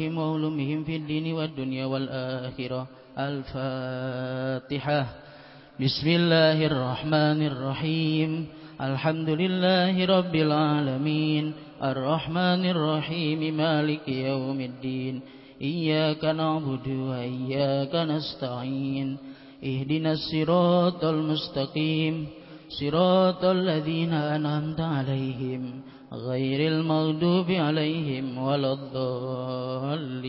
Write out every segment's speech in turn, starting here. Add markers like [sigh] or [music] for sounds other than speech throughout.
وعلومهم في الدين والدنيا والآخرة. الفاتحة. بسم الله الرحمن الرحيم. الحمد لله رب العالمين. الرحمن الرحيم. مالك يوم الدين. إياك نعبد وإياك نستعين. اهدنا الصراط المستقيم. صراط الذين أنعمت عليهم. غير المغضوب عليهم ولا الضالين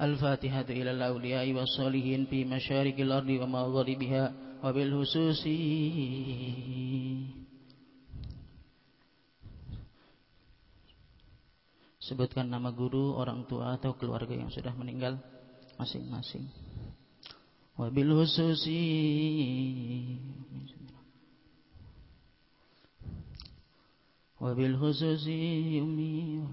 الفاتحة إلى الأولياء والصالحين في مشارق الأرض ومغاربها وبالخصوص Sebutkan nama guru, orang tua atau keluarga yang sudah meninggal masing-masing. Wabil khususi وبالخصوص يمي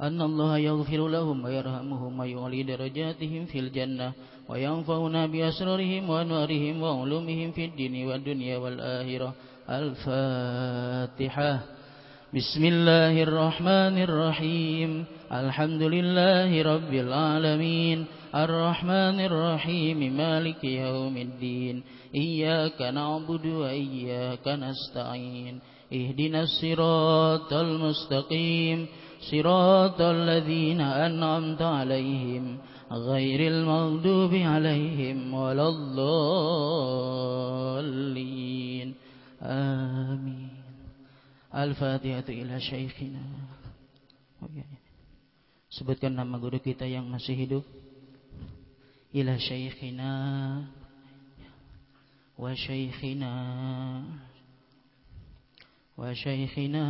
أن الله يغفر لهم ويرحمهم ويعلي درجاتهم في الجنة وينفعنا بأسرارهم وأنوارهم وعلومهم في الدين والدنيا والآخرة. الفاتحة. بسم الله الرحمن الرحيم. الحمد لله رب العالمين. الرحمن الرحيم مالك يوم الدين إياك نعبد وإياك نستعين اهدنا الصراط المستقيم صراط الذين أنعمت عليهم غير المغضوب عليهم ولا الضالين آمين الفاتحة إلى شيخنا Sebutkan nama guru kita yang masih hidup Ila syaikhina وشيخنا وشيخنا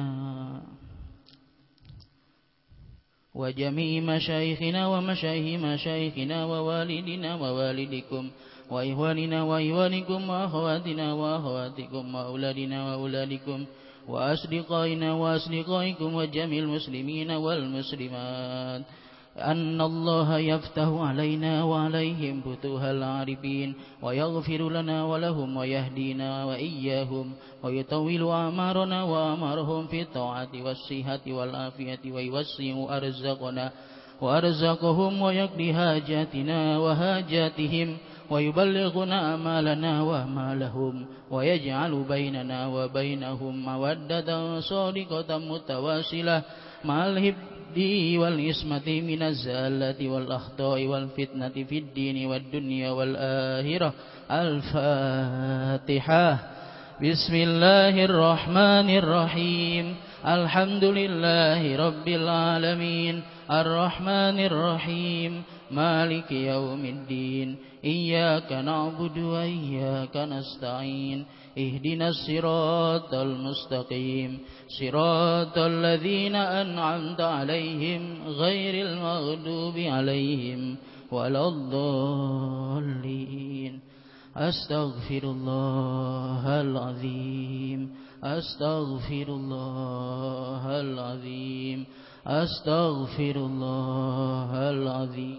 وجميع مشايخنا ومشايخ مشايخنا ووالدنا ووالدكم وإخواننا وإخوانكم وأخواتنا وأخواتكم وأولادنا وأولادكم وأصدقائنا وأصدقائكم وجميع المسلمين والمسلمات أن الله يفتح علينا وعليهم فتوح العارفين ويغفر لنا ولهم ويهدينا وإياهم ويطول أعمارنا وأعمارهم في الطاعة والصحة والعافية ويوسع أرزقنا وأرزقهم ويقضي هاجاتنا وهاجاتهم ويبلغنا أمالنا وأمالهم ويجعل بيننا وبينهم مودة صادقة متواصلة مع الهب الهدي والإسمة من الزالة والأخطاء والفتنة في الدين والدنيا والآخرة. الفاتحة. بسم الله الرحمن الرحيم. الحمد لله رب العالمين. الرحمن الرحيم. مالك يوم الدين. إياك نعبد وإياك نستعين. اهدنا الصراط المستقيم. صراط الذين أنعمت عليهم غير المغضوب عليهم ولا الضالين. أستغفر الله العظيم. أستغفر الله العظيم. أستغفر الله العظيم.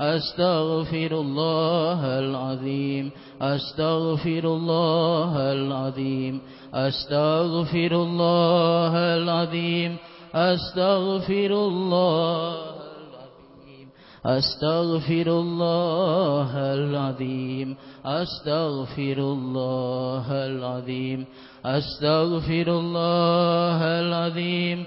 أستغفر الله العظيم أستغفر الله العظيم أستغفر الله العظيم أستغفر الله أستغفر الله العظيم أستغفر الله العظيم أستغفر الله العظيم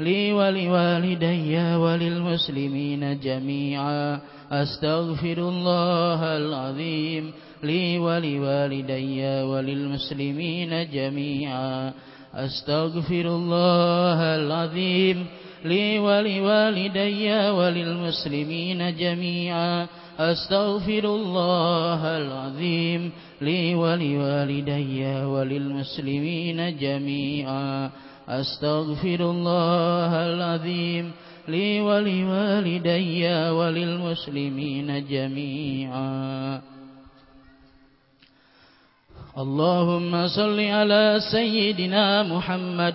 لي ولوالدي وللمسلمين جميعا. أستغفر الله العظيم لي ولوالدي وللمسلمين جميعا. أستغفر الله العظيم لي ولوالدي وللمسلمين جميعا. أستغفر الله العظيم لي ولوالدي وللمسلمين جميعا. أستغفر الله العظيم لي ولوالدي وللمسلمين جميعا. اللهم صل على سيدنا محمد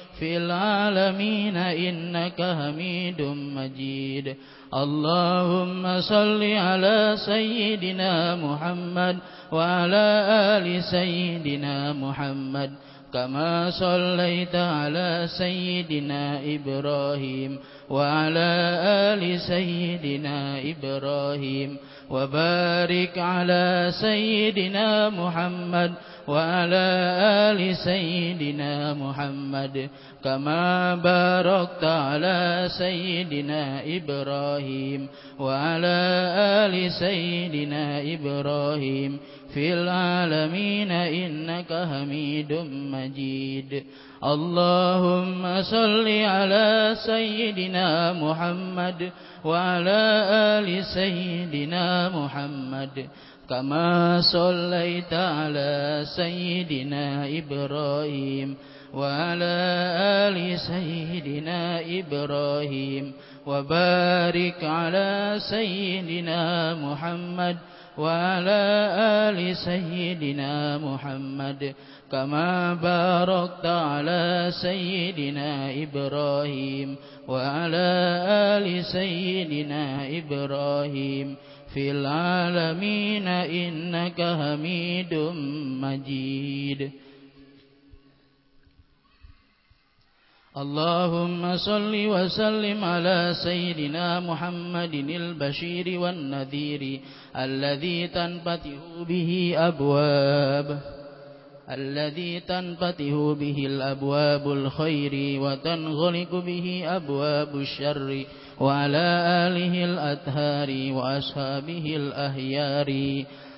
في العالمين إنك حميد مجيد. اللهم صل على سيدنا محمد وعلى آل سيدنا محمد كما صليت على سيدنا إبراهيم وعلى آل سيدنا إبراهيم. وبارك على سيدنا محمد وعلى آل سيدنا محمد كما باركت على سيدنا إبراهيم وعلى آل سيدنا إبراهيم في العالمين إنك حميد مجيد. اللهم صل على سيدنا محمد وعلى آل سيدنا محمد. كما صليت على سيدنا إبراهيم وعلى آل سيدنا إبراهيم. وبارك على سيدنا محمد وعلى آل سيدنا محمد كما باركت على سيدنا إبراهيم وعلى آل سيدنا إبراهيم في العالمين إنك حميد مجيد. اللهم صل وسلم على سيدنا محمد البشير والنذير الذي تنفتح به أبواب الذي تنفتح به الأبواب الخير وتنغلق به أبواب الشر وعلى آله الأطهار وأصحابه الأهيار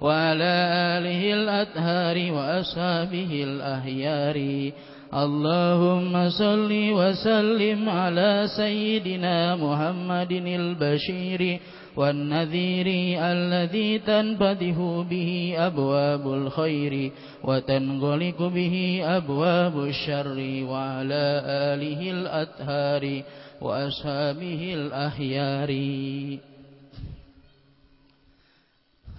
وعلى آله الأطهار وأصحابه الأحيار اللهم صل وسلم على سيدنا محمد البشير والنذير الذي تنفتح به أبواب الخير وتنغلق به أبواب الشر وعلى آله الأطهار وأصحابه الأخيار.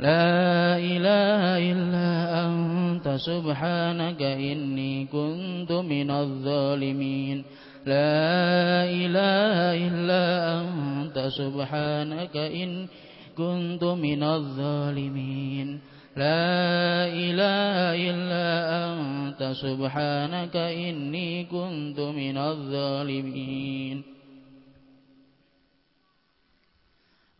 لا إله إلا أنت سبحانك إني كنت من الظالمين. لا إله إلا أنت سبحانك إن كنت من الظالمين. لا إله إلا أنت سبحانك إني كنت من الظالمين.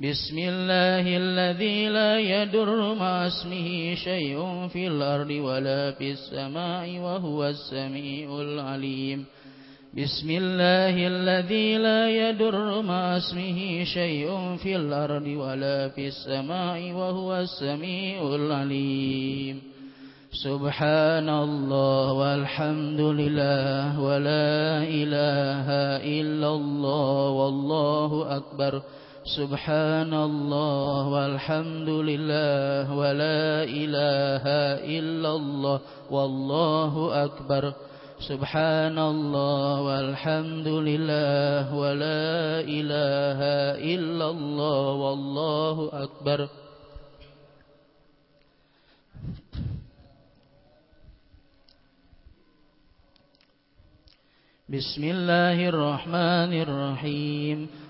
بسم الله الذي لا يدر مع اسمه شيء في الأرض ولا في السماء وهو السميع العليم. بسم الله الذي لا يدر مع اسمه شيء في الأرض ولا في السماء وهو السميع العليم. سبحان الله والحمد لله ولا إله إلا الله والله أكبر. سبحان الله والحمد لله ولا إله إلا الله والله أكبر سبحان الله والحمد لله ولا إله إلا الله والله أكبر بسم الله الرحمن الرحيم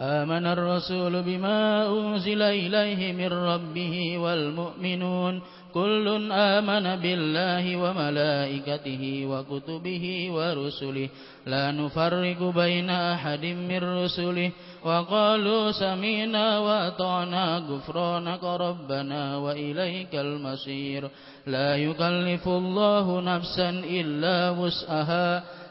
آمن الرسول بما أنزل إليه من ربه والمؤمنون. كل آمن بالله وملائكته وكتبه ورسله. لا نفرق بين أحد من رسله. وقالوا سمينا وأطعنا غفرانك ربنا وإليك المصير. لا يكلف الله نفسا إلا وسعها.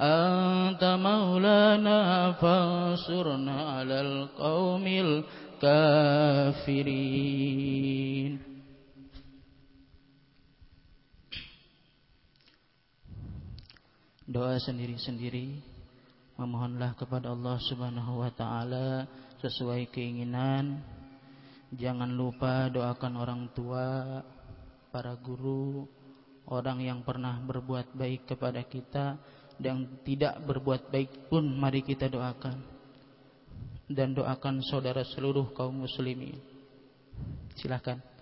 أنت مولانا فانصرنا على القوم الكافرين doa sendiri-sendiri memohonlah kepada Allah Subhanahu wa taala sesuai keinginan jangan lupa doakan orang tua para guru orang yang pernah berbuat baik kepada kita dan tidak berbuat baik pun mari kita doakan. Dan doakan saudara seluruh kaum muslimin. Silakan.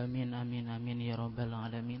Amin amin amin ya rabbal alamin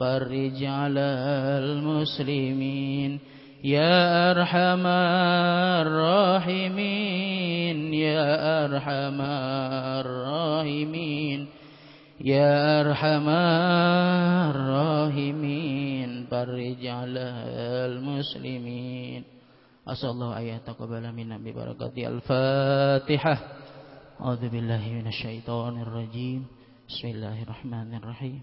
فرج على المسلمين يا أرحم الراحمين يا أرحم الراحمين يا أرحم الراحمين فرج على المسلمين أسأل الله أن يتقبل منا ببركة الفاتحة أعوذ بالله من الشيطان الرجيم بسم الله الرحمن الرحيم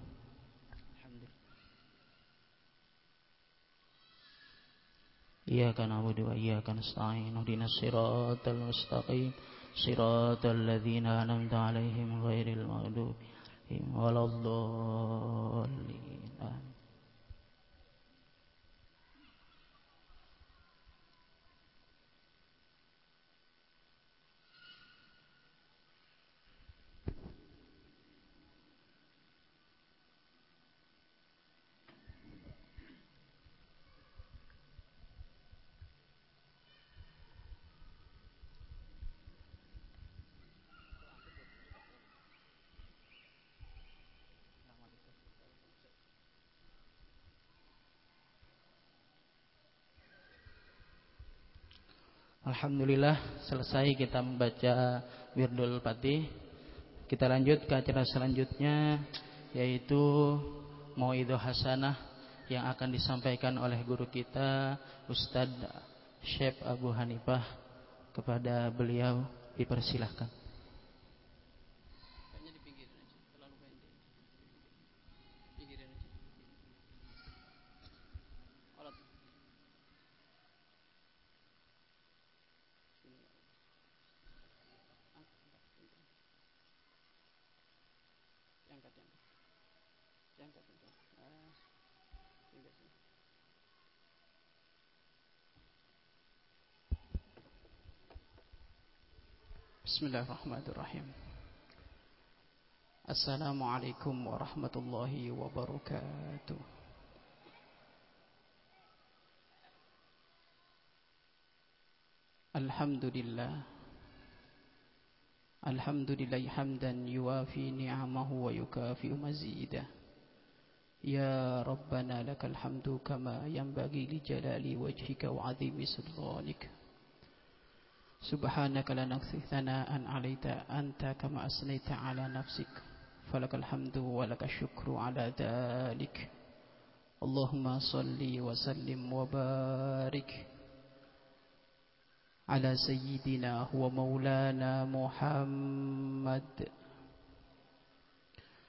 إياك نعبد وإياك نستعين اهدنا الصراط المستقيم صراط الذين أنعمت عليهم غير المغضوب ولا الضالين آمين Alhamdulillah selesai kita membaca Wirdul Fatih. Kita lanjut ke acara selanjutnya yaitu Mauidho Hasanah yang akan disampaikan oleh guru kita Ustadz Syekh Abu Hanifah kepada beliau dipersilahkan. Bismillahirrahmanirrahim Assalamualaikum warahmatullahi wabarakatuh Alhamdulillah Alhamdulillah hamdan yuwafi ni'amahu wa yukafi mazidah Ya Rabbana lakal hamdu kama yanbaghi li jalali wajhika wa azimi sultanika سبحانك لا نكثي ثناء عليك أنت كما أثنيت على نفسك فلك الحمد ولك الشكر على ذلك اللهم صل وسلم وبارك على سيدنا ومولانا محمد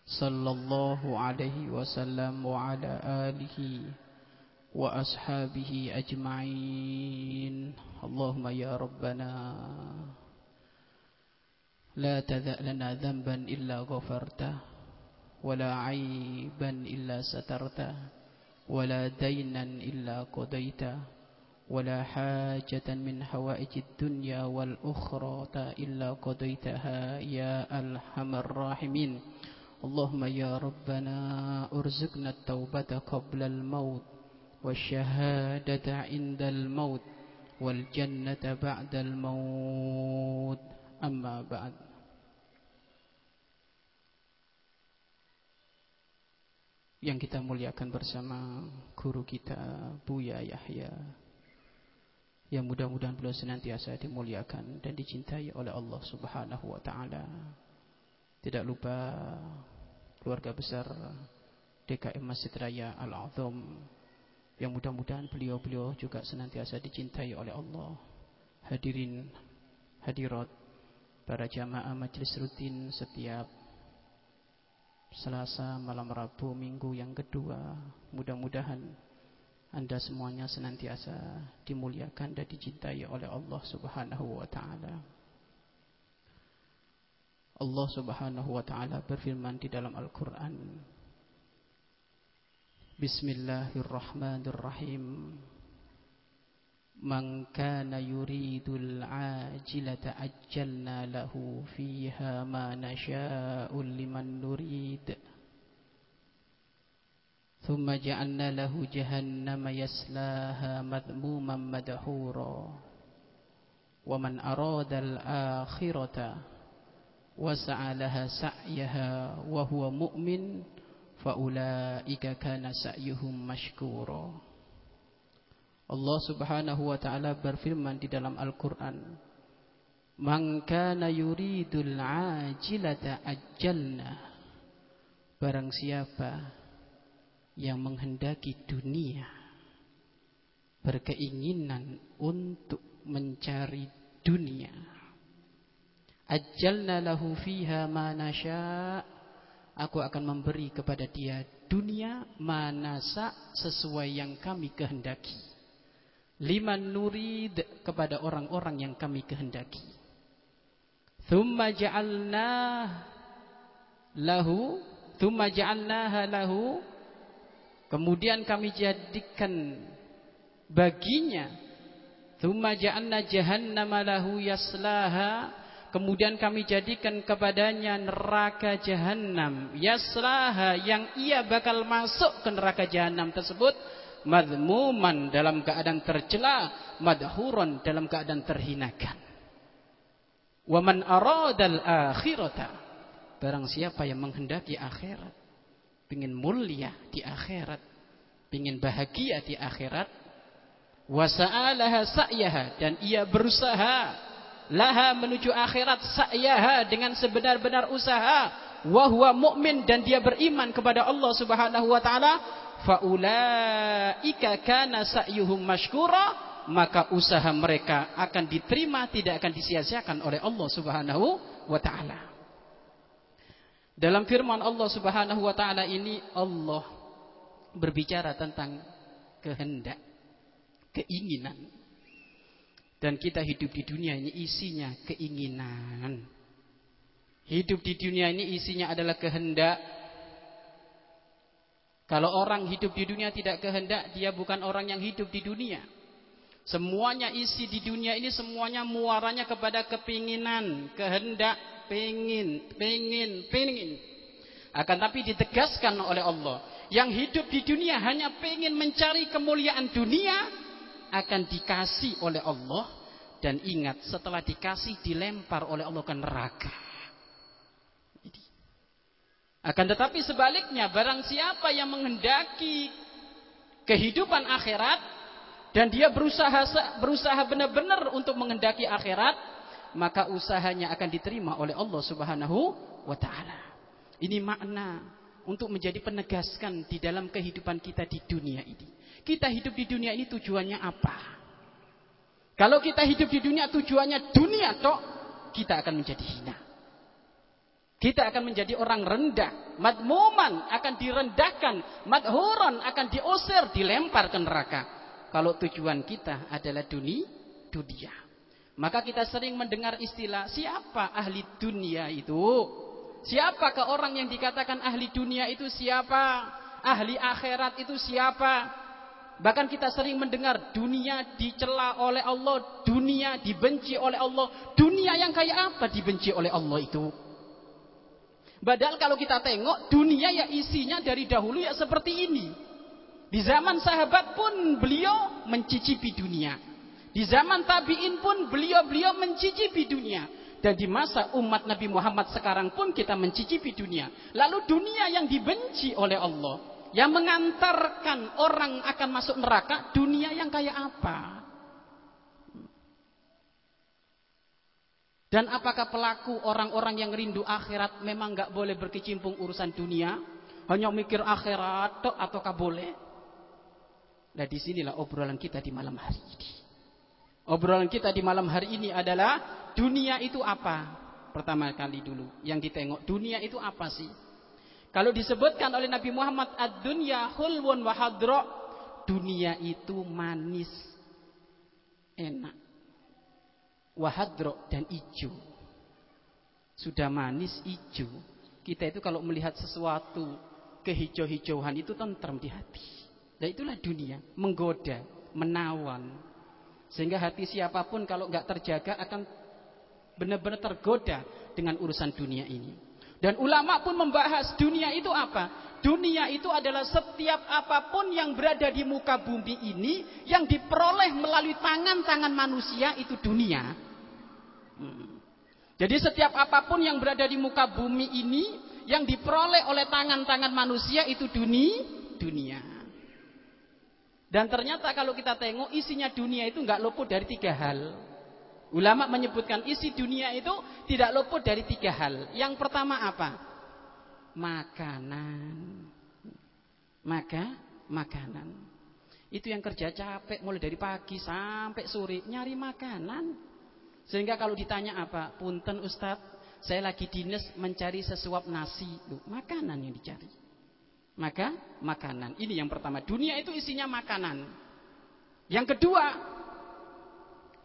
صلى الله عليه وسلم وعلى آله وأصحابه أجمعين. اللهم يا ربنا لا تذأ لنا ذنبا إلا غفرته ولا عيبا إلا سترته ولا دينا إلا قضيته ولا حاجة من حوائج الدنيا والأخرى إلا قضيتها. يا أرحم الراحمين. اللهم يا ربنا أرزقنا التوبة قبل الموت والشهادة عند الموت والجنة بعد الموت أما بعد yang kita muliakan bersama guru kita Buya Yahya yang mudah-mudahan beliau senantiasa dimuliakan dan dicintai oleh Allah Subhanahu wa taala. Tidak lupa keluarga besar DKM Masjid Raya Al-Azam yang mudah-mudahan beliau-beliau juga senantiasa dicintai oleh Allah. Hadirin hadirat para jamaah majelis rutin setiap Selasa malam Rabu minggu yang kedua mudah-mudahan anda semuanya senantiasa dimuliakan dan dicintai oleh Allah Subhanahu wa taala. Allah Subhanahu wa taala berfirman di dalam Al-Qur'an Bismillahirrahmanirrahim Man kana yuridul ajilata ajjalna lahu fiha ma nasha'u liman nurid Thumma ja'alna lahu jahannama yaslaha madmuman madhura Wa man arada al-akhirata wasa'a laha sa'yaha wa huwa mu'min faulaika kana sa'yuhum mashkura. Allah Subhanahu wa taala berfirman di dalam Al-Qur'an Man kana yuridul ajilata ajjalna. Barang siapa yang menghendaki dunia berkeinginan untuk mencari dunia ajjalna lahu fiha ma nasya aku akan memberi kepada dia dunia manasa sesuai yang kami kehendaki. Liman nurid kepada orang-orang yang kami kehendaki. Thumma ja'alna lahu thumma ja'alnaha lahu. Kemudian kami jadikan baginya. Thumma ja'alna jahannama lahu yaslaha kemudian kami jadikan kepadanya neraka jahanam yaslaha yang ia bakal masuk ke neraka jahanam tersebut madmuman dalam keadaan tercela, madhuron dalam keadaan terhinakan. Wa man aradal akhirata barang siapa yang menghendaki akhirat, ingin mulia di akhirat, ingin bahagia di akhirat, wasa'alaha sa'yaha dan ia berusaha laha menuju akhirat sa'yaha dengan sebenar-benar usaha wahwa mukmin dan dia beriman kepada Allah Subhanahu wa taala faulaika kana sa'yuhum mashkura maka usaha mereka akan diterima tidak akan disia-siakan oleh Allah Subhanahu wa taala. Dalam firman Allah Subhanahu wa taala ini Allah berbicara tentang kehendak, keinginan. Dan kita hidup di dunia ini isinya keinginan. Hidup di dunia ini isinya adalah kehendak, kalau orang hidup di dunia tidak kehendak, dia bukan orang yang hidup di dunia. Semuanya isi di dunia ini semuanya muaranya kepada kepinginan, kehendak, pengin, pengin, pengin. Akan tapi ditegaskan oleh Allah, yang hidup di dunia hanya pengin mencari kemuliaan dunia, akan dikasih oleh Allah. Dan ingat, setelah dikasih dilempar oleh Allah ke neraka. Akan tetapi sebaliknya barang siapa yang menghendaki kehidupan akhirat dan dia berusaha berusaha benar-benar untuk mengendaki akhirat, maka usahanya akan diterima oleh Allah Subhanahu wa taala. Ini makna untuk menjadi penegaskan di dalam kehidupan kita di dunia ini. Kita hidup di dunia ini tujuannya apa? Kalau kita hidup di dunia tujuannya dunia tok, kita akan menjadi hina. Kita akan menjadi orang rendah, madmuman akan direndahkan, madhuran akan diusir, dilempar ke neraka. Kalau tujuan kita adalah dunia, dunia. Maka kita sering mendengar istilah siapa ahli dunia itu? Siapakah orang yang dikatakan ahli dunia itu siapa? Ahli akhirat itu siapa? Bahkan kita sering mendengar dunia dicela oleh Allah, dunia dibenci oleh Allah. Dunia yang kayak apa dibenci oleh Allah itu? Padahal kalau kita tengok dunia ya isinya dari dahulu ya seperti ini. Di zaman sahabat pun beliau mencicipi dunia. Di zaman tabi'in pun beliau-beliau mencicipi dunia. Dan di masa umat Nabi Muhammad sekarang pun kita mencicipi dunia. Lalu dunia yang dibenci oleh Allah. Yang mengantarkan orang akan masuk neraka. Dunia yang kayak apa? Dan apakah pelaku orang-orang yang rindu akhirat memang nggak boleh berkecimpung urusan dunia? Hanya mikir akhirat ataukah boleh? Nah di sinilah obrolan kita di malam hari ini. Obrolan kita di malam hari ini adalah dunia itu apa? Pertama kali dulu yang ditengok dunia itu apa sih? Kalau disebutkan oleh Nabi Muhammad ad-dunya hulwun wa dunia itu manis enak wahadro dan ijo. Sudah manis ijo. Kita itu kalau melihat sesuatu kehijau-hijauan itu tentrem di hati. Dan itulah dunia, menggoda, menawan. Sehingga hati siapa pun kalau nggak terjaga akan benar-benar tergoda dengan urusan dunia ini. Dan ulama pun membahas dunia itu apa? Dunia itu adalah setiap apa pun yang berada di muka bumi ini yang diperoleh melalui tangan-tangan manusia itu dunia. Jadi setiap apa pun yang berada di muka bumi ini yang diperoleh oleh tangan-tangan manusia itu dunia, dunia. Dan ternyata kalau kita tengok isinya dunia itu nggak luput dari tiga hal. Ulama menyebutkan isi dunia itu tidak luput dari tiga hal. Yang pertama apa? Makanan. Maka makanan. Itu yang kerja capek mulai dari pagi sampai sore nyari makanan. Sehingga kalau ditanya apa? Punten Ustadz, saya lagi dinas mencari sesuap nasi. Loh, makanan yang dicari. Maka makanan. Ini yang pertama. Dunia itu isinya makanan. Yang kedua,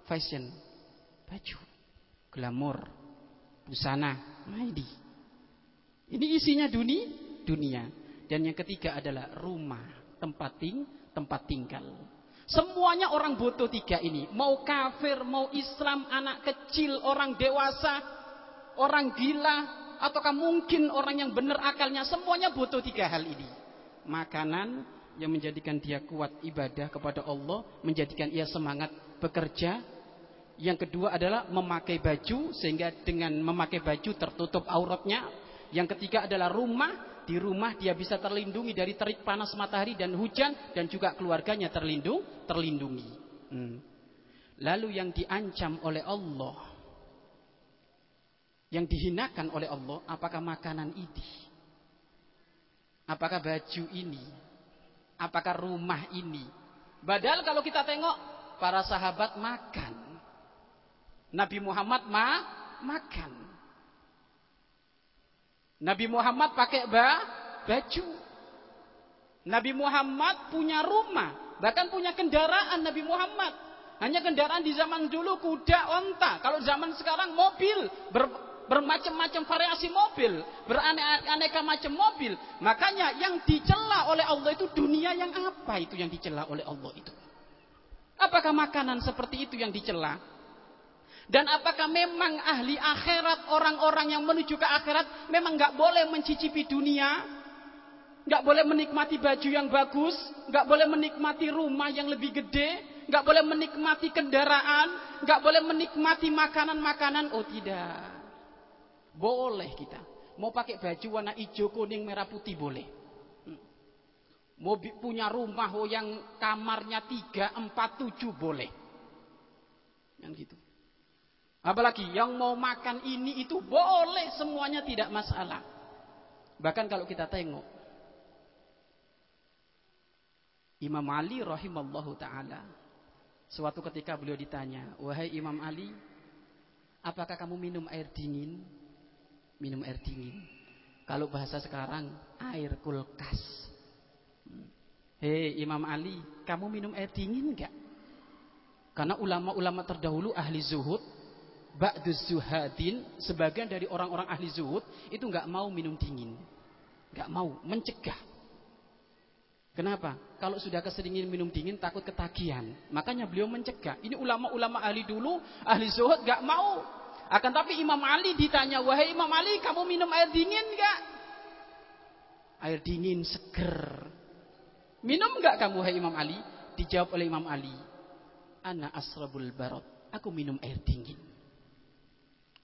fashion. Baju. Glamor. Busana. Maidi. Ini isinya dunia. dunia. Dan yang ketiga adalah rumah. Tempat ting, tempat tinggal. Semuanya orang butuh tiga ini. Mau kafir, mau Islam, anak kecil, orang dewasa, orang gila, ataukah mungkin orang yang benar akalnya. Semuanya butuh tiga hal ini. Makanan yang menjadikan dia kuat ibadah kepada Allah. Menjadikan ia semangat bekerja. Yang kedua adalah memakai baju. Sehingga dengan memakai baju tertutup auratnya. Yang ketiga adalah rumah di rumah dia bisa terlindungi dari terik panas matahari dan hujan dan juga keluarganya terlindung, terlindungi. Hmm. Lalu yang diancam oleh Allah, yang dihinakan oleh Allah, apakah makanan ini? Apakah baju ini? Apakah rumah ini? Padahal kalau kita tengok para sahabat makan. Nabi Muhammad ma makan. Nabi Muhammad pakai ba, baju. Nabi Muhammad punya rumah, bahkan punya kendaraan Nabi Muhammad. Hanya kendaraan di zaman dulu kuda, onta. Kalau zaman sekarang mobil, ber, bermacam-macam variasi mobil, beraneka macam mobil. Makanya yang dicela oleh Allah itu dunia yang apa itu yang dicela oleh Allah itu? Apakah makanan seperti itu yang dicela? Dan apakah memang ahli akhirat orang-orang yang menuju ke akhirat memang nggak boleh mencicipi dunia, nggak boleh menikmati baju yang bagus, nggak boleh menikmati rumah yang lebih gede, nggak boleh menikmati kendaraan, nggak boleh menikmati makanan-makanan. Oh tidak, boleh kita. Mau pakai baju warna hijau, kuning, merah, putih boleh. Hmm. Mobil punya rumah oh yang kamarnya tiga, empat, tujuh boleh. Yang gitu. Apalagi yang mau makan ini itu boleh semuanya tidak masalah. Bahkan kalau kita tengok Imam Ali rahimallahu taala suatu ketika beliau ditanya, "Wahai Imam Ali, apakah kamu minum air dingin?" Minum air dingin. Kalau bahasa sekarang, air kulkas. Hei Imam Ali, kamu minum air dingin enggak? Karena ulama-ulama terdahulu ahli zuhud, ba'duz zuhadin, sebagian dari orang-orang ahli zuhud itu enggak mau minum dingin. Enggak mau, mencegah. Kenapa? Kalau sudah keseringan minum dingin takut ketagihan. Makanya beliau mencegah. Ini ulama-ulama ahli dulu, ahli zuhud enggak mau. Akan tapi Imam Ali ditanya, "Wahai Imam Ali, kamu minum air dingin enggak?" Air dingin seger. Minum enggak kamu wahai Imam Ali? Dijawab oleh Imam Ali, "Ana asrabul barot." Aku minum air dingin.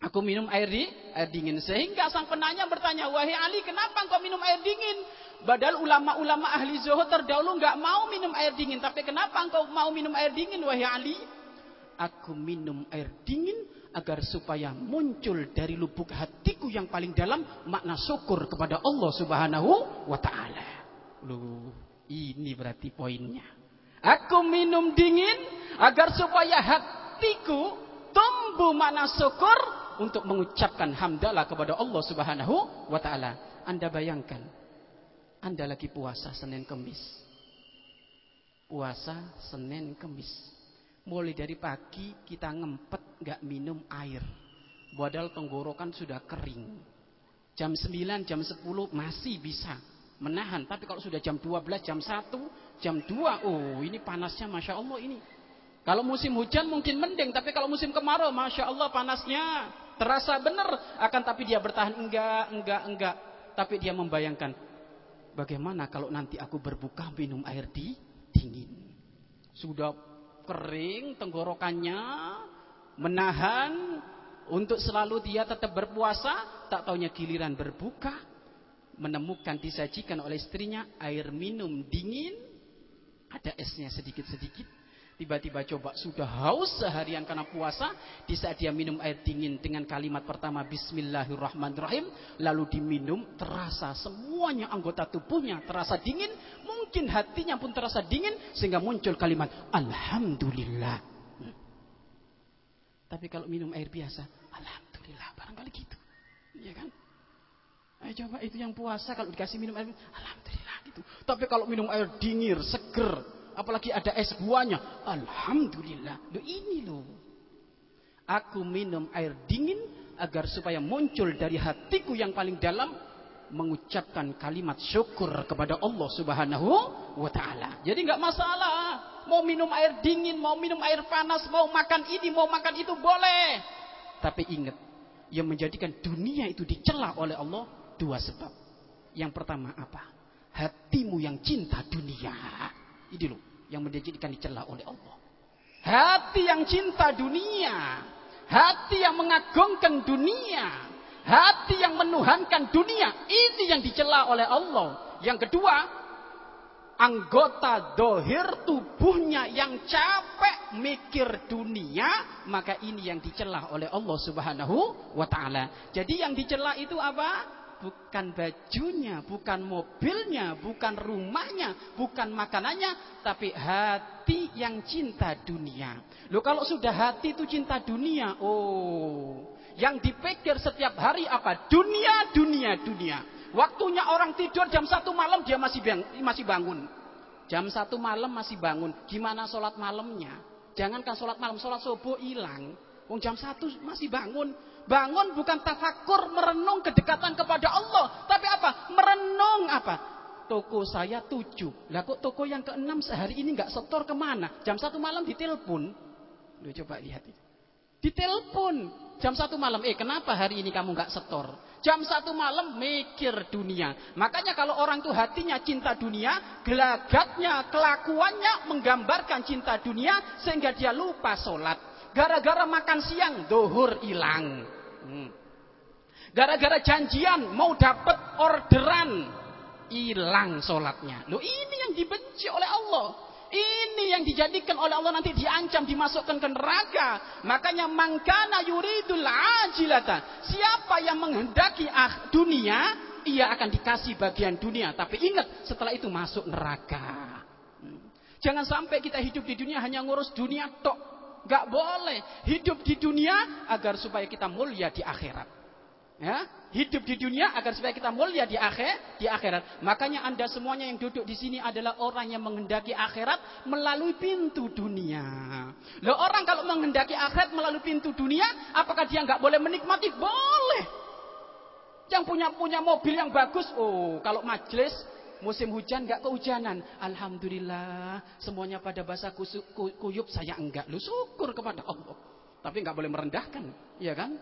Aku minum air di air dingin sehingga sang penanya bertanya, "Wahai Ali, kenapa engkau minum air dingin?" Padahal ulama-ulama ahli zuhud terdahulu nggak mau minum air dingin. Tapi kenapa engkau mau minum air dingin wahai Ali? Aku minum air dingin agar supaya muncul dari lubuk hatiku yang paling dalam makna syukur kepada Allah Subhanahu wa taala. Loh, ini berarti poinnya. Aku minum dingin agar supaya hatiku tumbuh makna syukur untuk mengucapkan hamdalah kepada Allah Subhanahu wa taala. Anda bayangkan anda lagi puasa Senin Kemis. Puasa Senin Kemis. Mulai dari pagi kita ngempet nggak minum air. Padahal tenggorokan sudah kering. Jam 9, jam 10 masih bisa menahan. Tapi kalau sudah jam 12, jam 1, jam 2, oh ini panasnya Masya Allah ini. Kalau musim hujan mungkin mending, tapi kalau musim kemarau, Masya Allah panasnya. Terasa benar, akan tapi dia bertahan enggak, enggak, enggak. Tapi dia membayangkan, Bagaimana kalau nanti aku berbuka minum air di dingin? Sudah kering tenggorokannya, menahan untuk selalu dia tetap berpuasa, tak taunya giliran berbuka, menemukan disajikan oleh istrinya air minum dingin, ada esnya sedikit-sedikit, Tiba-tiba coba sudah haus seharian karena puasa. Di saat dia minum air dingin dengan kalimat pertama Bismillahirrahmanirrahim. Lalu diminum terasa semuanya anggota tubuhnya terasa dingin. Mungkin hatinya pun terasa dingin. Sehingga muncul kalimat Alhamdulillah. Hmm. Tapi kalau minum air biasa. Alhamdulillah barangkali gitu. Iya kan? Ayo coba itu yang puasa kalau dikasih minum air. Alhamdulillah gitu. Tapi kalau minum air dingin, seger apalagi ada es buahnya. Alhamdulillah. Loh ini loh. Aku minum air dingin agar supaya muncul dari hatiku yang paling dalam mengucapkan kalimat syukur kepada Allah Subhanahu wa taala. Jadi nggak masalah. Mau minum air dingin, mau minum air panas, mau makan ini, mau makan itu boleh. Tapi ingat, yang menjadikan dunia itu dicela oleh Allah dua sebab. Yang pertama apa? Hatimu yang cinta dunia. Ini loh yang menjadikan dicela oleh Allah. Hati yang cinta dunia, hati yang mengagungkan dunia, hati yang menuhankan dunia, ini yang dicela oleh Allah. Yang kedua, anggota dohir tubuhnya yang capek mikir dunia, maka ini yang dicela oleh Allah Subhanahu wa taala. Jadi yang dicela itu apa? Bukan bajunya, bukan mobilnya, bukan rumahnya, bukan makanannya, tapi hati yang cinta dunia. Loh kalau sudah hati itu cinta dunia, oh, yang dipikir setiap hari apa? Dunia, dunia, dunia. Waktunya orang tidur jam satu malam dia masih bang, masih bangun. Jam satu malam masih bangun. Gimana sholat malamnya? Jangankan sholat malam, sholat subuh hilang. Wong jam satu masih bangun. Bangun bukan tafakur merenung kedekatan kepada Allah. Tapi apa? Merenung apa? Toko saya tujuh. Lah kok toko yang keenam sehari ini nggak setor ke mana? Jam satu malam ditelepon. Lu coba lihat itu. Ditelepon. Jam satu malam, eh kenapa hari ini kamu nggak setor? Jam satu malam mikir dunia. Makanya kalau orang itu hatinya cinta dunia, gelagatnya, kelakuannya menggambarkan cinta dunia sehingga dia lupa sholat. Gara-gara makan siang, dohur hilang. Hmm. Gara-gara janjian, mau dapat orderan. hilang sholatnya. Loh ini yang dibenci oleh Allah. Ini yang dijadikan oleh Allah nanti diancam dimasukkan ke neraka. Makanya mangkana yuridul ajilata. Siapa yang menghendaki ah, dunia, ia akan dikasih bagian dunia. Tapi ingat setelah itu masuk neraka. Hmm. Jangan sampai kita hidup di dunia hanya ngurus dunia tok. Gak boleh hidup di dunia agar supaya kita mulia di akhirat. Ya, hidup di dunia agar supaya kita mulia di akhir di akhirat. Makanya Anda semuanya yang duduk di sini adalah orang yang menghendaki akhirat melalui pintu dunia. Loh orang kalau menghendaki akhirat melalui pintu dunia, apakah dia nggak boleh menikmati? Boleh. Yang punya punya mobil yang bagus, oh kalau majelis musim hujan nggak kehujanan, alhamdulillah semuanya pada basah kuyup saya enggak. Lu syukur kepada Allah. Tapi nggak boleh merendahkan, ya kan?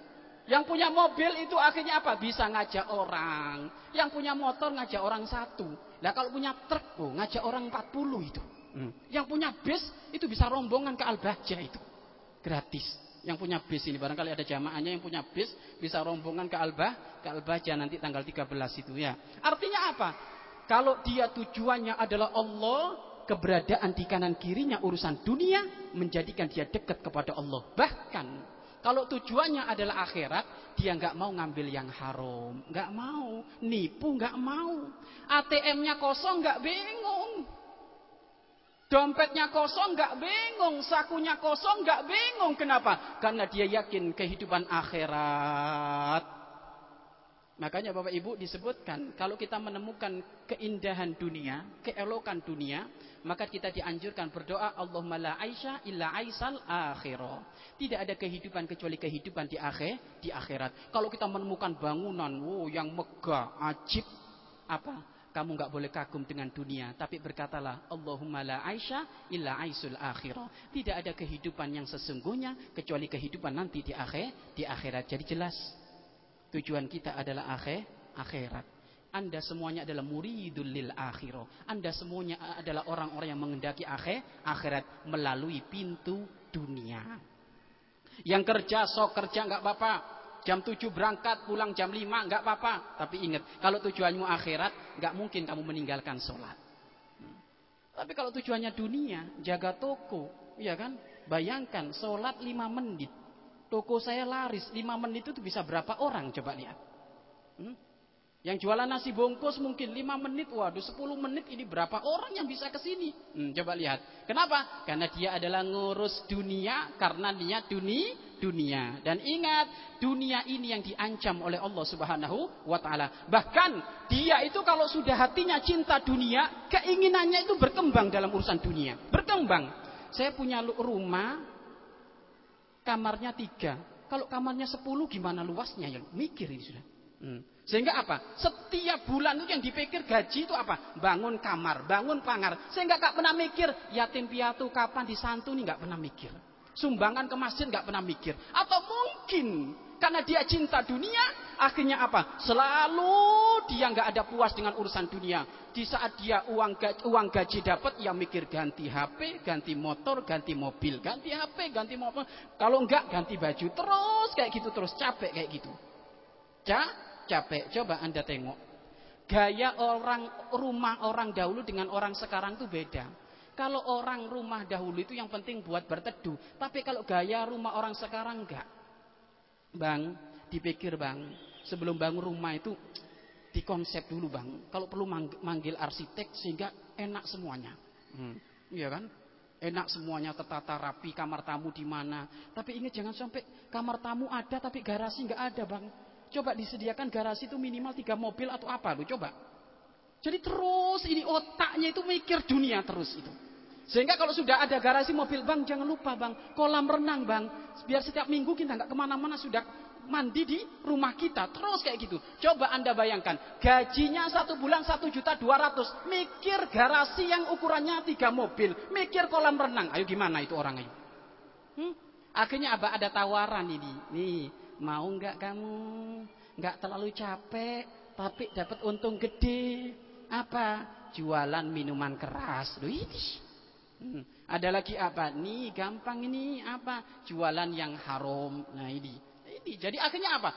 Yang punya mobil itu akhirnya apa? Bisa ngajak orang. Yang punya motor ngajak orang satu. Nah kalau punya truk, oh, ngajak orang 40 itu. Hmm. Yang punya bis itu bisa rombongan ke Al-Bahja itu. Gratis. Yang punya bis ini barangkali ada jamaahnya yang punya bis bisa rombongan ke Al-Bah, ke Al-Bahja nanti tanggal 13 itu ya. Artinya apa? Kalau dia tujuannya adalah Allah, keberadaan di kanan kirinya urusan dunia menjadikan dia dekat kepada Allah. Bahkan kalau tujuannya adalah akhirat, dia nggak mau ngambil yang haram, nggak mau, nipu nggak mau, ATM-nya kosong nggak bingung, dompetnya kosong nggak bingung, sakunya kosong nggak bingung. Kenapa? Karena dia yakin kehidupan akhirat. Makanya Bapak Ibu disebutkan kalau kita menemukan keindahan dunia, keelokan dunia, maka kita dianjurkan berdoa Allahumma la aisha illa aisal akhirah. Tidak ada kehidupan kecuali kehidupan di akhir, di akhirat. Kalau kita menemukan bangunan, wow yang megah, ajib, apa? Kamu nggak boleh kagum dengan dunia, tapi berkatalah Allahumma la aisha illa aisul akhirah. Tidak ada kehidupan yang sesungguhnya kecuali kehidupan nanti di akhir, di akhirat. Jadi jelas Tujuan kita adalah akhir, akhirat. Anda semuanya adalah muridul lil akhirah. Anda semuanya adalah orang-orang yang mengendaki akhir, akhirat melalui pintu dunia. Yang kerja sok kerja nggak apa-apa. Jam 7 berangkat, pulang jam 5 nggak apa-apa. Tapi ingat, kalau tujuanmu akhirat, nggak mungkin kamu meninggalkan sholat. Tapi kalau tujuannya dunia, jaga toko, ya kan? Bayangkan sholat 5 menit. Toko saya laris, 5 menit itu bisa berapa orang coba lihat. Hmm? Yang jualan nasi bungkus mungkin 5 menit, waduh 10 menit ini berapa orang yang bisa ke sini? Hmm, coba lihat. Kenapa? Karena dia adalah ngurus dunia karena niat dunia, dunia. Dan ingat, dunia ini yang diancam oleh Allah Subhanahu wa taala. Bahkan dia itu kalau sudah hatinya cinta dunia, keinginannya itu berkembang dalam urusan dunia. Berkembang. Saya punya rumah kamarnya tiga. Kalau kamarnya sepuluh gimana luasnya ya? Mikir ini sudah. Hmm. Sehingga apa? Setiap bulan itu yang dipikir gaji itu apa? Bangun kamar, bangun pangar. Sehingga gak pernah mikir yatim piatu kapan disantuni gak pernah mikir. Sumbangan ke masjid gak pernah mikir. Atau mungkin karena dia cinta dunia, akhirnya apa? Selalu dia nggak ada puas dengan urusan dunia. Di saat dia uang gaji, uang gaji dapat, ia mikir ganti HP, ganti motor, ganti mobil, ganti HP, ganti motor. Kalau enggak ganti baju terus kayak gitu terus capek kayak gitu. Ca, capek. Coba anda tengok. Gaya orang rumah orang dahulu dengan orang sekarang itu beda. Kalau orang rumah dahulu itu yang penting buat berteduh. Tapi kalau gaya rumah orang sekarang enggak. Bang, dipikir bang, sebelum bangun rumah itu dikonsep dulu bang. Kalau perlu manggil arsitek sehingga enak semuanya. Hmm. Iya kan? Enak semuanya tertata rapi, kamar tamu di mana. Tapi ingat jangan sampai kamar tamu ada tapi garasi nggak ada bang. Coba disediakan garasi itu minimal tiga mobil atau apa lu coba. Jadi terus ini otaknya itu mikir dunia terus itu. Sehingga kalau sudah ada garasi mobil bang, jangan lupa bang, kolam renang bang. Biar setiap minggu kita nggak ke mana-mana sudah mandi di rumah kita. Terus kayak gitu. Coba anda bayangkan, gajinya satu bulan satu juta dua ratus. Mikir garasi yang ukurannya tiga mobil. Mikir kolam renang. Ayo gimana itu orang ayo? Hmm? Akhirnya apa? Ada tawaran ini. Nih, mau nggak kamu? Nggak terlalu capek, tapi dapat untung gede. Apa? Jualan minuman keras. Loh ini Hmm. Ada lagi apa? Nih gampang ini apa? Jualan yang haram. Nah ini. Ini jadi akhirnya apa?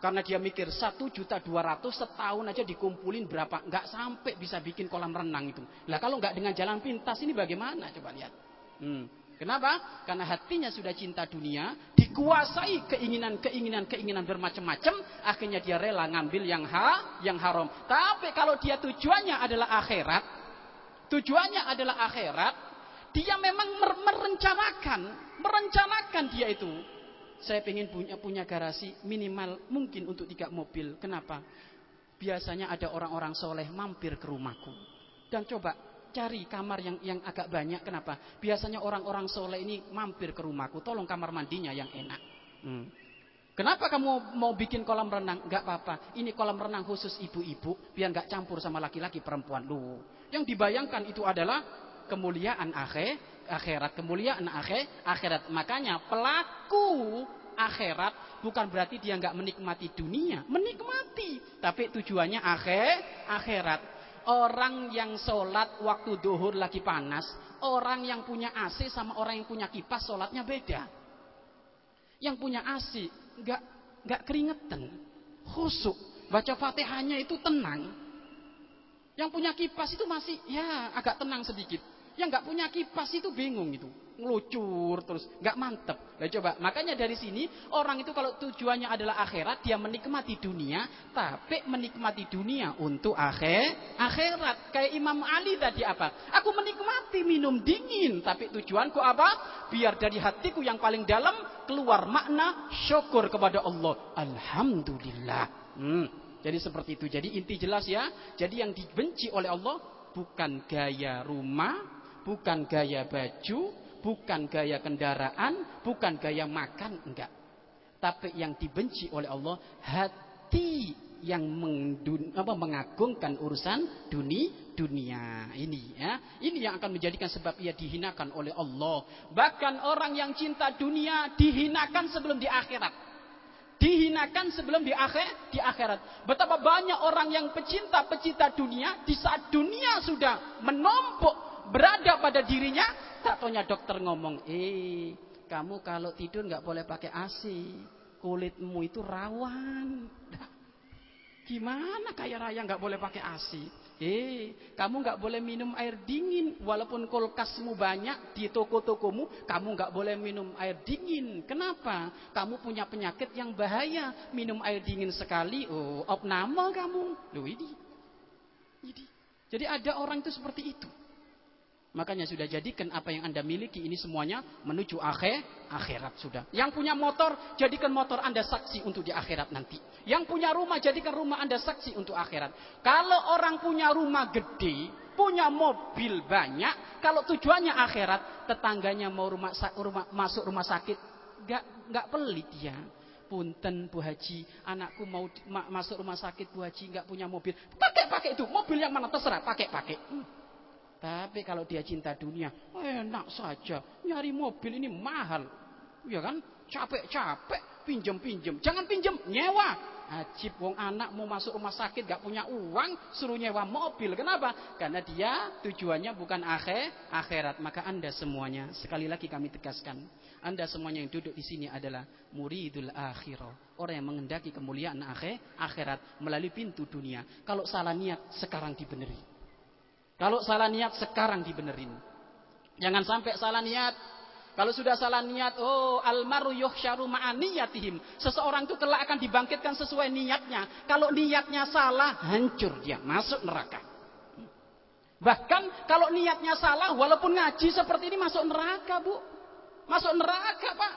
Karena dia mikir satu juta dua ratus setahun aja dikumpulin berapa? Nggak sampai bisa bikin kolam renang itu. Lah kalau nggak dengan jalan pintas ini bagaimana? Coba lihat. Hmm. Kenapa? Karena hatinya sudah cinta dunia, dikuasai keinginan-keinginan keinginan bermacam-macam, akhirnya dia rela ngambil yang ha, yang haram. Tapi kalau dia tujuannya adalah akhirat, tujuannya adalah akhirat, dia memang merencanakan, merencanakan dia itu saya ingin punya punya garasi minimal mungkin untuk tiga mobil. Kenapa? Biasanya ada orang-orang soleh mampir ke rumahku. Dan coba cari kamar yang yang agak banyak. Kenapa? Biasanya orang-orang soleh ini mampir ke rumahku. Tolong kamar mandinya yang enak. Hmm. Kenapa kamu mau bikin kolam renang? Gak apa-apa. Ini kolam renang khusus ibu-ibu. Biar gak campur sama laki-laki perempuan. Lu. Yang dibayangkan itu adalah kemuliaan akhir akhirat kemuliaan akhir akhirat. Makanya pelaku akhirat bukan berarti dia nggak menikmati dunia. Menikmati tapi tujuannya akhir akhirat. Orang yang sholat waktu duhur lagi panas orang yang punya AC sama orang yang punya kipas sholatnya beda. Yang punya AC nggak nggak keringetan khusuk. Baca fatihahnya itu tenang. Yang punya kipas itu masih ya agak tenang sedikit yang nggak punya kipas itu bingung itu, ngelucur terus, nggak mantep. Nah, coba, makanya dari sini orang itu kalau tujuannya adalah akhirat, dia menikmati dunia, tapi menikmati dunia untuk akhir akhirat. Kayak Imam Ali tadi apa? Aku menikmati minum dingin, tapi tujuanku apa? Biar dari hatiku yang paling dalam keluar makna syukur kepada Allah. Alhamdulillah. Hmm. Jadi seperti itu. Jadi inti jelas ya. Jadi yang dibenci oleh Allah bukan gaya rumah, bukan gaya baju, bukan gaya kendaraan, bukan gaya makan, enggak. Tapi yang dibenci oleh Allah hati yang mengagungkan urusan dunia dunia ini ya. Ini yang akan menjadikan sebab ia dihinakan oleh Allah. Bahkan orang yang cinta dunia dihinakan sebelum di akhirat. Dihinakan sebelum di akhir di akhirat. Betapa banyak orang yang pecinta pecinta dunia di saat dunia sudah menumpuk berada pada dirinya, tak tanya dokter ngomong, eh kamu kalau tidur nggak boleh pakai AC, kulitmu itu rawan. Gimana kaya raya nggak boleh pakai AC? Eh, kamu nggak boleh minum air dingin, walaupun kulkasmu banyak di toko-tokomu, kamu nggak boleh minum air dingin. Kenapa? Kamu punya penyakit yang bahaya. Minum air dingin sekali, oh, opname kamu. Loh ini, ini. Jadi ada orang itu seperti itu. Makanya sudah jadikan apa yang Anda miliki ini semuanya menuju akhir, akhirat sudah. Yang punya motor, jadikan motor Anda saksi untuk di akhirat nanti. Yang punya rumah, jadikan rumah Anda saksi untuk akhirat. Kalau orang punya rumah gede, punya mobil banyak, kalau tujuannya akhirat, tetangganya mau rumah, rumah masuk rumah sakit, gak, gak pelit dia. Punten Bu Haji, anakku mau ma, masuk rumah sakit Bu Haji, gak punya mobil. Pakai pakai itu, mobil yang mana terserah, pakai pakai. Hmm. Tapi kalau dia cinta dunia, enak saja. Nyari mobil ini mahal. Ya kan? Capek-capek, pinjem-pinjem. Jangan pinjem, nyewa. Ajib wong anak mau masuk rumah sakit gak punya uang, suruh nyewa mobil. Kenapa? Karena dia tujuannya bukan akhir, akhirat. Maka Anda semuanya, sekali lagi kami tegaskan, Anda semuanya yang duduk di sini adalah muridul akhirah. Orang yang mengendaki kemuliaan akhir, akhirat melalui pintu dunia. Kalau salah niat sekarang dibeneri. Kalau salah niat sekarang dibenerin. Jangan sampai salah niat. Kalau sudah salah niat, oh almaru yuhsyaru ma'aniyatihim. Seseorang itu kelak akan dibangkitkan sesuai niatnya. Kalau niatnya salah, hancur dia, masuk neraka. Bahkan kalau niatnya salah, walaupun ngaji seperti ini masuk neraka, Bu. Masuk neraka, Pak.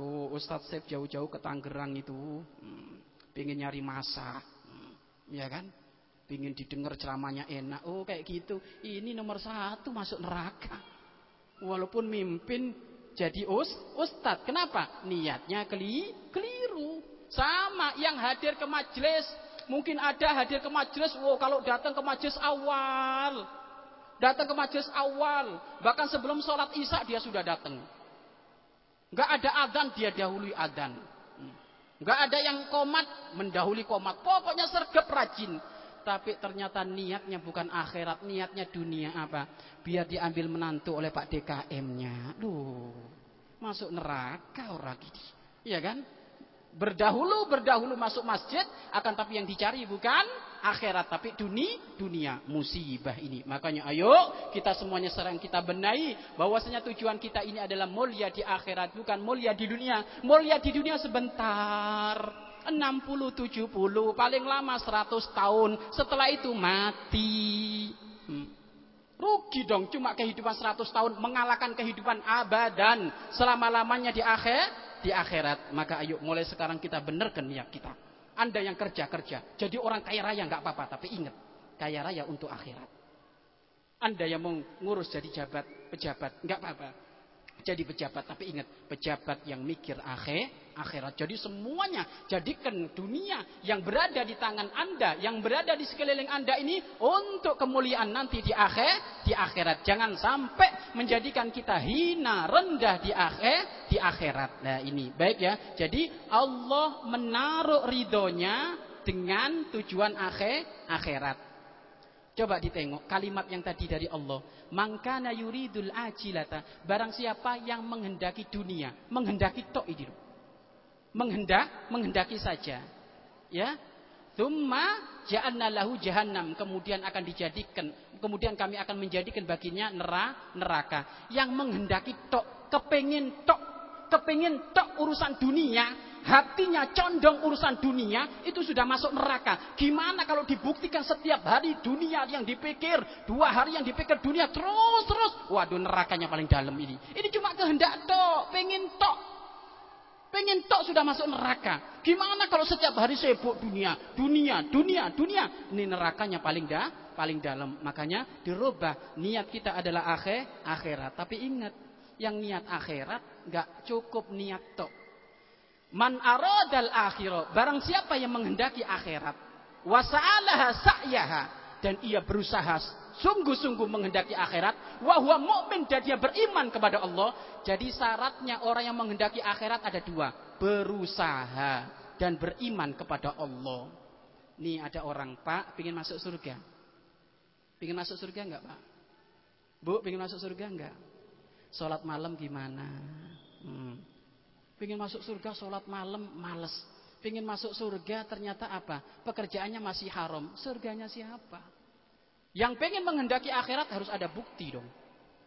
Oh, Ustadz Sep jauh-jauh ke Tangerang itu. Hmm, pengen nyari masa. Hmm, ya kan? Pingin didengar ceramahnya enak. Oh kayak gitu. Ini nomor satu masuk neraka. Walaupun mimpin jadi us, ustad. Kenapa? Niatnya keli, keliru. Sama yang hadir ke majelis. Mungkin ada hadir ke majelis. Wow kalau datang ke majelis awal. Datang ke majelis awal. Bahkan sebelum sholat isya dia sudah datang. Gak ada adzan dia dahului adzan. Gak ada yang komat mendahului komat. Pokoknya sergap rajin tapi ternyata niatnya bukan akhirat, niatnya dunia apa? Biar diambil menantu oleh Pak DKM-nya. Duh, masuk neraka orang ini. Iya kan? Berdahulu, berdahulu masuk masjid, akan tapi yang dicari bukan akhirat, tapi dunia, dunia musibah ini. Makanya ayo kita semuanya serang kita benahi bahwasanya tujuan kita ini adalah mulia di akhirat, bukan mulia di dunia. Mulia di dunia sebentar. 60, 70, paling lama 100 tahun. Setelah itu mati. Hmm. Rugi dong cuma kehidupan 100 tahun mengalahkan kehidupan abadan selama-lamanya di akhir di akhirat. Maka ayo mulai sekarang kita benarkan niat kita. Anda yang kerja-kerja, jadi orang kaya raya nggak apa-apa, tapi ingat, kaya raya untuk akhirat. Anda yang mau ngurus jadi jabat, pejabat, nggak apa-apa jadi pejabat. Tapi ingat, pejabat yang mikir akhir, akhirat. Jadi semuanya jadikan dunia yang berada di tangan Anda, yang berada di sekeliling Anda ini untuk kemuliaan nanti di akhir, di akhirat. Jangan sampai menjadikan kita hina, rendah di akhir, di akhirat. Nah ini baik ya. Jadi Allah menaruh ridhonya dengan tujuan akhir, akhirat. Coba ditengok kalimat yang tadi dari Allah. Mangkana yuridul ajilata. Barang siapa yang menghendaki dunia. Menghendaki tok. Menghendak, menghendaki saja. Ya. Thumma ja'alna lahu jahannam. Kemudian akan dijadikan. Kemudian kami akan menjadikan baginya neraka. Yang menghendaki tok. Kepengin tok. Kepengin tok urusan dunia hatinya condong urusan dunia, itu sudah masuk neraka. Gimana kalau dibuktikan setiap hari dunia yang dipikir, dua hari yang dipikir dunia terus terus, waduh nerakanya paling dalam ini. Ini cuma kehendak tok, pengen tok. Pengen tok sudah masuk neraka. Gimana kalau setiap hari sibuk dunia, dunia, dunia, dunia. Ini nerakanya paling dah, paling dalam. Makanya dirubah niat kita adalah akhir, akhirat. Tapi ingat, yang niat akhirat nggak cukup niat tok. Man aradal akhirah, barang siapa yang menghendaki akhirat, wasa'alaha sa'yaha dan ia berusaha sungguh-sungguh menghendaki akhirat, wa huwa mu'min dan dia beriman kepada Allah. Jadi syaratnya orang yang menghendaki akhirat ada dua, berusaha dan beriman kepada Allah. Nih ada orang, Pak, ingin masuk surga. Ingin masuk surga enggak, Pak? Bu, ingin masuk surga enggak? Salat malam gimana? Hmm. Pengen masuk surga sholat malam males. Pengen masuk surga ternyata apa? Pekerjaannya masih haram. Surganya siapa? Yang pengen menghendaki akhirat harus ada bukti dong.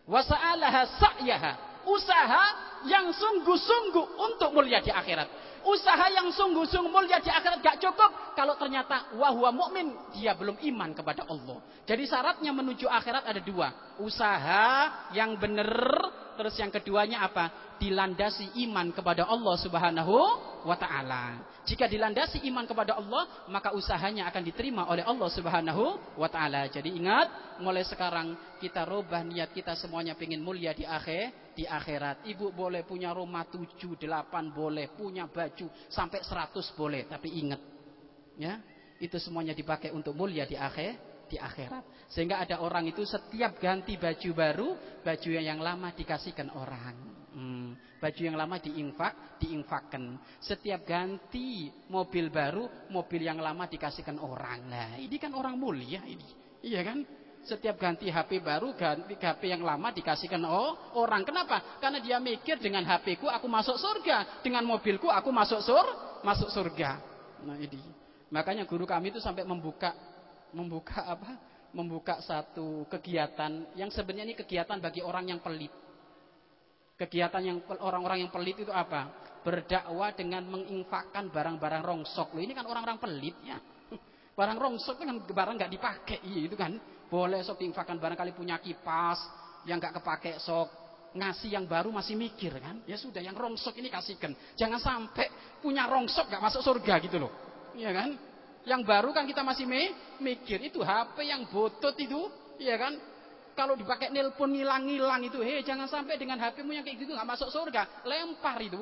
Wasa'alaha sa'yaha. Usaha yang sungguh-sungguh untuk mulia di akhirat. Usaha yang sungguh-sungguh mulia di akhirat gak cukup. Kalau ternyata wahwa mukmin dia belum iman kepada Allah. Jadi syaratnya menuju akhirat ada dua. Usaha yang benar. Terus yang keduanya apa? dilandasi iman kepada Allah Subhanahu wa taala. Jika dilandasi iman kepada Allah, maka usahanya akan diterima oleh Allah Subhanahu wa taala. Jadi ingat, mulai sekarang kita rubah niat kita semuanya ingin mulia di akhir, di akhirat. Ibu boleh punya rumah 7, 8 boleh, punya baju sampai 100 boleh, tapi ingat ya, itu semuanya dipakai untuk mulia di akhir, di akhirat. Sehingga ada orang itu setiap ganti baju baru, baju yang lama dikasihkan orang. Hmm, baju yang lama diinfak, diinfakkan. Setiap ganti mobil baru, mobil yang lama dikasihkan orang. Nah, ini kan orang mulia ini. Iya kan? Setiap ganti HP baru, ganti HP yang lama dikasihkan oh, orang. Kenapa? Karena dia mikir dengan HP ku aku masuk surga, dengan mobilku aku masuk sur, masuk surga. Nah, ini. Makanya guru kami itu sampai membuka membuka apa? Membuka satu kegiatan yang sebenarnya ini kegiatan bagi orang yang pelit. Kegiatan yang orang-orang yang pelit itu apa? Berdakwah dengan menginfakkan barang-barang rongsok. Loh, ini kan orang-orang pelit ya. [laughs] Barang rongsok kan barang nggak dipakai itu kan. Boleh sok diinfakkan barangkali punya kipas yang nggak kepake sok ngasih yang baru masih mikir kan ya sudah yang rongsok ini kasihkan jangan sampai punya rongsok nggak masuk surga gitu loh iya kan yang baru kan kita masih me mikir itu HP yang botol itu iya kan kalau dipakai nelpon ngilang-ngilang itu, hei jangan sampai dengan HPmu yang kayak gitu nggak masuk surga, lempar itu.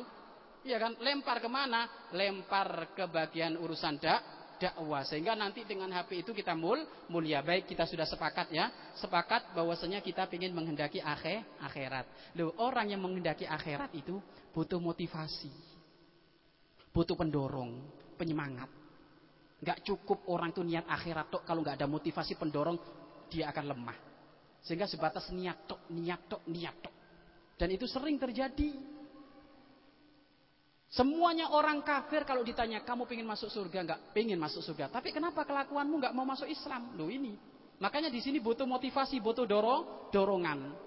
Iya kan? Lempar ke mana? Lempar ke bagian urusan dak dakwah sehingga nanti dengan HP itu kita mul mulia baik kita sudah sepakat ya sepakat bahwasanya kita ingin menghendaki akhir akhirat loh orang yang menghendaki akhirat itu butuh motivasi butuh pendorong penyemangat nggak cukup orang itu niat akhirat tok kalau nggak ada motivasi pendorong dia akan lemah sehingga sebatas niat tok, niat tok, niat tok. Dan itu sering terjadi. Semuanya orang kafir kalau ditanya kamu pengen masuk surga nggak? Pengen masuk surga. Tapi kenapa kelakuanmu nggak mau masuk Islam? Loh ini. Makanya di sini butuh motivasi, butuh dorong, dorongan.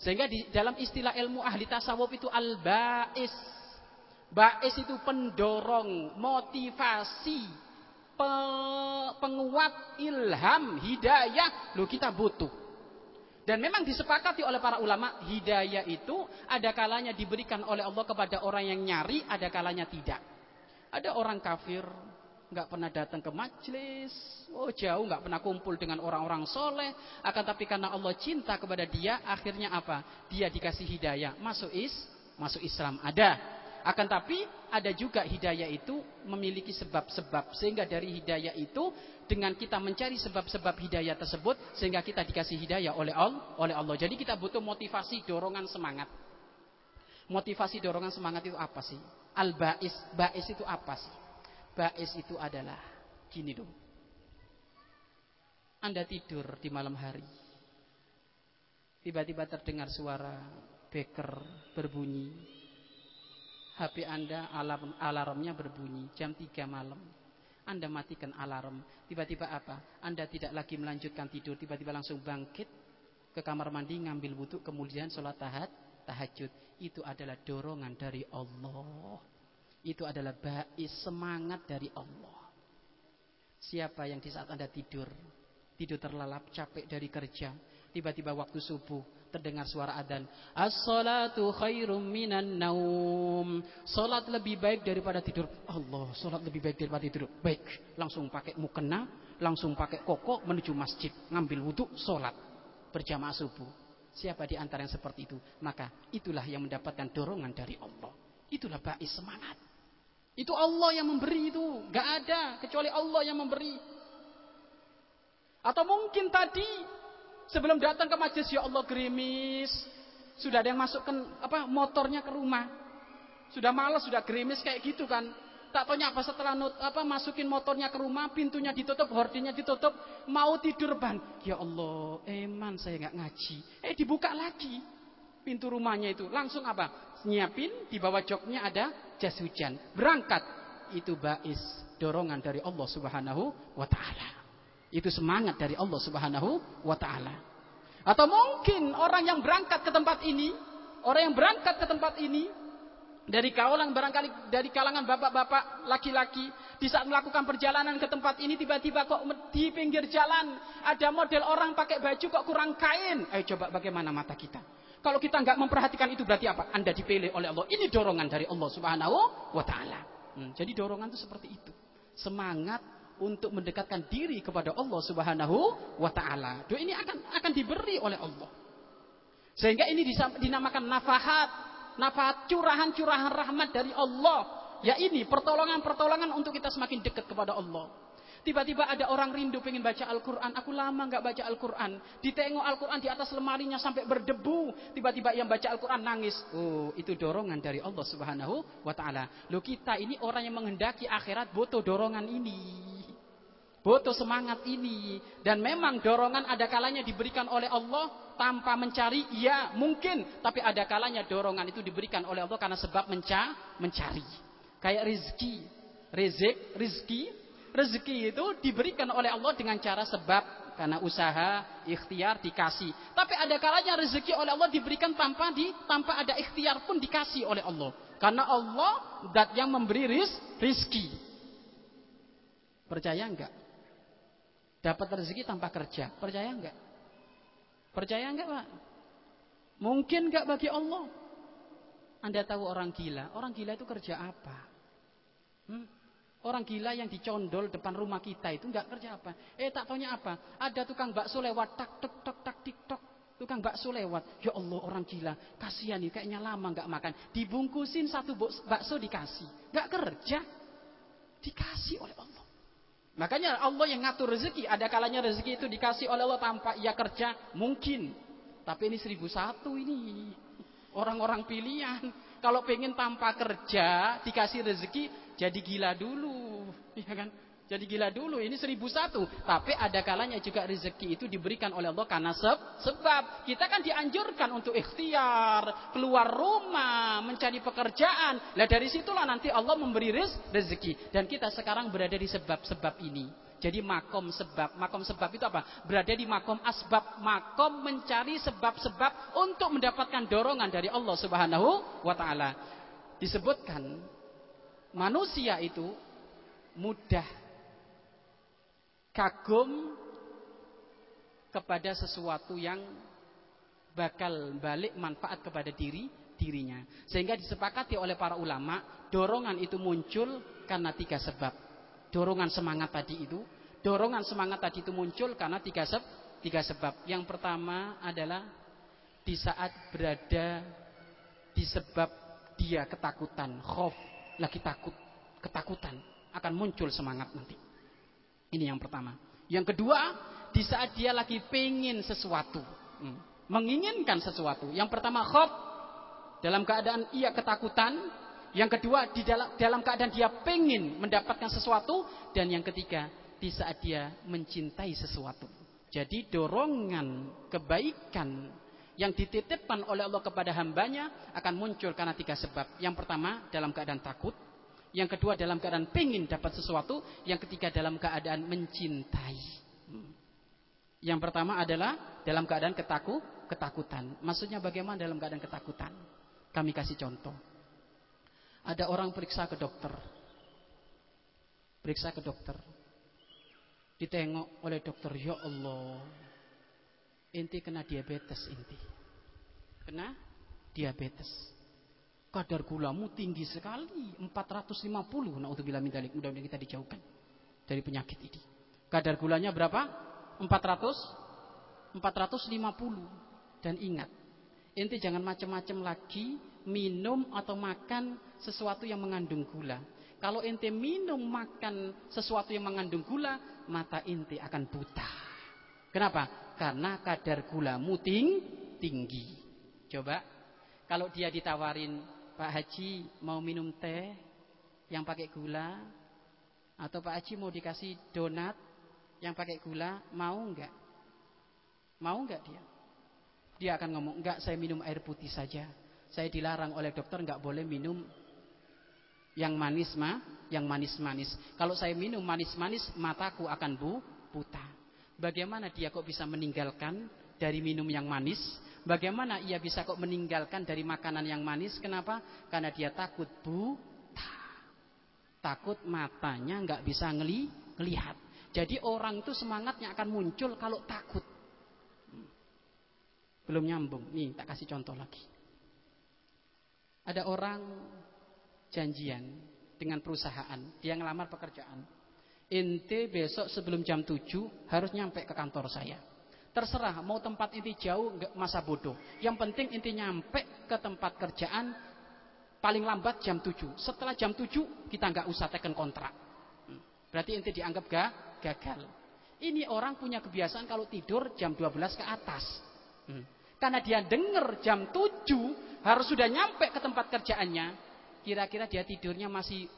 Sehingga di dalam istilah ilmu ahli tasawuf itu al-ba'is. Ba'is itu pendorong, motivasi, penguat, ilham, hidayah. Loh kita butuh. Dan memang disepakati oleh para ulama, hidayah itu ada kalanya diberikan oleh Allah kepada orang yang nyari, ada kalanya tidak. Ada orang kafir, nggak pernah datang ke majelis, oh jauh nggak pernah kumpul dengan orang-orang soleh, akan tapi karena Allah cinta kepada dia, akhirnya apa? Dia dikasih hidayah, masuk is, masuk Islam ada. Akan tapi ada juga hidayah itu memiliki sebab-sebab sehingga dari hidayah itu dengan kita mencari sebab-sebab hidayah tersebut sehingga kita dikasih hidayah oleh Allah, oleh Allah. Jadi kita butuh motivasi, dorongan semangat. Motivasi dorongan semangat itu apa sih? Al-ba'is, ba'is itu apa sih? Ba'is itu adalah gini dong. Anda tidur di malam hari. Tiba-tiba terdengar suara beker berbunyi HP Anda alarm, alarmnya berbunyi jam 3 malam. Anda matikan alarm. Tiba-tiba apa? Anda tidak lagi melanjutkan tidur. Tiba-tiba langsung bangkit ke kamar mandi ngambil wudhu kemudian sholat tahad, tahajud. Itu adalah dorongan dari Allah. Itu adalah bais semangat dari Allah. Siapa yang di saat Anda tidur, tidur terlelap, capek dari kerja, tiba-tiba waktu subuh, terdengar suara adzan. As-salatu khairum minan naum. Salat lebih baik daripada tidur. Allah, salat lebih baik daripada tidur. Baik, langsung pakai mukena, langsung pakai koko menuju masjid, ngambil wudhu, salat berjamaah subuh. Siapa di antara yang seperti itu? Maka itulah yang mendapatkan dorongan dari Allah. Itulah bais semangat. Itu Allah yang memberi itu. Gak ada kecuali Allah yang memberi. Atau mungkin tadi Sebelum datang ke majelis ya Allah gerimis. Sudah ada yang masukkan apa motornya ke rumah. Sudah malas, sudah gerimis kayak gitu kan. Tak tanya apa setelah not, apa masukin motornya ke rumah, pintunya ditutup, hordinya ditutup, mau tidur ban. Ya Allah, eman saya nggak ngaji. Eh dibuka lagi pintu rumahnya itu. Langsung apa? Nyiapin di bawah joknya ada jas hujan. Berangkat. Itu bais dorongan dari Allah Subhanahu wa taala. Itu semangat dari Allah Subhanahu wa taala. Atau mungkin orang yang berangkat ke tempat ini, orang yang berangkat ke tempat ini dari kawalan barangkali dari kalangan bapak-bapak laki-laki di saat melakukan perjalanan ke tempat ini tiba-tiba kok di pinggir jalan ada model orang pakai baju kok kurang kain. Ayo coba bagaimana mata kita? Kalau kita nggak memperhatikan itu berarti apa? Anda dipilih oleh Allah. Ini dorongan dari Allah Subhanahu wa taala. Hmm, jadi dorongan itu seperti itu. Semangat untuk mendekatkan diri kepada Allah Subhanahu wa taala. Doa ini akan akan diberi oleh Allah. Sehingga ini dinamakan nafahat, nafahat curahan-curahan rahmat dari Allah. Ya ini pertolongan-pertolongan untuk kita semakin dekat kepada Allah. Tiba-tiba ada orang rindu pengen baca Al-Quran. Aku lama nggak baca Al-Quran. Ditengok Al-Quran di atas lemarinya sampai berdebu. Tiba-tiba yang baca Al-Quran nangis. Oh, itu dorongan dari Allah Subhanahu wa Ta'ala. Lo kita ini orang yang menghendaki akhirat butuh dorongan ini. Butuh semangat ini. Dan memang dorongan ada kalanya diberikan oleh Allah tanpa mencari. Ya mungkin. Tapi ada kalanya dorongan itu diberikan oleh Allah karena sebab menca mencari. Kayak rizki. Rizik, rizki rezeki itu diberikan oleh Allah dengan cara sebab karena usaha, ikhtiar dikasih. Tapi ada kalanya rezeki oleh Allah diberikan tanpa di tanpa ada ikhtiar pun dikasih oleh Allah. Karena Allah dat yang memberi riz, rizki. Percaya enggak? Dapat rezeki tanpa kerja. Percaya enggak? Percaya enggak, Pak? Mungkin enggak bagi Allah? Anda tahu orang gila. Orang gila itu kerja apa? Hmm? Orang gila yang dicondol depan rumah kita itu nggak kerja apa? Eh tak tanya apa? Ada tukang bakso lewat tak tek tok tak tik tok. Tukang bakso lewat. Ya Allah orang gila. Kasihan nih kayaknya lama nggak makan. Dibungkusin satu bakso dikasih. Nggak kerja. Dikasih oleh Allah. Makanya Allah yang ngatur rezeki. Ada kalanya rezeki itu dikasih oleh Allah tanpa ia kerja. Mungkin. Tapi ini seribu satu ini. Orang-orang pilihan. Kalau pengen tanpa kerja dikasih rezeki jadi gila dulu, ya kan? Jadi gila dulu, ini seribu satu. Tapi ada kalanya juga rezeki itu diberikan oleh Allah karena sebab. Kita kan dianjurkan untuk ikhtiar, keluar rumah, mencari pekerjaan. Nah dari situlah nanti Allah memberi rezeki. Dan kita sekarang berada di sebab-sebab ini. Jadi makom sebab. Makom sebab itu apa? Berada di makom asbab. Makom mencari sebab-sebab untuk mendapatkan dorongan dari Allah subhanahu wa ta'ala. Disebutkan manusia itu mudah kagum kepada sesuatu yang bakal balik manfaat kepada diri dirinya. Sehingga disepakati oleh para ulama, dorongan itu muncul karena tiga sebab. Dorongan semangat tadi itu, dorongan semangat tadi itu muncul karena tiga sebab. Tiga sebab. Yang pertama adalah di saat berada di sebab dia ketakutan, khof, lagi takut, ketakutan akan muncul semangat nanti. Ini yang pertama. Yang kedua, di saat dia lagi pengen sesuatu. Hmm. Menginginkan sesuatu. Yang pertama, khop. Dalam keadaan ia ketakutan. Yang kedua, di dalam, dalam keadaan dia pengen mendapatkan sesuatu. Dan yang ketiga, di saat dia mencintai sesuatu. Jadi dorongan kebaikan yang dititipkan oleh Allah kepada hambanya akan muncul karena tiga sebab. Yang pertama, dalam keadaan takut. Yang kedua dalam keadaan pengen dapat sesuatu. Yang ketiga dalam keadaan mencintai. Hmm. Yang pertama adalah dalam keadaan ketaku, ketakutan. Maksudnya bagaimana dalam keadaan ketakutan? Kami kasih contoh. Ada orang periksa ke dokter. Periksa ke dokter. Ditengok oleh dokter, ya Allah. Inti kena diabetes inti. Kena diabetes. Kadar gulamu tinggi sekali 450 naudzubillah min dzalik mudah-mudahan kita dijauhkan dari penyakit ini. Kadar gulanya berapa? 400 450 dan ingat inti jangan macam-macam lagi minum atau makan sesuatu yang mengandung gula. Kalau inti minum makan sesuatu yang mengandung gula mata inti akan buta. Kenapa karena kadar gulamu ting tinggi coba kalau dia ditawarin Pak Haji mau minum teh yang pakai gula atau Pak Haji mau dikasih donat yang pakai gula mau enggak? Mau enggak dia? Dia akan ngomong enggak saya minum air putih saja. Saya dilarang oleh dokter enggak boleh minum yang manis mah, yang manis-manis. Kalau saya minum manis-manis mataku akan bu buta. Bagaimana dia kok bisa meninggalkan dari minum yang manis Bagaimana ia bisa kok meninggalkan dari makanan yang manis? Kenapa? Karena dia takut buta. Takut matanya nggak bisa ngeli, ngelihat. Jadi orang itu semangatnya akan muncul kalau takut. Hmm. Belum nyambung. Nih, tak kasih contoh lagi. Ada orang janjian dengan perusahaan, dia ngelamar pekerjaan. Ente besok sebelum jam 7 harus nyampe ke kantor saya. Terserah mau tempat inti jauh nggak masa bodoh. Yang penting inti nyampe ke tempat kerjaan paling lambat jam 7. Setelah jam 7 kita nggak usah teken kontrak. Hmm. Berarti inti dianggap gak gagal. Ini orang punya kebiasaan kalau tidur jam 12 ke atas. Hmm. Karena dia dengar jam 7 harus sudah nyampe ke tempat kerjaannya. Kira-kira dia tidurnya masih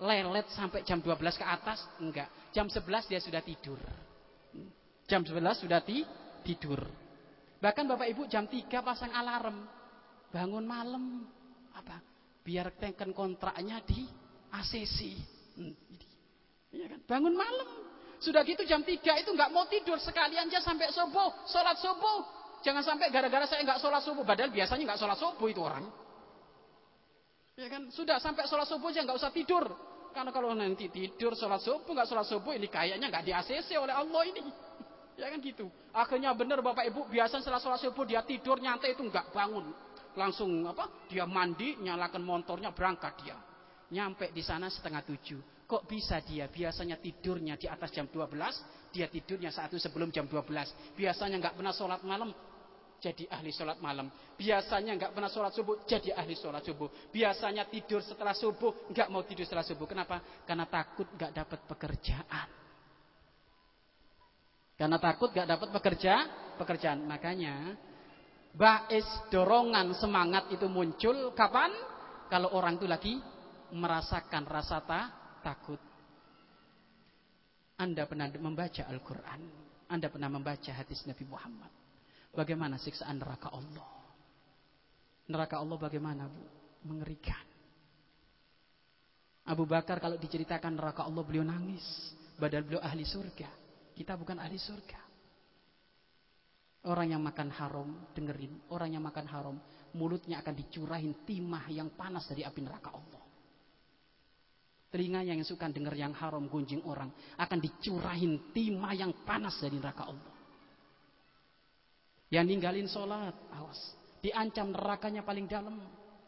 lelet sampai jam 12 ke atas? Enggak. Jam 11 dia sudah tidur. Jam 11 sudah ti, tidur. Bahkan Bapak Ibu jam 3 pasang alarm. Bangun malam. Apa? Biar teken kontraknya di ACC. Hmm, iya kan? Bangun malam. Sudah gitu jam 3 itu nggak mau tidur sekalian aja sampai subuh, sholat subuh. Jangan sampai gara-gara saya nggak sholat subuh, padahal biasanya nggak sholat subuh itu orang. Ya kan? Sudah sampai sholat subuh aja nggak usah tidur. Karena kalau nanti tidur sholat subuh nggak sholat subuh ini kayaknya nggak di ACC oleh Allah ini. [laughs] Ya kan gitu. Akhirnya benar Bapak Ibu, biasa setelah sholat subuh dia tidur nyantai itu nggak bangun. Langsung apa? Dia mandi, nyalakan motornya, berangkat dia. Nyampe di sana setengah tujuh. Kok bisa dia? Biasanya tidurnya di atas jam 12, dia tidurnya saat itu sebelum jam 12. Biasanya nggak pernah sholat malam, jadi ahli sholat malam. Biasanya nggak pernah sholat subuh, jadi ahli sholat subuh. Biasanya tidur setelah subuh, nggak mau tidur setelah subuh. Kenapa? Karena takut nggak dapat pekerjaan. Karena takut gak dapat pekerja, pekerjaan. Makanya bais dorongan semangat itu muncul kapan? Kalau orang itu lagi merasakan rasa ta, takut. Anda pernah membaca Al-Quran. Anda pernah membaca hadis Nabi Muhammad. Bagaimana siksaan neraka Allah. Neraka Allah bagaimana bu? Mengerikan. Abu Bakar kalau diceritakan neraka Allah beliau nangis. Badal beliau ahli surga. Kita bukan ahli surga. Orang yang makan haram, dengerin. Orang yang makan haram, mulutnya akan dicurahin timah yang panas dari api neraka Allah. Telinganya yang suka dengar yang haram gunjing orang akan dicurahin timah yang panas dari neraka Allah. Yang ninggalin sholat, awas. Diancam nerakanya paling dalam.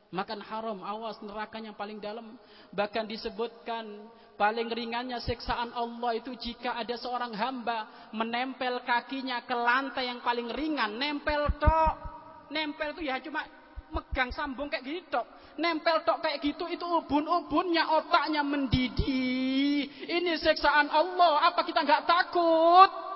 Makan haram, awas nerakanya paling dalam. Bahkan disebutkan paling ringannya siksaan Allah itu jika ada seorang hamba menempel kakinya ke lantai yang paling ringan. Nempel tok. Nempel itu ya cuma megang sambung kayak gitu nempel tok kayak gitu itu ubun-ubunnya otaknya mendidih ini siksaan Allah apa kita nggak takut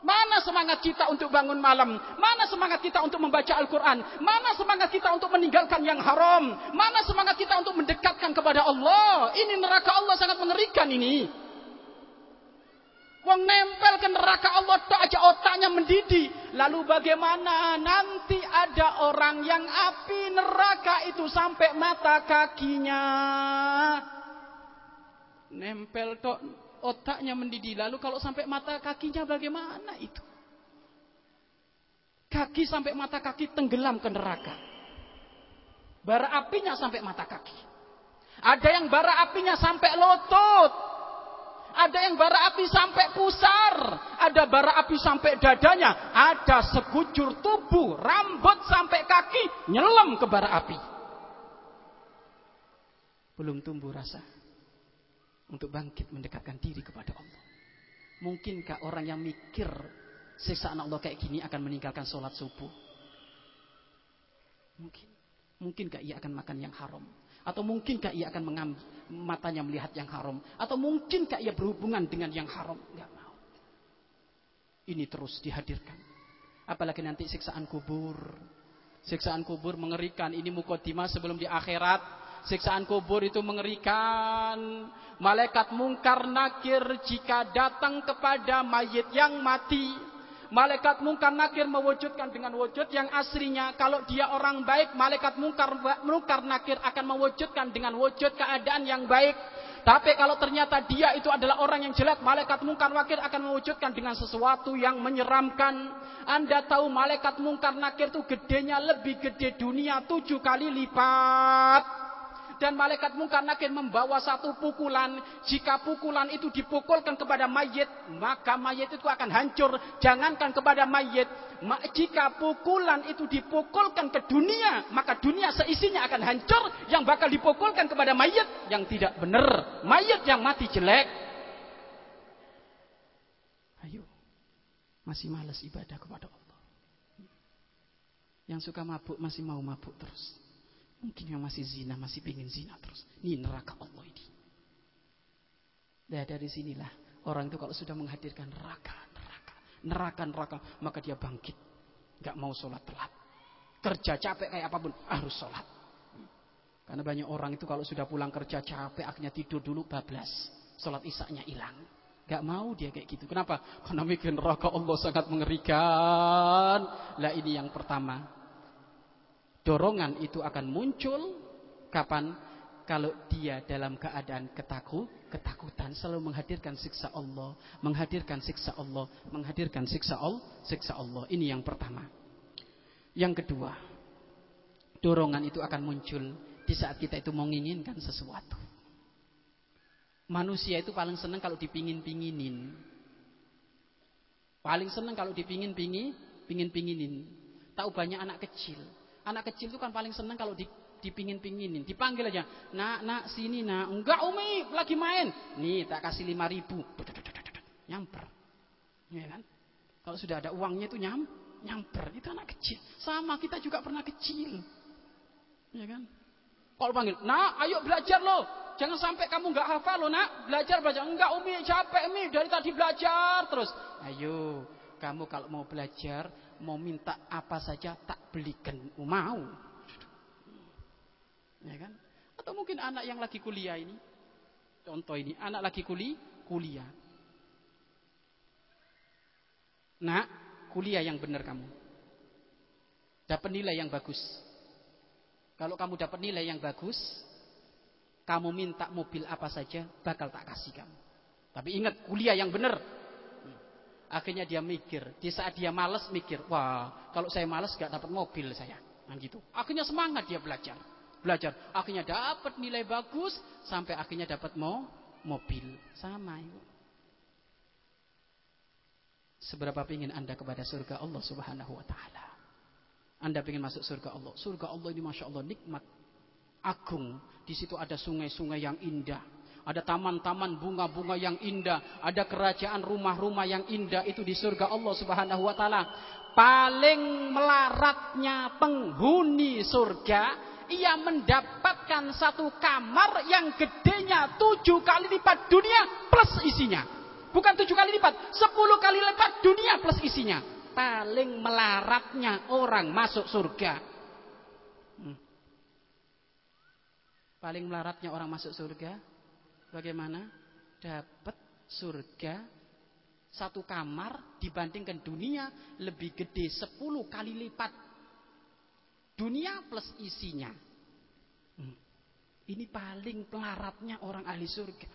Mana semangat kita untuk bangun malam? Mana semangat kita untuk membaca Al-Quran? Mana semangat kita untuk meninggalkan yang haram? Mana semangat kita untuk mendekatkan kepada Allah? Ini neraka Allah sangat mengerikan ini. Wong nempel ke neraka Allah tak aja otaknya mendidih. Lalu bagaimana nanti ada orang yang api neraka itu sampai mata kakinya. Nempel tok otaknya mendidih. Lalu kalau sampai mata kakinya bagaimana itu? Kaki sampai mata kaki tenggelam ke neraka. Bara apinya sampai mata kaki. Ada yang bara apinya sampai lutut. Ada yang bara api sampai pusar. Ada bara api sampai dadanya. Ada sekujur tubuh, rambut sampai kaki, nyelam ke bara api. Belum tumbuh rasa untuk bangkit mendekatkan diri kepada Allah. Mungkinkah orang yang mikir siksaan Allah kayak gini akan meninggalkan sholat subuh? Mungkin. Mungkinkah ia akan makan yang haram? Atau mungkinkah ia akan mengambil matanya melihat yang haram? Atau mungkinkah ia berhubungan dengan yang haram? Enggak mau. Ini terus dihadirkan. Apalagi nanti siksaan kubur. Siksaan kubur mengerikan. Ini mukotimah sebelum di akhirat. Siksaan kubur itu mengerikan. Malaikat mungkar nakir jika datang kepada mayit yang mati Malaikat mungkar nakir mewujudkan dengan wujud yang aslinya. Kalau dia orang baik, malaikat mungkar, mungkar nakir akan mewujudkan dengan wujud keadaan yang baik. Tapi kalau ternyata dia itu adalah orang yang jelek, malaikat mungkar nakir akan mewujudkan dengan sesuatu yang menyeramkan. Anda tahu malaikat mungkar nakir itu gedenya lebih gede dunia tujuh kali lipat dan malaikat mungkar nakir membawa satu pukulan. Jika pukulan itu dipukulkan kepada mayit, maka mayit itu akan hancur. Jangankan kepada mayit, jika pukulan itu dipukulkan ke dunia, maka dunia seisinya akan hancur. Yang bakal dipukulkan kepada mayit yang tidak benar, mayit yang mati jelek. Ayo, masih malas ibadah kepada Allah. Yang suka mabuk masih mau mabuk terus. Mungkin yang masih zina, masih pengen zina terus. Ini neraka Allah ini. Nah dari sinilah orang itu kalau sudah menghadirkan neraka, neraka, neraka, neraka, maka dia bangkit. Gak mau sholat telat. Kerja capek kayak apa pun, harus sholat. Karena banyak orang itu kalau sudah pulang kerja capek, akhirnya tidur dulu bablas. Sholat isaknya hilang. Gak mau dia kayak gitu. Kenapa? Karena mikir neraka Allah sangat mengerikan. Lah ini yang pertama dorongan itu akan muncul kapan kalau dia dalam keadaan ketakut, ketakutan selalu menghadirkan siksa Allah, menghadirkan siksa Allah, menghadirkan siksa Allah, siksa Allah. Ini yang pertama. Yang kedua, dorongan itu akan muncul di saat kita itu menginginkan sesuatu. Manusia itu paling senang kalau dipingin-pinginin. Paling senang kalau dipingin-pingin, pingin-pinginin. Tahu banyak anak kecil Anak kecil itu kan paling senang kalau di, dipingin-pinginin. Dipanggil aja. Nak, nak, sini nak. Enggak Umi, lagi main. Nih, tak kasih lima ribu. Nyamper. Ya kan? Kalau sudah ada uangnya itu nyam, nyamper. Itu anak kecil. Sama, kita juga pernah kecil. Ya kan? Kalau panggil, nak, ayo belajar loh. Jangan sampai kamu nggak hafal loh nak. Belajar, belajar. Enggak Umi, capek Umi. Dari tadi belajar terus. Ayo, kamu kalau mau belajar, mau minta apa saja tak belikan. Oh, mau. Ya kan? Atau mungkin anak yang lagi kuliah ini. Contoh ini anak lagi kuli kuliah. Nak kuliah yang benar kamu. Dapat nilai yang bagus. Kalau kamu dapat nilai yang bagus kamu minta mobil apa saja bakal tak kasih kamu. Tapi ingat kuliah yang benar. Akhirnya dia mikir, di saat dia malas mikir, wah kalau saya malas gak dapat mobil saya. Nah gitu. Akhirnya semangat dia belajar. Belajar. Akhirnya dapat nilai bagus, sampai akhirnya dapat mo mobil. Sama itu. Seberapa ingin anda kepada surga Allah subhanahu wa ta'ala. Anda ingin masuk surga Allah. Surga Allah ini Masya Allah nikmat. Agung. Di situ ada sungai-sungai yang indah. Ada taman-taman bunga-bunga yang indah. Ada kerajaan rumah-rumah yang indah. Itu di surga Allah subhanahu wa ta'ala. Paling melaratnya penghuni surga. Ia mendapatkan satu kamar yang gedenya tujuh kali lipat dunia plus isinya. Bukan tujuh kali lipat, sepuluh kali lipat dunia plus isinya. Paling melaratnya orang masuk surga. Hmm. Paling melaratnya orang masuk surga. Bagaimana? Dapat surga satu kamar dibandingkan dunia lebih gede sepuluh kali lipat. Dunia plus isinya. Hmm. Ini paling melaratnya orang ahli surga.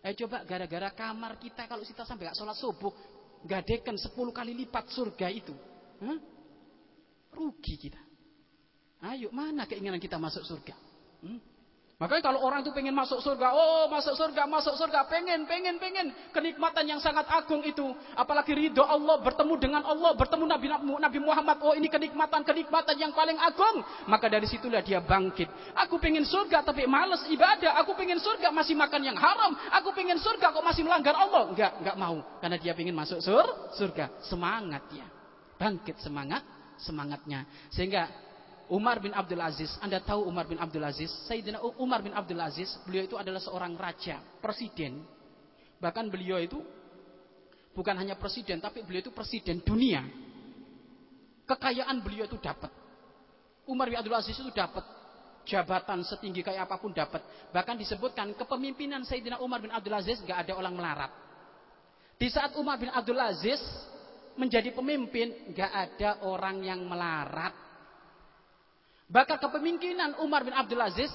Eh coba gara-gara kamar kita kalau kita sampai gak sholat subuh, gadekan 10 kali lipat surga itu. Hah? Rugi kita. Ayo mana keinginan kita masuk surga? Hmm? Makanya kalau orang itu pengen masuk surga, oh masuk surga, masuk surga, pengen, pengen, pengen. Kenikmatan yang sangat agung itu. Apalagi ridho Allah, bertemu dengan Allah, bertemu Nabi, Nabi Muhammad. Oh ini kenikmatan, kenikmatan yang paling agung. Maka dari situlah dia bangkit. Aku pengen surga tapi males ibadah. Aku pengen surga masih makan yang haram. Aku pengen surga kok masih melanggar Allah. Enggak, enggak mau. Karena dia pengen masuk sur, surga. Semangat ya. Bangkit semangat, semangatnya. Sehingga Umar bin Abdul Aziz, Anda tahu Umar bin Abdul Aziz? Sayyidina Umar bin Abdul Aziz, beliau itu adalah seorang raja, presiden. Bahkan beliau itu bukan hanya presiden, tapi beliau itu presiden dunia. Kekayaan beliau itu dapat. Umar bin Abdul Aziz itu dapat jabatan setinggi kayak apa pun dapat. Bahkan disebutkan kepemimpinan Sayyidina Umar bin Abdul Aziz nggak ada orang melarat. Di saat Umar bin Abdul Aziz menjadi pemimpin, nggak ada orang yang melarat. Bahkan kepemimpinan Umar bin Abdul Aziz,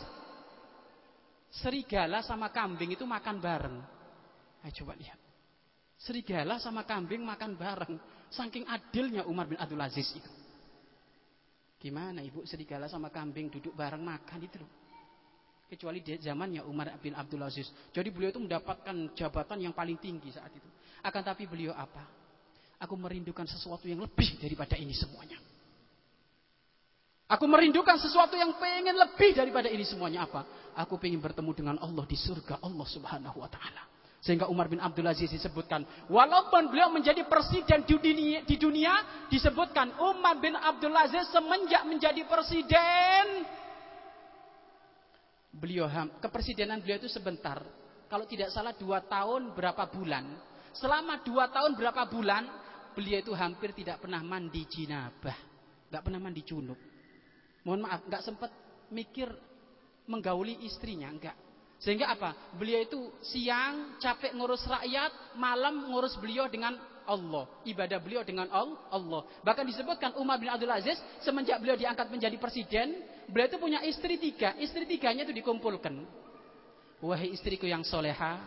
serigala sama kambing itu makan bareng. Ayo coba lihat. Serigala sama kambing makan bareng. Saking adilnya Umar bin Abdul Aziz itu. Gimana ibu serigala sama kambing duduk bareng makan itu loh. Kecuali di zamannya Umar bin Abdul Aziz. Jadi beliau itu mendapatkan jabatan yang paling tinggi saat itu. Akan tapi beliau apa? Aku merindukan sesuatu yang lebih daripada ini semuanya. Aku merindukan sesuatu yang pengen lebih daripada ini semuanya apa? Aku pengen bertemu dengan Allah di surga Allah subhanahu wa ta'ala. Sehingga Umar bin Abdul Aziz disebutkan. Walaupun beliau menjadi presiden di dunia, di dunia disebutkan Umar bin Abdul Aziz semenjak menjadi presiden. Beliau kepresidenan beliau itu sebentar. Kalau tidak salah dua tahun berapa bulan. Selama dua tahun berapa bulan. Beliau itu hampir tidak pernah mandi jinabah. Tidak pernah mandi junub. Mohon maaf, nggak sempat mikir menggauli istrinya, enggak. Sehingga apa? Beliau itu siang capek ngurus rakyat, malam ngurus beliau dengan Allah. Ibadah beliau dengan Allah. Bahkan disebutkan Umar bin Abdul Aziz semenjak beliau diangkat menjadi presiden, beliau itu punya istri tiga. Istri tiganya itu dikumpulkan. Wahai istriku yang soleha,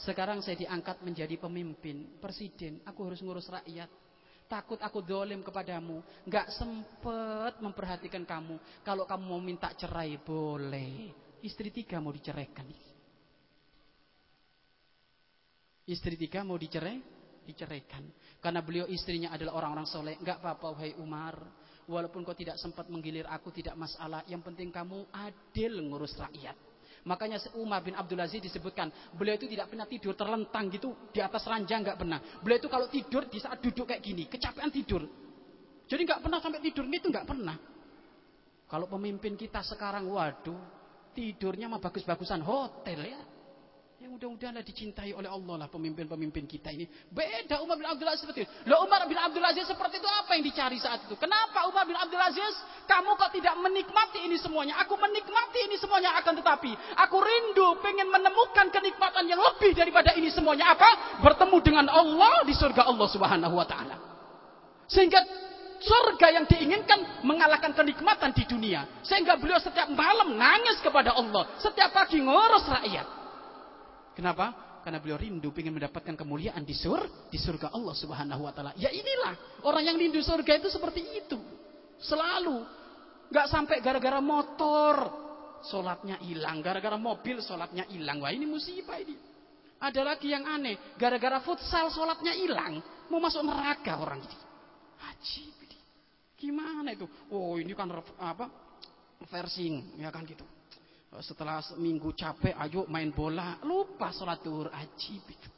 sekarang saya diangkat menjadi pemimpin, presiden. Aku harus ngurus rakyat. Takut aku dolim kepadamu. Gak sempet memperhatikan kamu. Kalau kamu mau minta cerai, boleh. Istri tiga mau diceraikan. Istri tiga mau dicerai, diceraikan. Karena beliau istrinya adalah orang-orang soleh. Gak apa-apa, wahai Umar. Walaupun kau tidak sempat menggilir aku, tidak masalah. Yang penting kamu adil ngurus rakyat. Makanya Umar bin Abdul Aziz disebutkan, beliau itu tidak pernah tidur terlentang gitu di atas ranjang nggak pernah. Beliau itu kalau tidur di saat duduk kayak gini, kecapean tidur. Jadi nggak pernah sampai tidur itu nggak pernah. Kalau pemimpin kita sekarang, waduh, tidurnya mah bagus-bagusan hotel ya. Mudah-mudahanlah dicintai oleh Allah lah pemimpin-pemimpin kita ini. Beda Umar bin Abdul Aziz seperti itu. Loh Umar bin Abdul Aziz seperti itu apa yang dicari saat itu? Kenapa Umar bin Abdul Aziz kamu kok tidak menikmati ini semuanya? Aku menikmati ini semuanya akan tetapi aku rindu pengen menemukan kenikmatan yang lebih daripada ini semuanya apa? Bertemu dengan Allah di surga Allah Subhanahu wa taala. Sehingga surga yang diinginkan mengalahkan kenikmatan di dunia. Sehingga beliau setiap malam nangis kepada Allah. Setiap pagi ngurus rakyat. Kenapa? Karena beliau rindu ingin mendapatkan kemuliaan di sur, di surga Allah Subhanahu wa taala. Ya inilah, orang yang rindu surga itu seperti itu. Selalu nggak sampai gara-gara motor sholatnya hilang, gara-gara mobil sholatnya hilang. Wah ini musibah ini. Ada lagi yang aneh, gara-gara futsal sholatnya hilang, mau masuk neraka orang ini. Haji, Gimana itu? Oh ini kan apa? Versing, ya kan gitu. Setelah seminggu capek, ayo main bola. Lupa sholat duhur. Ajib itu.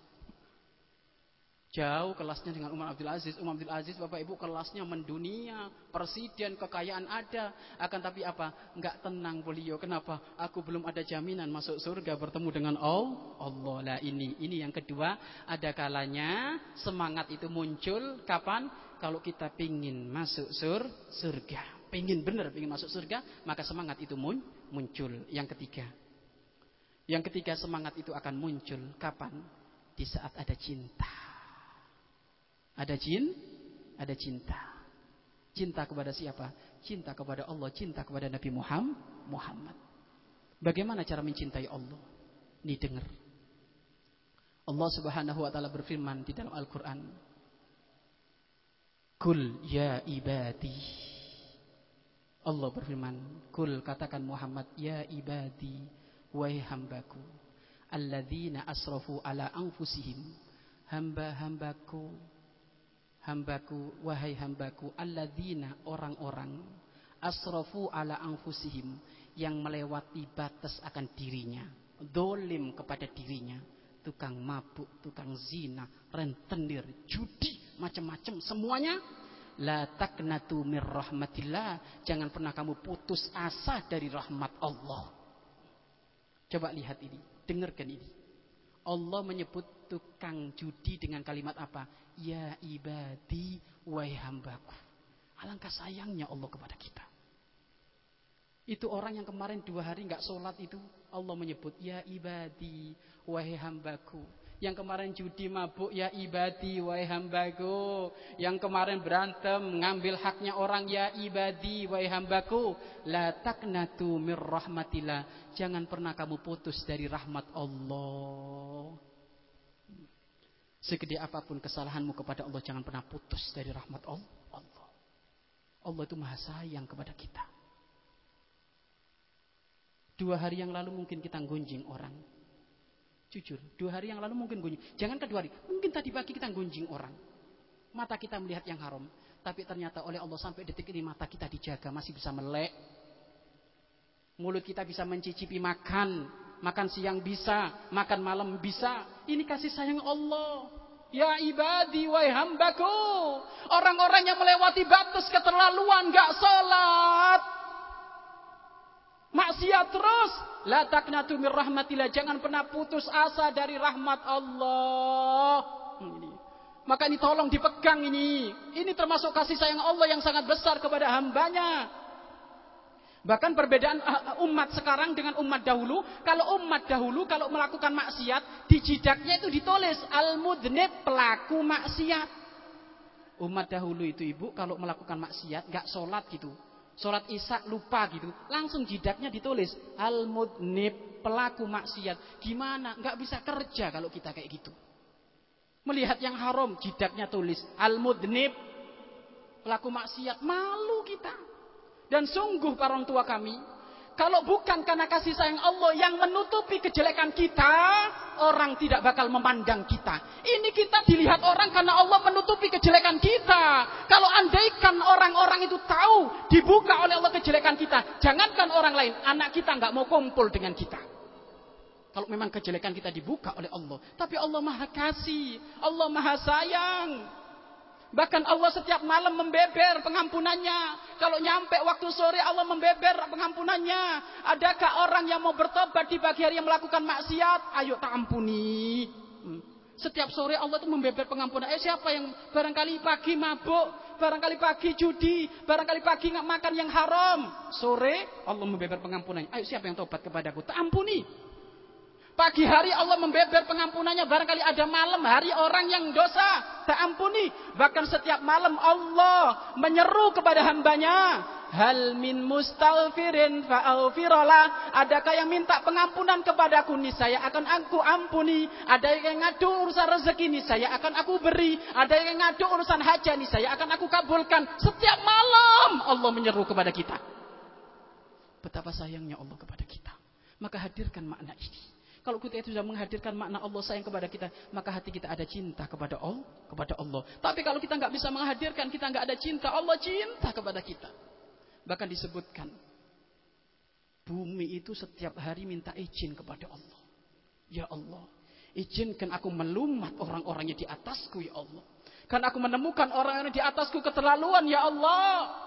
Jauh kelasnya dengan Umar Abdul Aziz. Umar Abdul Aziz, Bapak Ibu, kelasnya mendunia. Presiden, kekayaan ada. Akan tapi apa? Enggak tenang beliau. Kenapa? Aku belum ada jaminan masuk surga bertemu dengan Allah. Allah lah ini. Ini yang kedua. Ada kalanya semangat itu muncul. Kapan? Kalau kita pingin masuk sur, surga. Pingin benar pingin masuk surga. Maka semangat itu muncul muncul. Yang ketiga. Yang ketiga semangat itu akan muncul. Kapan? Di saat ada cinta. Ada jin? Ada cinta. Cinta kepada siapa? Cinta kepada Allah. Cinta kepada Nabi Muhammad. Bagaimana cara mencintai Allah? Ini dengar. Allah subhanahu wa ta'ala berfirman di dalam Al-Quran. Kul ya ibadi. Allah berfirman, "Kul katakan Muhammad, ya ibadi, wahai hambaku, alladzina asrafu ala anfusihim." Hamba-hambaku, hambaku, wahai hambaku, alladzina orang-orang asrafu ala anfusihim yang melewati batas akan dirinya, dolim kepada dirinya, tukang mabuk, tukang zina, rentenir, judi, macam-macam semuanya La taknatu mir rahmatillah. Jangan pernah kamu putus asa dari rahmat Allah. Coba lihat ini. Dengarkan ini. Allah menyebut tukang judi dengan kalimat apa? Ya ibadi wahai hambaku. Alangkah sayangnya Allah kepada kita. Itu orang yang kemarin dua hari nggak sholat itu Allah menyebut ya ibadi wahai hambaku yang kemarin judi mabuk ya ibadi wahai hambaku. Yang kemarin berantem ngambil haknya orang ya ibadi wahai hambaku. La taknatu mir rahmatillah. Jangan pernah kamu putus dari rahmat Allah. Segede apa pun kesalahanmu kepada Allah jangan pernah putus dari rahmat Allah. Allah itu maha sayang kepada kita. Dua hari yang lalu mungkin kita gunjing orang. Jujur, dua hari yang lalu mungkin gunjing. Jangan kedua hari, mungkin tadi pagi kita gunjing orang. Mata kita melihat yang haram. Tapi ternyata oleh Allah sampai detik ini mata kita dijaga, masih bisa melek. Mulut kita bisa mencicipi makan. Makan siang bisa, makan malam bisa. Ini kasih sayang Allah. Ya ibadi wa hambaku. Orang-orang yang melewati batas keterlaluan gak sholat. Maksiat terus. La taknatu mir rahmatillah. Jangan pernah putus asa dari rahmat Allah. Ini. Maka ini tolong dipegang ini. Ini termasuk kasih sayang Allah yang sangat besar kepada hambanya. Bahkan perbedaan uh, uh, umat sekarang dengan umat dahulu. Kalau umat dahulu kalau melakukan maksiat. Di jidaknya itu ditulis. Al-mudnib pelaku maksiat. Umat dahulu itu ibu kalau melakukan maksiat. Gak sholat gitu Sholat isya lupa gitu. Langsung jidaknya ditulis. Al-mudnib. Pelaku maksiat. Gimana? Nggak bisa kerja kalau kita kayak gitu. Melihat yang haram. Jidaknya tulis. Al-mudnib. Pelaku maksiat. Malu kita. Dan sungguh para orang tua kami. Kalau bukan karena kasih sayang Allah yang menutupi kejelekan kita, orang tidak bakal memandang kita. Ini kita dilihat orang karena Allah menutupi kejelekan kita. Kalau andaikan orang-orang itu tahu dibuka oleh Allah kejelekan kita, jangankan orang lain, anak kita nggak mau kumpul dengan kita. Kalau memang kejelekan kita dibuka oleh Allah, tapi Allah Maha Kasih, Allah Maha Sayang. Bahkan Allah setiap malam membeber pengampunannya. Kalau nyampe waktu sore Allah membeber pengampunannya. Adakah orang yang mau bertobat di pagi hari yang melakukan maksiat? Ayo tak ampuni. Hmm. Setiap sore Allah itu membeber pengampunan. Eh siapa yang barangkali pagi mabuk, barangkali pagi judi, barangkali pagi nggak makan yang haram. Sore Allah membeber pengampunan. Ayo siapa yang tobat kepadaku? Tak ampuni. Pagi hari Allah membeber pengampunannya. Barangkali ada malam hari orang yang dosa. Tak ampuni. Bahkan setiap malam Allah menyeru kepada hambanya. Hal min mustalfirin. Adakah yang minta pengampunan kepadaku? Nih saya akan aku ampuni. Ada yang ngadu urusan rezeki nih saya akan aku beri. Ada yang ngadu urusan hajat nih saya akan aku kabulkan. Setiap malam Allah menyeru kepada kita. Betapa sayangnya Allah kepada kita. Maka hadirkan makna ini. Kalau kita itu sudah menghadirkan makna Allah sayang kepada kita, maka hati kita ada cinta kepada Allah, kepada Allah. Tapi kalau kita nggak bisa menghadirkan, kita nggak ada cinta, Allah cinta kepada kita. Bahkan disebutkan, bumi itu setiap hari minta izin kepada Allah. Ya Allah, izinkan aku melumat orang-orang yang di atasku, ya Allah. Karena aku menemukan orang yang di atasku keterlaluan, ya Allah.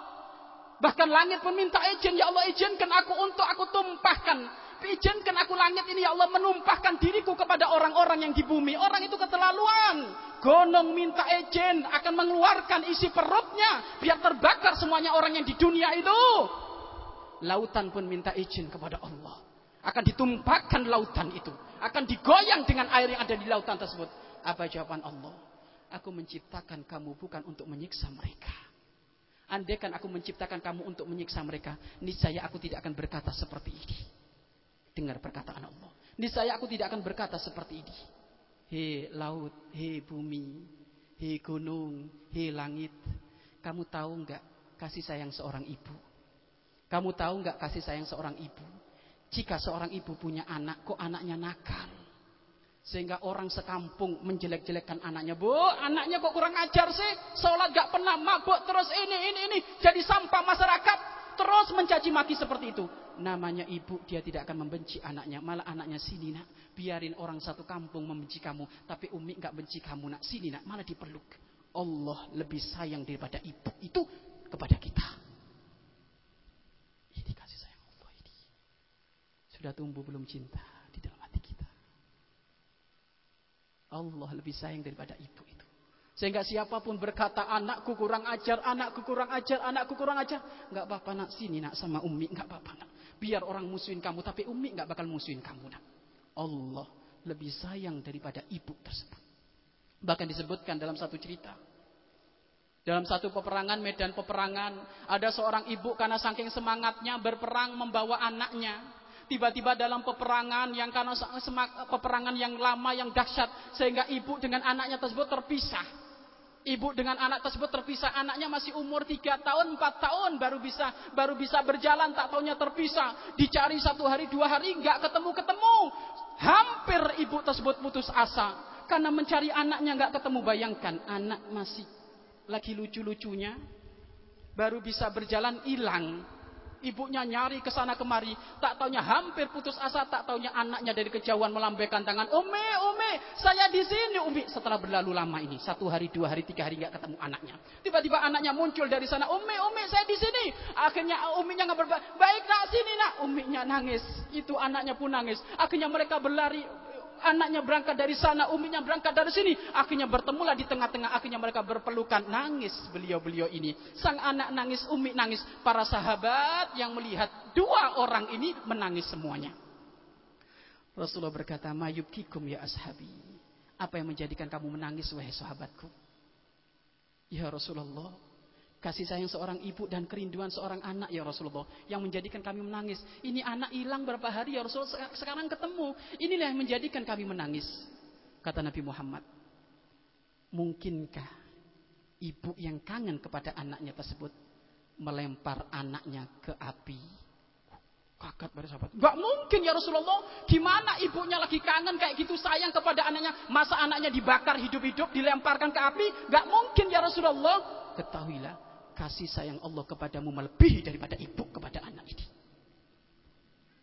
Bahkan langit pun minta izin, ya Allah izinkan aku untuk aku tumpahkan Izinkan aku langit ini ya Allah menumpahkan diriku kepada orang-orang yang di bumi. Orang itu keterlaluan. Gonong minta izin akan mengeluarkan isi perutnya biar terbakar semuanya orang yang di dunia itu. Lautan pun minta izin kepada Allah. Akan ditumpahkan lautan itu. Akan digoyang dengan air yang ada di lautan tersebut. Apa jawaban Allah? Aku menciptakan kamu bukan untuk menyiksa mereka. Andaikan aku menciptakan kamu untuk menyiksa mereka, niscaya aku tidak akan berkata seperti ini. Dengar perkataan Allah. Niscaya aku tidak akan berkata seperti ini. Hei laut, hei bumi, hei gunung, hei langit. Kamu tahu enggak kasih sayang seorang ibu? Kamu tahu enggak kasih sayang seorang ibu? Jika seorang ibu punya anak, kok anaknya nakal? Sehingga orang sekampung menjelek-jelekkan anaknya. Bu, anaknya kok kurang ajar sih? Sholat gak pernah mabuk terus ini, ini, ini. Jadi sampah masyarakat. Terus mencaci maki seperti itu namanya ibu dia tidak akan membenci anaknya. Malah anaknya sini nak biarin orang satu kampung membenci kamu tapi umi nggak benci kamu nak. Sini nak. Malah dipeluk. Allah lebih sayang daripada ibu. Itu kepada kita. Ini kasih sayang Allah ini. Sudah tumbuh belum cinta di dalam hati kita. Allah lebih sayang daripada ibu itu. Sehingga siapa pun berkata anakku kurang ajar, anakku kurang ajar, anakku kurang ajar. nggak apa-apa nak, sini nak sama umi, nggak apa-apa nak. Biar orang musuhin kamu, tapi umi nggak bakal musuhin kamu nak. Allah lebih sayang daripada ibu tersebut. Bahkan disebutkan dalam satu cerita. Dalam satu peperangan, medan peperangan, ada seorang ibu karena saking semangatnya berperang membawa anaknya. Tiba-tiba dalam peperangan yang karena peperangan yang lama yang dahsyat sehingga ibu dengan anaknya tersebut terpisah. Ibu dengan anak tersebut terpisah. Anaknya masih umur 3 tahun, 4 tahun baru bisa baru bisa berjalan. Tak taunya terpisah. Dicari satu hari, dua hari nggak ketemu-ketemu. Hampir ibu tersebut putus asa. Karena mencari anaknya nggak ketemu. Bayangkan anak masih lagi lucu-lucunya. Baru bisa berjalan hilang. Ibunya nyari ke sana kemari, tak taunya hampir putus asa, tak taunya anaknya dari kejauhan melambaikan tangan, "Umi, Umi, saya di sini, Umi." Setelah berlalu lama ini, satu hari, dua hari, tiga hari nggak ketemu anaknya. Tiba-tiba anaknya muncul dari sana, "Umi, Umi, saya di sini." Akhirnya uminya nggak berbaik, "Baik, nak, sini, nak." Uminya nangis. Itu anaknya pun nangis. Akhirnya mereka berlari anaknya berangkat dari sana, uminya berangkat dari sini. Akhirnya bertemulah di tengah-tengah, akhirnya mereka berpelukan. Nangis beliau-beliau ini. Sang anak nangis, umi nangis. Para sahabat yang melihat dua orang ini menangis semuanya. Rasulullah berkata, Mayubkikum ya ashabi. Apa yang menjadikan kamu menangis, wahai sahabatku? Ya Rasulullah, Kasih sayang seorang ibu dan kerinduan seorang anak ya Rasulullah. Yang menjadikan kami menangis. Ini anak hilang berapa hari ya Rasulullah. Sekarang ketemu. Inilah yang menjadikan kami menangis. Kata Nabi Muhammad. Mungkinkah ibu yang kangen kepada anaknya tersebut. Melempar anaknya ke api. Kakat pada sahabat. Gak mungkin ya Rasulullah. Gimana ibunya lagi kangen kayak gitu sayang kepada anaknya. Masa anaknya dibakar hidup-hidup dilemparkan ke api. Gak mungkin ya Rasulullah. Ketahuilah kasih sayang Allah kepadamu melebihi daripada ibu kepada anak ini.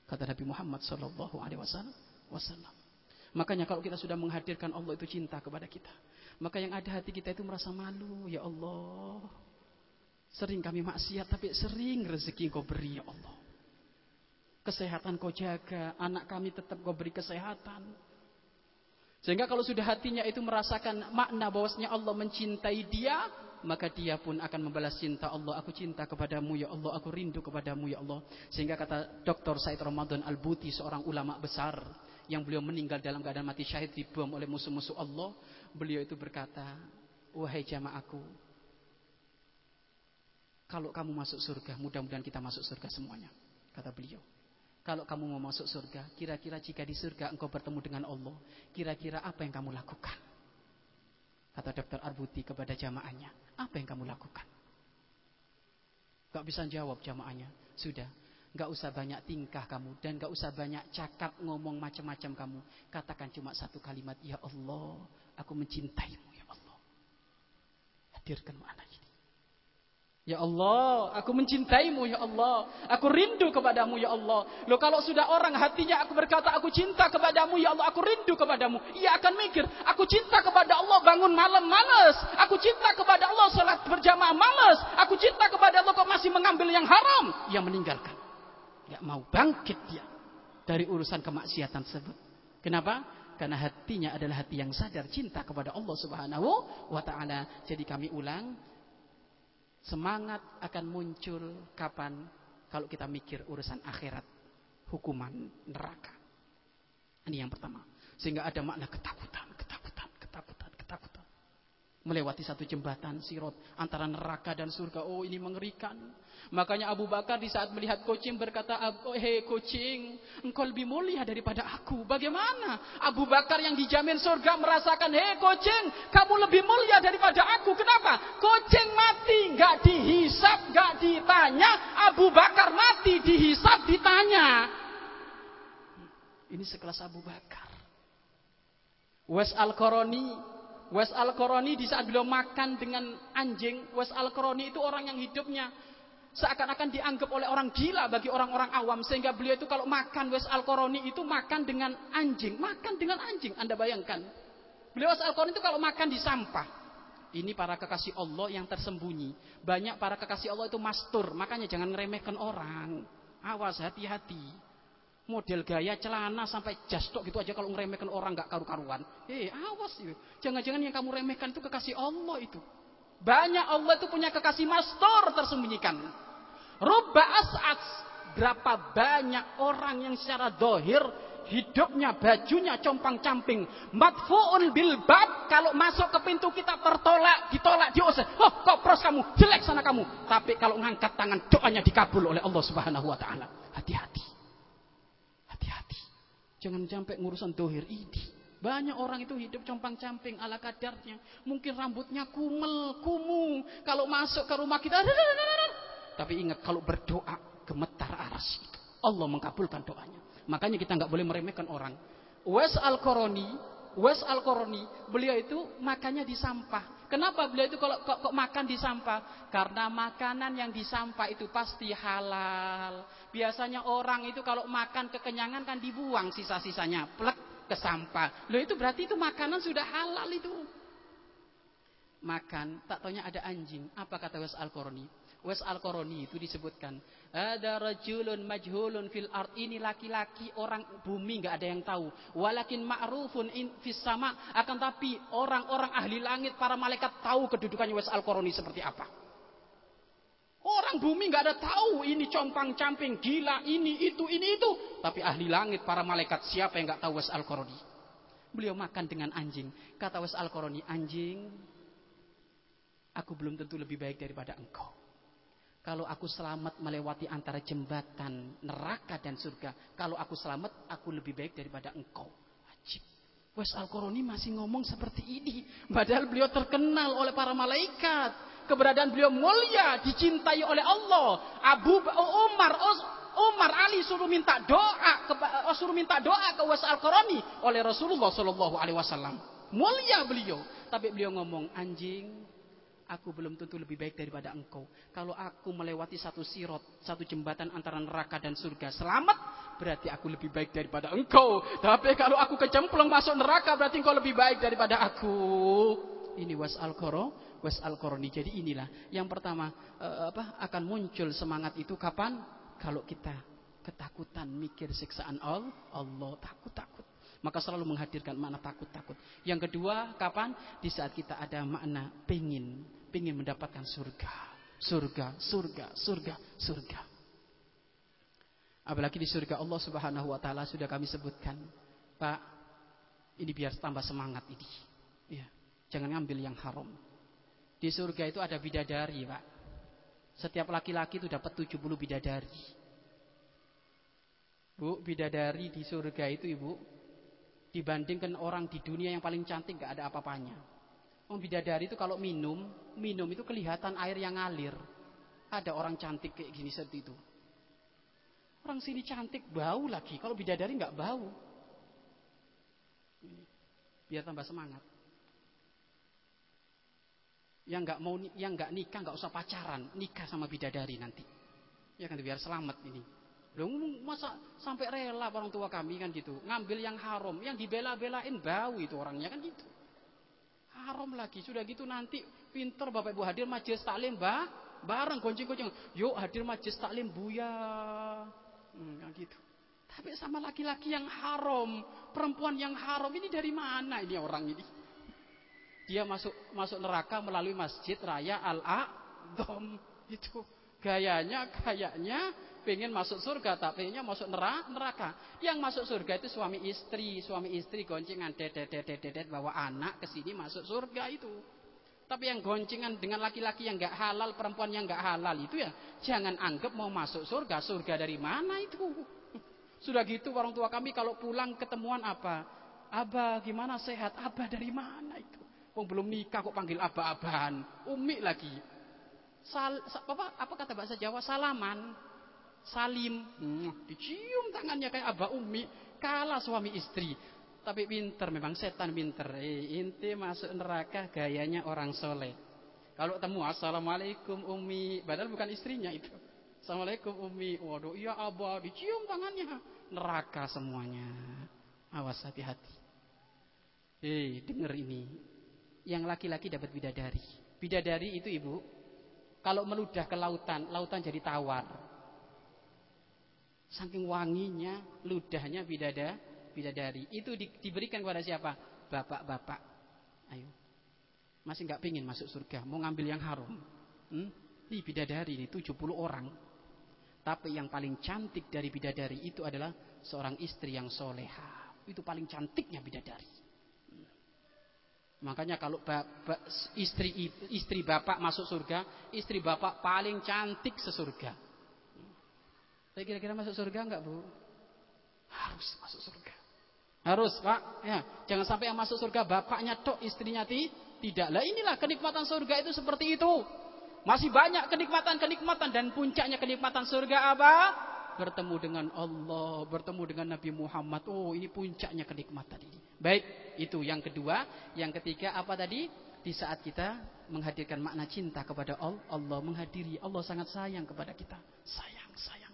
Kata Nabi Muhammad Sallallahu Alaihi Wasallam. Makanya kalau kita sudah menghadirkan Allah itu cinta kepada kita. Maka yang ada hati kita itu merasa malu. Ya Allah. Sering kami maksiat tapi sering rezeki kau beri ya Allah. Kesehatan kau jaga. Anak kami tetap kau beri kesehatan. Sehingga kalau sudah hatinya itu merasakan makna bahwasanya Allah mencintai dia, maka dia pun akan membalas cinta Allah. Aku cinta kepadamu ya Allah, aku rindu kepadamu ya Allah. Sehingga kata Dr. Said Ramadan Al-Buti seorang ulama besar yang beliau meninggal dalam keadaan mati syahid dibom oleh musuh-musuh Allah, beliau itu berkata, "Wahai jamaahku, kalau kamu masuk surga, mudah-mudahan kita masuk surga semuanya." Kata beliau. Kalau kamu mau masuk surga, kira-kira jika di surga engkau bertemu dengan Allah, kira-kira apa yang kamu lakukan? Kata Dr. Arbuti kepada jamaahnya, apa yang kamu lakukan? Gak bisa jawab jamaahnya. Sudah, gak usah banyak tingkah kamu dan gak usah banyak cakap ngomong macam-macam kamu. Katakan cuma satu kalimat, Ya Allah, aku mencintaimu ya Allah. Hadirkan ini. Ya Allah, aku mencintaimu ya Allah. Aku rindu kepadamu ya Allah. Loh kalau sudah orang hatinya aku berkata aku cinta kepadamu ya Allah, aku rindu kepadamu. Ia akan mikir, aku cinta kepada Allah bangun malam males. Aku cinta kepada Allah salat berjamaah males. Aku cinta kepada Allah kok masih mengambil yang haram. Ia meninggalkan. Gak mau bangkit dia dari urusan kemaksiatan tersebut. Kenapa? Karena hatinya adalah hati yang sadar cinta kepada Allah Subhanahu wa taala. Jadi kami ulang Semangat akan muncul kapan? Kalau kita mikir urusan akhirat, hukuman neraka. Ini yang pertama. Sehingga ada makna ketakutan. Melewati satu jembatan sirot antara neraka dan surga. Oh ini mengerikan. Makanya Abu Bakar di saat melihat kucing berkata, oh, hei kucing, engkau lebih mulia daripada aku. Bagaimana? Abu Bakar yang dijamin surga merasakan, hei kucing, kamu lebih mulia daripada aku. Kenapa? Kucing mati, nggak dihisap, nggak ditanya. Abu Bakar mati, dihisap, ditanya. Ini sekelas Abu Bakar. Wes Al-Qarani Wes Al-Qarani di saat beliau makan dengan anjing, Wes Al-Qarani itu orang yang hidupnya seakan-akan dianggap oleh orang gila bagi orang-orang awam. Sehingga beliau itu kalau makan wes al itu makan dengan anjing makan dengan anjing. Anda bayangkan. Beliau wes al itu kalau makan di sampah ini para kekasih Allah yang tersembunyi. Banyak para kekasih Allah itu mastur makanya jangan ngeremehkan orang. Awas hati-hati model gaya celana sampai jastok gitu aja kalau ngeremehkan orang nggak karu-karuan eh awas jangan-jangan yang kamu remehkan itu kekasih Allah itu banyak Allah itu punya kekasih mastur tersembunyikan. Rubba as'ad. Berapa banyak orang yang secara dohir hidupnya, bajunya compang-camping. Madfu'un bil bab. Kalau masuk ke pintu kita tertolak, ditolak, diusir. Oh, kok pros kamu, jelek sana kamu. Tapi kalau ngangkat tangan, doanya dikabul oleh Allah Subhanahu wa taala. Hati-hati. Jangan sampai ngurusan dohir ini. Banyak orang itu hidup compang-camping ala kadarnya. Mungkin rambutnya kumel, kumu. Kalau masuk ke rumah kita. [laughs] Tapi ingat kalau berdoa gemetar aras itu. Allah mengkabulkan doanya. Makanya kita nggak boleh meremehkan orang. Wes Al-Qarani, Wes Al-Qarani, beliau itu makannya di sampah. Kenapa beliau itu kalau kok, kok makan di sampah? Karena makanan yang di sampah itu pasti halal. Biasanya orang itu kalau makan kekenyangan kan dibuang sisa-sisanya. Plek ke sampah. Loh itu berarti itu makanan sudah halal itu. Makan, tak tanya ada anjing. Apa kata Wes Al-Qarni? Wes Al-Qarni itu disebutkan. Ada rajulun majhulun fil art. Ini laki-laki orang bumi nggak ada yang tahu. Walakin ma'rufun in fis sama. Akan tapi orang-orang ahli langit, para malaikat tahu kedudukannya Wes Al-Qarni seperti apa. Orang bumi nggak ada tahu ini compang camping gila ini itu ini itu. Tapi ahli langit para malaikat siapa yang nggak tahu was al -Qarani? Beliau makan dengan anjing. Kata was al -Qarani, anjing, aku belum tentu lebih baik daripada engkau. Kalau aku selamat melewati antara jembatan neraka dan surga, kalau aku selamat, aku lebih baik daripada engkau. Ajib. Wes Al-Qarani masih ngomong seperti ini. Padahal beliau terkenal oleh para malaikat keberadaan beliau mulia, dicintai oleh Allah. Abu Umar, Umar Ali suruh minta doa, oh, suruh minta doa ke Was Al Qarani oleh Rasulullah Shallallahu Alaihi Wasallam. Mulia beliau, tapi beliau ngomong anjing, aku belum tentu lebih baik daripada engkau. Kalau aku melewati satu sirot, satu jembatan antara neraka dan surga, selamat, berarti aku lebih baik daripada engkau. Tapi kalau aku kecemplung masuk neraka, berarti engkau lebih baik daripada aku. Ini was al was al -Qurani. Jadi inilah yang pertama uh, apa akan muncul semangat itu kapan? Kalau kita ketakutan mikir siksaan Allah, Allah takut-takut. Maka selalu menghadirkan makna takut-takut. Yang kedua, kapan? Di saat kita ada makna pingin, pingin mendapatkan surga. Surga, surga, surga, surga. Apalagi di surga Allah Subhanahu wa taala sudah kami sebutkan Pak, ini biar tambah semangat ini. Ya, jangan ngambil yang haram. Di surga itu ada bidadari, Pak. Setiap laki-laki itu dapat 70 bidadari. Bu, bidadari di surga itu Ibu dibandingkan orang di dunia yang paling cantik gak ada apa-apanya. Oh, bidadari itu kalau minum, minum itu kelihatan air yang ngalir. Ada orang cantik kayak gini seperti itu. Orang sini cantik bau lagi. Kalau bidadari nggak bau. Biar tambah semangat. Yang nggak mau yang nggak nikah nggak usah pacaran, nikah sama bidadari nanti. Ya kan biar selamat ini. Loh, masa sampai rela orang tua kami kan gitu, ngambil yang haram, yang dibela-belain bau itu orangnya kan gitu. Haram lagi, sudah gitu nanti pinter Bapak Ibu hadir majelis taklim, bah, bareng gonceng-gonceng. Yuk hadir majelis taklim buya. Hmm, gitu. Tapi sama laki-laki yang haram, perempuan yang haram ini dari mana ini orang ini? Dia masuk masuk neraka melalui Masjid Raya Al-Aqdam. Itu gayanya kayaknya pengen masuk surga tapi pengennya masuk neraka. Yang masuk surga itu suami istri, suami istri goncengan dedet dedet dedet bawa anak ke sini masuk surga itu. Tapi yang goncengan dengan laki-laki yang gak halal, perempuan yang gak halal itu ya jangan anggap mau masuk surga. Surga dari mana itu? [laughs] Sudah gitu orang tua kami kalau pulang ketemuan apa? Abah gimana sehat? Abah dari mana itu? Oh belum nikah kok panggil abah-abahan. Umi lagi. Sal, apa, apa kata bahasa Jawa? Salaman. Salim. Dicium tangannya kayak abah umi. Kalah suami istri. Tapi pinter memang setan pinter. Eh, inti masuk neraka gayanya orang soleh. Kalau temu assalamualaikum umi, padahal bukan istrinya itu. Assalamualaikum umi, waduh iya abah, dicium tangannya. Neraka semuanya. Awas hati-hati. Eh, denger ini. Yang laki-laki dapat bidadari. Bidadari itu ibu, kalau meludah ke lautan, lautan jadi tawar. Saking wanginya, ludahnya bidadari bidadari itu di, diberikan kepada siapa? Bapak-bapak. Ayo. Masih nggak pingin masuk surga, mau ngambil yang haram. Hmm? Ini bidadari ini 70 orang. Tapi yang paling cantik dari bidadari itu adalah seorang istri yang soleha. Itu paling cantiknya bidadari. Hmm. Makanya kalau istri istri bapak masuk surga, istri bapak paling cantik sesurga. Saya kira-kira masuk surga enggak bu? Harus masuk surga. Harus pak, ya jangan sampai yang masuk surga bapaknya tok istrinya ti tidak. Lah inilah kenikmatan surga itu seperti itu. Masih banyak kenikmatan-kenikmatan dan puncaknya kenikmatan surga apa? Bertemu dengan Allah, bertemu dengan Nabi Muhammad. Oh ini puncaknya kenikmatan ini. Baik, itu yang kedua. Yang ketiga apa tadi? Di saat kita menghadirkan makna cinta kepada Allah, Allah menghadiri. Allah sangat sayang kepada kita. Sayang, sayang.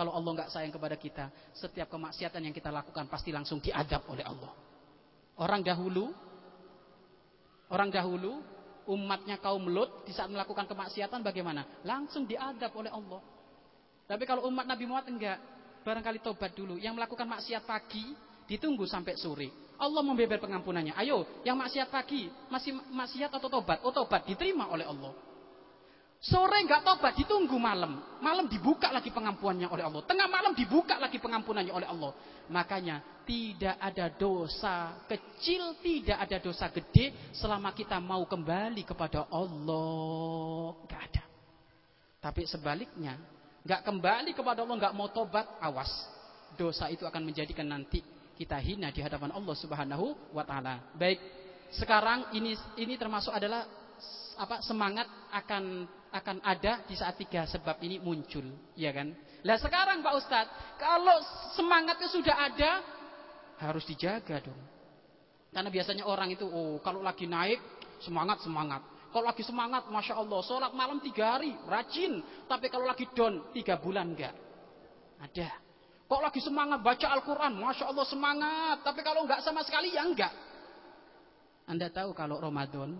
Kalau Allah nggak sayang kepada kita, setiap kemaksiatan yang kita lakukan pasti langsung diadab oleh Allah. Orang dahulu, orang dahulu, umatnya kaum Lut di saat melakukan kemaksiatan bagaimana? Langsung diadab oleh Allah. Tapi kalau umat Nabi Muhammad enggak, barangkali tobat dulu. Yang melakukan maksiat pagi ditunggu sampai sore. Allah membeber pengampunannya. Ayo, yang maksiat pagi masih maksiat atau tobat? Oh tobat diterima oleh Allah. Sore nggak tobat, ditunggu malam. Malam dibuka lagi pengampunannya oleh Allah. Tengah malam dibuka lagi pengampunannya oleh Allah. Makanya tidak ada dosa kecil, tidak ada dosa gede selama kita mau kembali kepada Allah. Nggak ada. Tapi sebaliknya, nggak kembali kepada Allah, nggak mau tobat, awas. Dosa itu akan menjadikan nanti kita hina di hadapan Allah Subhanahu wa taala. Baik, sekarang ini ini termasuk adalah apa semangat akan akan ada di saat tiga sebab ini muncul, ya kan? Lah sekarang Pak Ustadz, kalau semangatnya sudah ada, harus dijaga dong. Karena biasanya orang itu, oh kalau lagi naik, semangat semangat. Kalau lagi semangat, masya Allah, sholat malam tiga hari, rajin. Tapi kalau lagi down, tiga bulan enggak. Ada. Kalau lagi semangat baca Al-Quran, masya Allah semangat. Tapi kalau enggak sama sekali, ya enggak. Anda tahu kalau Ramadan,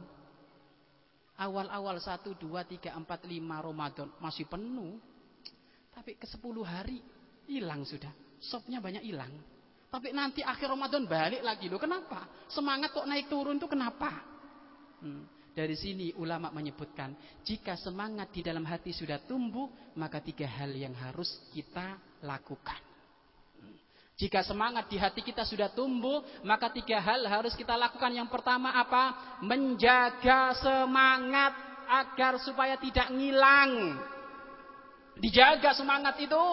Awal-awal 1, 2, 3, 4, 5 Ramadan masih penuh. Tapi ke 10 hari hilang sudah. Sopnya banyak hilang. Tapi nanti akhir Ramadan balik lagi loh. Kenapa? Semangat kok naik turun itu kenapa? Hmm. Dari sini ulama menyebutkan jika semangat di dalam hati sudah tumbuh maka tiga hal yang harus kita lakukan. Jika semangat di hati kita sudah tumbuh, maka tiga hal harus kita lakukan. Yang pertama apa? Menjaga semangat agar supaya tidak ngilang. Dijaga semangat itu.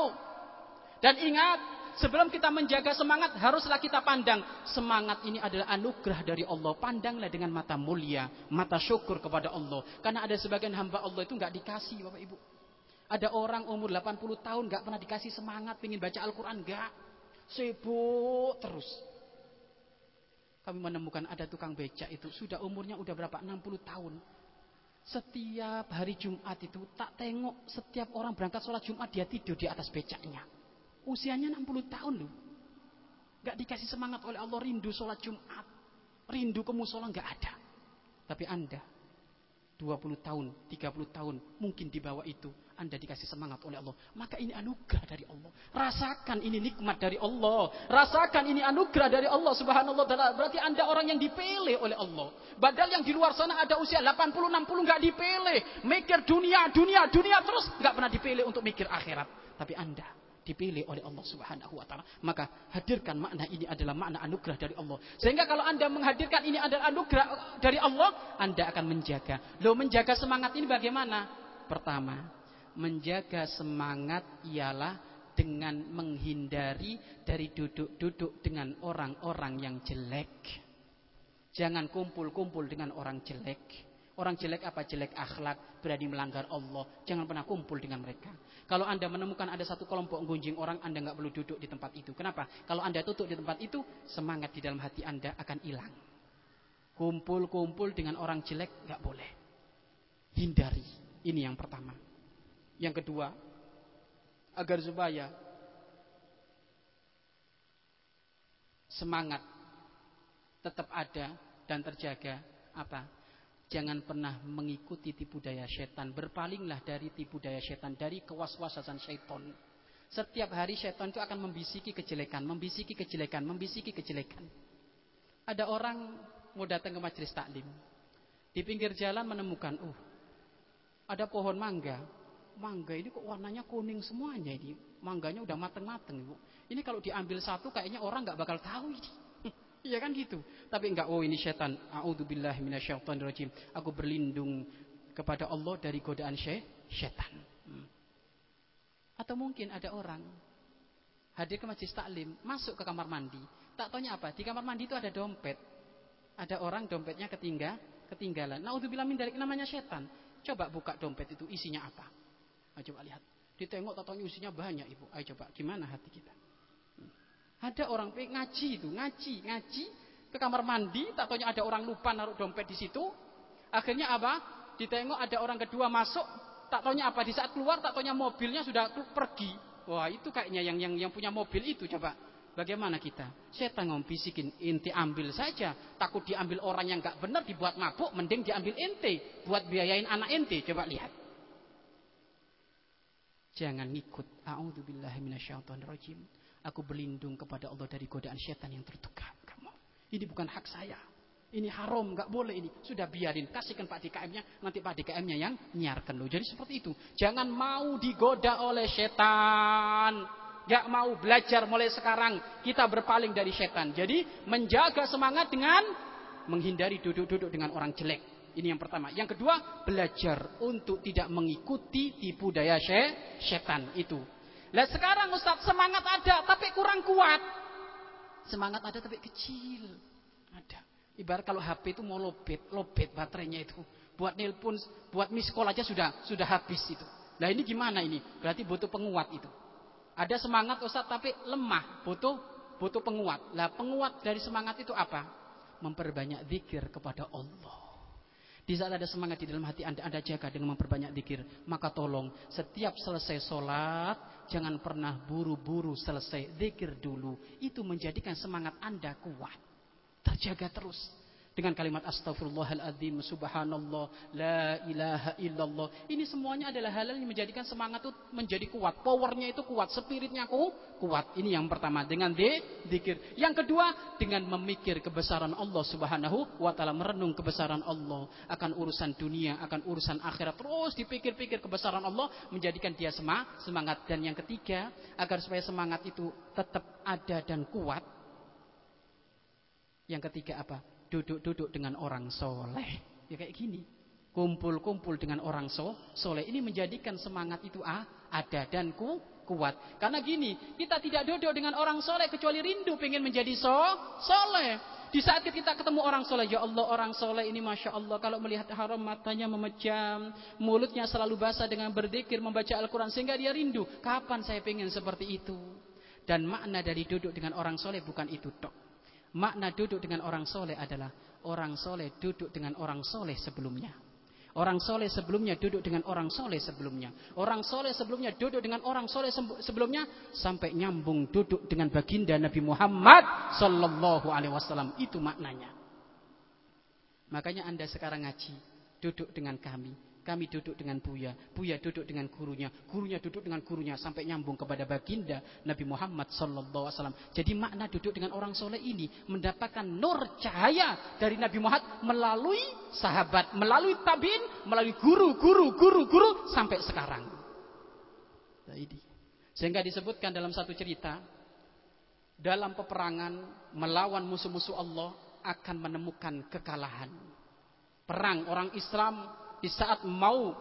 Dan ingat, sebelum kita menjaga semangat, haruslah kita pandang. Semangat ini adalah anugerah dari Allah. Pandanglah dengan mata mulia, mata syukur kepada Allah. Karena ada sebagian hamba Allah itu nggak dikasih, Bapak Ibu. Ada orang umur 80 tahun nggak pernah dikasih semangat, ingin baca Al-Quran, nggak. Sibuk terus. Kami menemukan ada tukang becak itu sudah umurnya udah berapa? 60 tahun. Setiap hari Jumat itu tak tengok setiap orang berangkat sholat Jumat dia tidur di atas becaknya. Usianya 60 tahun loh. Gak dikasih semangat oleh Allah rindu sholat Jumat. Rindu ke musola gak ada. Tapi anda 20 tahun, 30 tahun, mungkin di bawah itu Anda dikasih semangat oleh Allah. Maka ini anugerah dari Allah. Rasakan ini nikmat dari Allah. Rasakan ini anugerah dari Allah taala. Berarti Anda orang yang dipilih oleh Allah. Badal yang di luar sana ada usia 80 60 nggak dipilih, mikir dunia, dunia, dunia terus nggak pernah dipilih untuk mikir akhirat. Tapi Anda dipilih oleh Allah Subhanahu wa taala. Maka hadirkan makna ini adalah makna anugerah dari Allah. Sehingga kalau Anda menghadirkan ini adalah anugerah dari Allah, Anda akan menjaga. Loh, menjaga semangat ini bagaimana? Pertama, menjaga semangat ialah dengan menghindari dari duduk-duduk dengan orang-orang yang jelek. Jangan kumpul-kumpul dengan orang jelek. Orang jelek apa? Jelek akhlak, berani melanggar Allah. Jangan pernah kumpul dengan mereka. Kalau Anda menemukan ada satu kelompok gunjing orang, Anda nggak perlu duduk di tempat itu. Kenapa? Kalau Anda tutup di tempat itu, semangat di dalam hati Anda akan hilang. Kumpul-kumpul dengan orang jelek nggak boleh. Hindari. Ini yang pertama. Yang kedua, agar supaya semangat tetap ada dan terjaga apa? Jangan pernah mengikuti tipu daya setan. Berpalinglah dari tipu daya setan, dari kewaswasan setan. Setiap hari setan itu akan membisiki kejelekan, membisiki kejelekan, membisiki kejelekan. Ada orang mau datang ke majelis taklim. Di pinggir jalan menemukan, uh, ada pohon mangga. Mangga ini kok warnanya kuning semuanya ini. Mangganya udah mateng-mateng, Ibu. Ini kalau diambil satu kayaknya orang nggak bakal tahu ini. [laughs] Iya kan gitu. Tapi enggak, oh ini setan. A'udzubillahi. Aku berlindung kepada Allah dari godaan setan. Hmm. Atau mungkin ada orang hadir ke majlis taklim, masuk ke kamar mandi. Tak tanya apa? Di kamar mandi itu ada dompet. Ada orang dompetnya ketinggal, ketinggalan. Naudzubillah min dari namanya setan. Coba buka dompet itu isinya apa? Ayo coba lihat. Ditengok tatonya isinya banyak, Ibu. Ayo coba gimana hati kita? Ada orang ngaji itu, ngaji, ngaji ke kamar mandi, tak tanya ada orang lupa naruh dompet di situ. Akhirnya apa? Ditengok ada orang kedua masuk, tak tanya apa di saat keluar tak tanya mobilnya sudah pergi. Wah, itu kayaknya yang yang yang punya mobil itu coba. Bagaimana kita? Setan ngomong bisikin, inti ambil saja. Takut diambil orang yang gak benar dibuat mabuk, mending diambil ente, buat biayain anak ente. Coba lihat. Jangan ngikut. Aku berlindung kepada Allah dari godaan syaitan yang tertukar. Kamu. Ini bukan hak saya. Ini haram, nggak boleh ini. Sudah biarin, kasihkan Pak DKM-nya, nanti Pak DKM-nya yang nyiarkan loh. Jadi seperti itu. Jangan mau digoda oleh setan. Gak mau belajar mulai sekarang. Kita berpaling dari setan. Jadi menjaga semangat dengan menghindari duduk-duduk dengan orang jelek. Ini yang pertama. Yang kedua, belajar untuk tidak mengikuti tipu daya setan itu. Lah sekarang Ustaz semangat ada tapi kurang kuat. Semangat ada tapi kecil. Ada. Ibarat kalau HP itu mau lobet, lobet baterainya itu. Buat nelpon, buat miss call aja sudah sudah habis itu. Nah ini gimana ini? Berarti butuh penguat itu. Ada semangat Ustaz tapi lemah, butuh butuh penguat. Lah penguat dari semangat itu apa? Memperbanyak zikir kepada Allah. Di saat ada semangat di dalam hati Anda, Anda jaga dengan memperbanyak zikir. Maka tolong, setiap selesai sholat, jangan pernah buru-buru selesai zikir dulu. Itu menjadikan semangat Anda kuat. Terjaga terus. Dengan kalimat astagfirullahaladzim, subhanallah, la ilaha illallah. Ini semuanya adalah hal yang menjadikan semangat itu menjadi kuat. Powernya itu kuat, spiritnya ku, kuat. Ini yang pertama dengan de, dikir. Yang kedua dengan memikir kebesaran Allah subhanahu wa ta'ala. Merenung kebesaran Allah. Akan urusan dunia, akan urusan akhirat. Terus dipikir-pikir kebesaran Allah menjadikan dia semangat. Dan yang ketiga agar supaya semangat itu tetap ada dan kuat. Yang ketiga apa? Duduk-duduk dengan orang soleh. Ya kayak gini. Kumpul-kumpul dengan orang so, soleh. Ini menjadikan semangat itu ah, ada dan ku, kuat. Karena gini, kita tidak duduk dengan orang soleh kecuali rindu pengen menjadi so, soleh. Di saat kita ketemu orang soleh, ya Allah orang soleh ini masya Allah kalau melihat haram matanya memejam, mulutnya selalu basah dengan berzikir membaca Al-Quran sehingga dia rindu. Kapan saya pengen seperti itu? Dan makna dari duduk dengan orang soleh bukan itu tok. Makna duduk dengan orang soleh adalah orang soleh duduk dengan orang soleh sebelumnya. Orang soleh sebelumnya duduk dengan orang soleh sebelumnya. Orang soleh sebelumnya duduk dengan orang soleh sebelumnya sampai nyambung duduk dengan baginda Nabi Muhammad Sallallahu Alaihi Wasallam. Itu maknanya. Makanya anda sekarang ngaji duduk dengan kami kami duduk dengan Buya, Buya duduk dengan gurunya, gurunya duduk dengan gurunya sampai nyambung kepada baginda Nabi Muhammad wasallam. Jadi makna duduk dengan orang soleh ini mendapatkan nur cahaya dari Nabi Muhammad melalui sahabat, melalui tabiin, melalui guru, guru, guru, guru sampai sekarang. Nah, Sehingga disebutkan dalam satu cerita dalam peperangan melawan musuh-musuh Allah akan menemukan kekalahan. Perang orang Islam di saat mau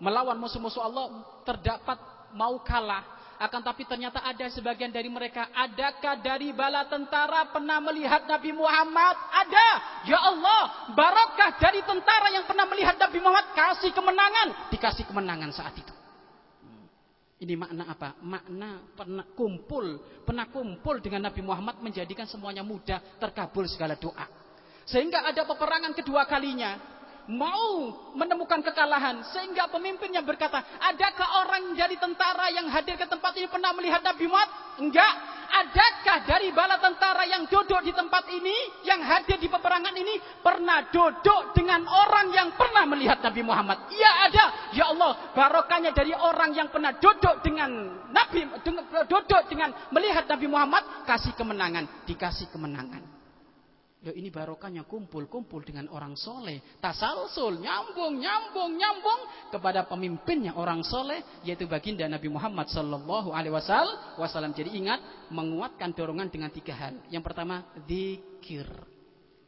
melawan musuh-musuh Allah terdapat mau kalah. Akan tapi ternyata ada sebagian dari mereka. Adakah dari bala tentara pernah melihat Nabi Muhammad? Ada. Ya Allah barokah dari tentara yang pernah melihat Nabi Muhammad? Kasih kemenangan. Dikasih kemenangan saat itu. Ini makna apa? Makna pernah kumpul, pernah kumpul dengan Nabi Muhammad menjadikan semuanya mudah, terkabul segala doa. Sehingga ada peperangan kedua kalinya mau menemukan kekalahan sehingga pemimpinnya berkata, "Adakah orang dari tentara yang hadir ke tempat ini pernah melihat Nabi Muhammad?" Enggak. Adakah dari bala tentara yang duduk di tempat ini, yang hadir di peperangan ini pernah duduk dengan orang yang pernah melihat Nabi Muhammad? Iya ada. Ya Allah, barokahnya dari orang yang pernah duduk dengan Nabi duduk dengan melihat Nabi Muhammad kasih kemenangan, dikasih kemenangan. Ya ini barokahnya kumpul-kumpul dengan orang soleh. Tasalsul, nyambung, nyambung, nyambung kepada pemimpinnya orang soleh. Yaitu baginda Nabi Muhammad Sallallahu Alaihi Wasallam. Jadi ingat, menguatkan dorongan dengan tiga hal. Yang pertama, zikir.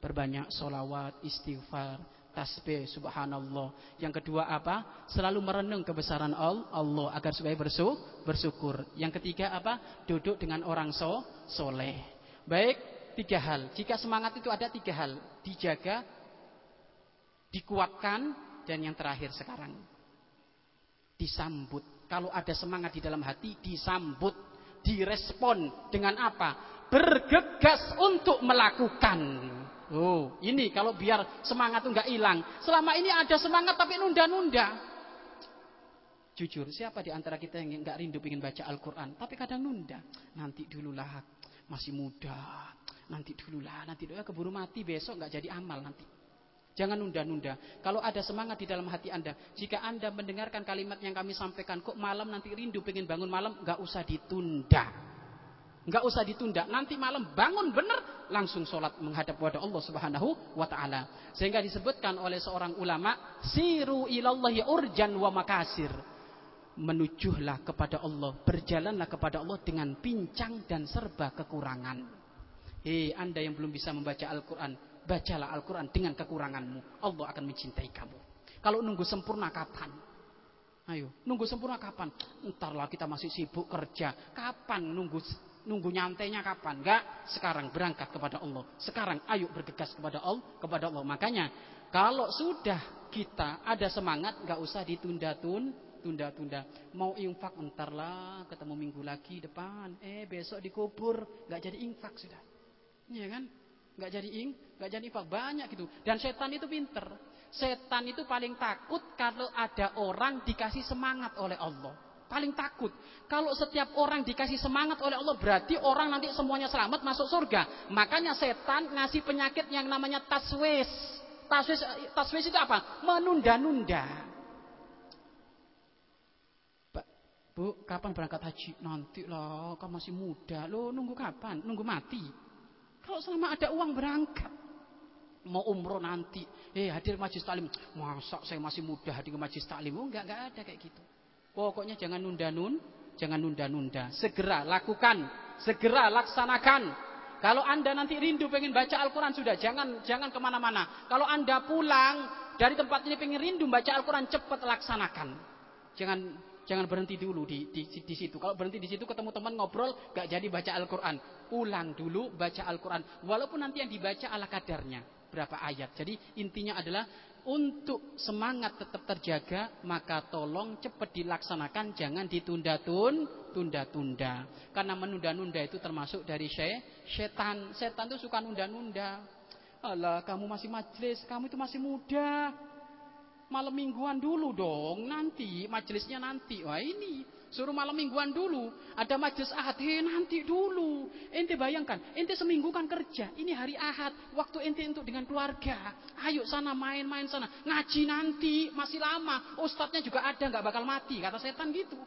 Berbanyak solawat, istighfar, tasbih, subhanallah. Yang kedua apa? Selalu merenung kebesaran Allah agar supaya bersyukur. Yang ketiga apa? Duduk dengan orang so, soleh. Baik, tiga hal. Jika semangat itu ada tiga hal. Dijaga, dikuatkan, dan yang terakhir sekarang. Disambut. Kalau ada semangat di dalam hati, disambut. Direspon dengan apa? Bergegas untuk melakukan. Oh, ini kalau biar semangat itu nggak hilang. Selama ini ada semangat tapi nunda-nunda. Jujur, siapa di antara kita yang nggak rindu ingin baca Al-Quran, tapi kadang nunda. Nanti dululah, masih muda, Nanti dulu lah, nanti dulu ya keburu mati besok nggak jadi amal nanti. Jangan nunda-nunda. Kalau ada semangat di dalam hati Anda, jika Anda mendengarkan kalimat yang kami sampaikan, kok malam nanti rindu pengen bangun malam, nggak usah ditunda. Nggak usah ditunda. Nanti malam bangun benar, langsung sholat menghadap wajah Allah Subhanahu wa taala. Sehingga disebutkan oleh seorang ulama, siru ilallahi urjan wa makasir. Menujulah kepada Allah, berjalanlah kepada Allah dengan pincang dan serba kekurangan. Hei anda yang belum bisa membaca Al-Quran. Bacalah Al-Quran dengan kekuranganmu. Allah akan mencintai kamu. Kalau nunggu sempurna kapan? Ayo, nunggu sempurna kapan? Entarlah kita masih sibuk kerja. Kapan nunggu nunggu nyantainya kapan? Enggak, sekarang berangkat kepada Allah. Sekarang ayo bergegas kepada Allah, kepada Allah. Makanya kalau sudah kita ada semangat, enggak usah ditunda-tun, tunda-tunda. Mau infak entarlah, ketemu minggu lagi depan. Eh besok dikubur, enggak jadi infak sudah. Iya kan? Gak jadi ing, gak jadi infak banyak gitu. Dan setan itu pinter. Setan itu paling takut kalau ada orang dikasih semangat oleh Allah. paling takut. Kalau setiap orang dikasih semangat oleh Allah berarti orang nanti semuanya selamat masuk surga. Makanya setan ngasih penyakit yang namanya taswis. Taswis taswis itu apa? Menunda-nunda. Bu, kapan berangkat haji? Nanti lah, kamu masih muda. Lo nunggu kapan? Nunggu mati. Kalau selama ada uang berangkat. Mau umroh nanti. Eh, hadir majlis taklim. Masa saya masih muda hadir ke majlis taklim? Oh, enggak, enggak ada kayak gitu. Pokoknya jangan nunda-nun, jangan nunda-nunda. Segera lakukan, segera laksanakan. Kalau anda nanti rindu pengen baca Al-Quran sudah, jangan jangan ke mana-mana. Kalau anda pulang dari tempat ini pengen rindu baca Al-Quran cepat laksanakan. Jangan jangan berhenti dulu di, di, di situ. Kalau berhenti di situ ketemu teman ngobrol, gak jadi baca Al-Quran. Ulang dulu baca Al-Quran. Walaupun nanti yang dibaca ala kadarnya berapa ayat. Jadi intinya adalah untuk semangat tetap terjaga, maka tolong cepat dilaksanakan, jangan ditunda-tunda. Karena menunda-nunda itu termasuk dari setan. Setan itu suka nunda-nunda. Allah, kamu masih majelis, kamu itu masih muda. Malam mingguan dulu dong, nanti majelisnya nanti. Wah ini Suruh malam mingguan dulu. Ada majelis ahad. Hei nanti dulu. Ente bayangkan. Ente seminggu kan kerja. Ini hari ahad. Waktu ente untuk dengan keluarga. Ayo sana main-main sana. Ngaji nanti. Masih lama. Ustadznya juga ada. nggak bakal mati. Kata setan gitu.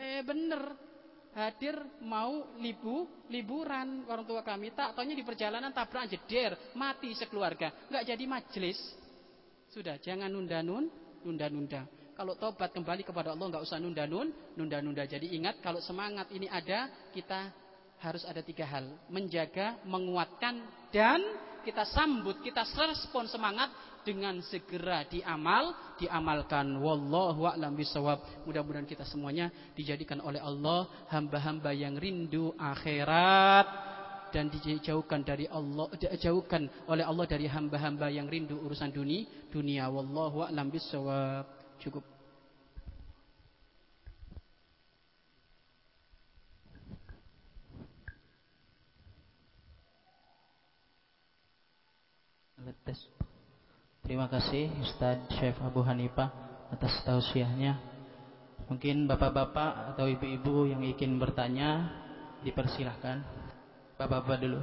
Eh bener. Hadir mau libu, liburan orang tua kami tak taunya di perjalanan tabrak jeder mati sekeluarga nggak jadi majelis sudah jangan nunda-nun nunda-nunda kalau tobat kembali kepada Allah nggak usah nunda-nun, nunda-nunda. Jadi ingat kalau semangat ini ada, kita harus ada tiga hal. Menjaga, menguatkan, dan kita sambut, kita respon semangat dengan segera diamal, diamalkan. Wallahu a'lam bisawab. Mudah-mudahan kita semuanya dijadikan oleh Allah hamba-hamba yang rindu akhirat dan dijauhkan dari Allah dijauhkan oleh Allah dari hamba-hamba yang rindu urusan dunia dunia wallahu a'lam bisawab Cukup. Terima kasih Ustaz Chef Abu Hanifah atas tausiahnya. Mungkin bapak-bapak atau ibu-ibu yang ingin bertanya dipersilahkan. Bapak-bapak dulu.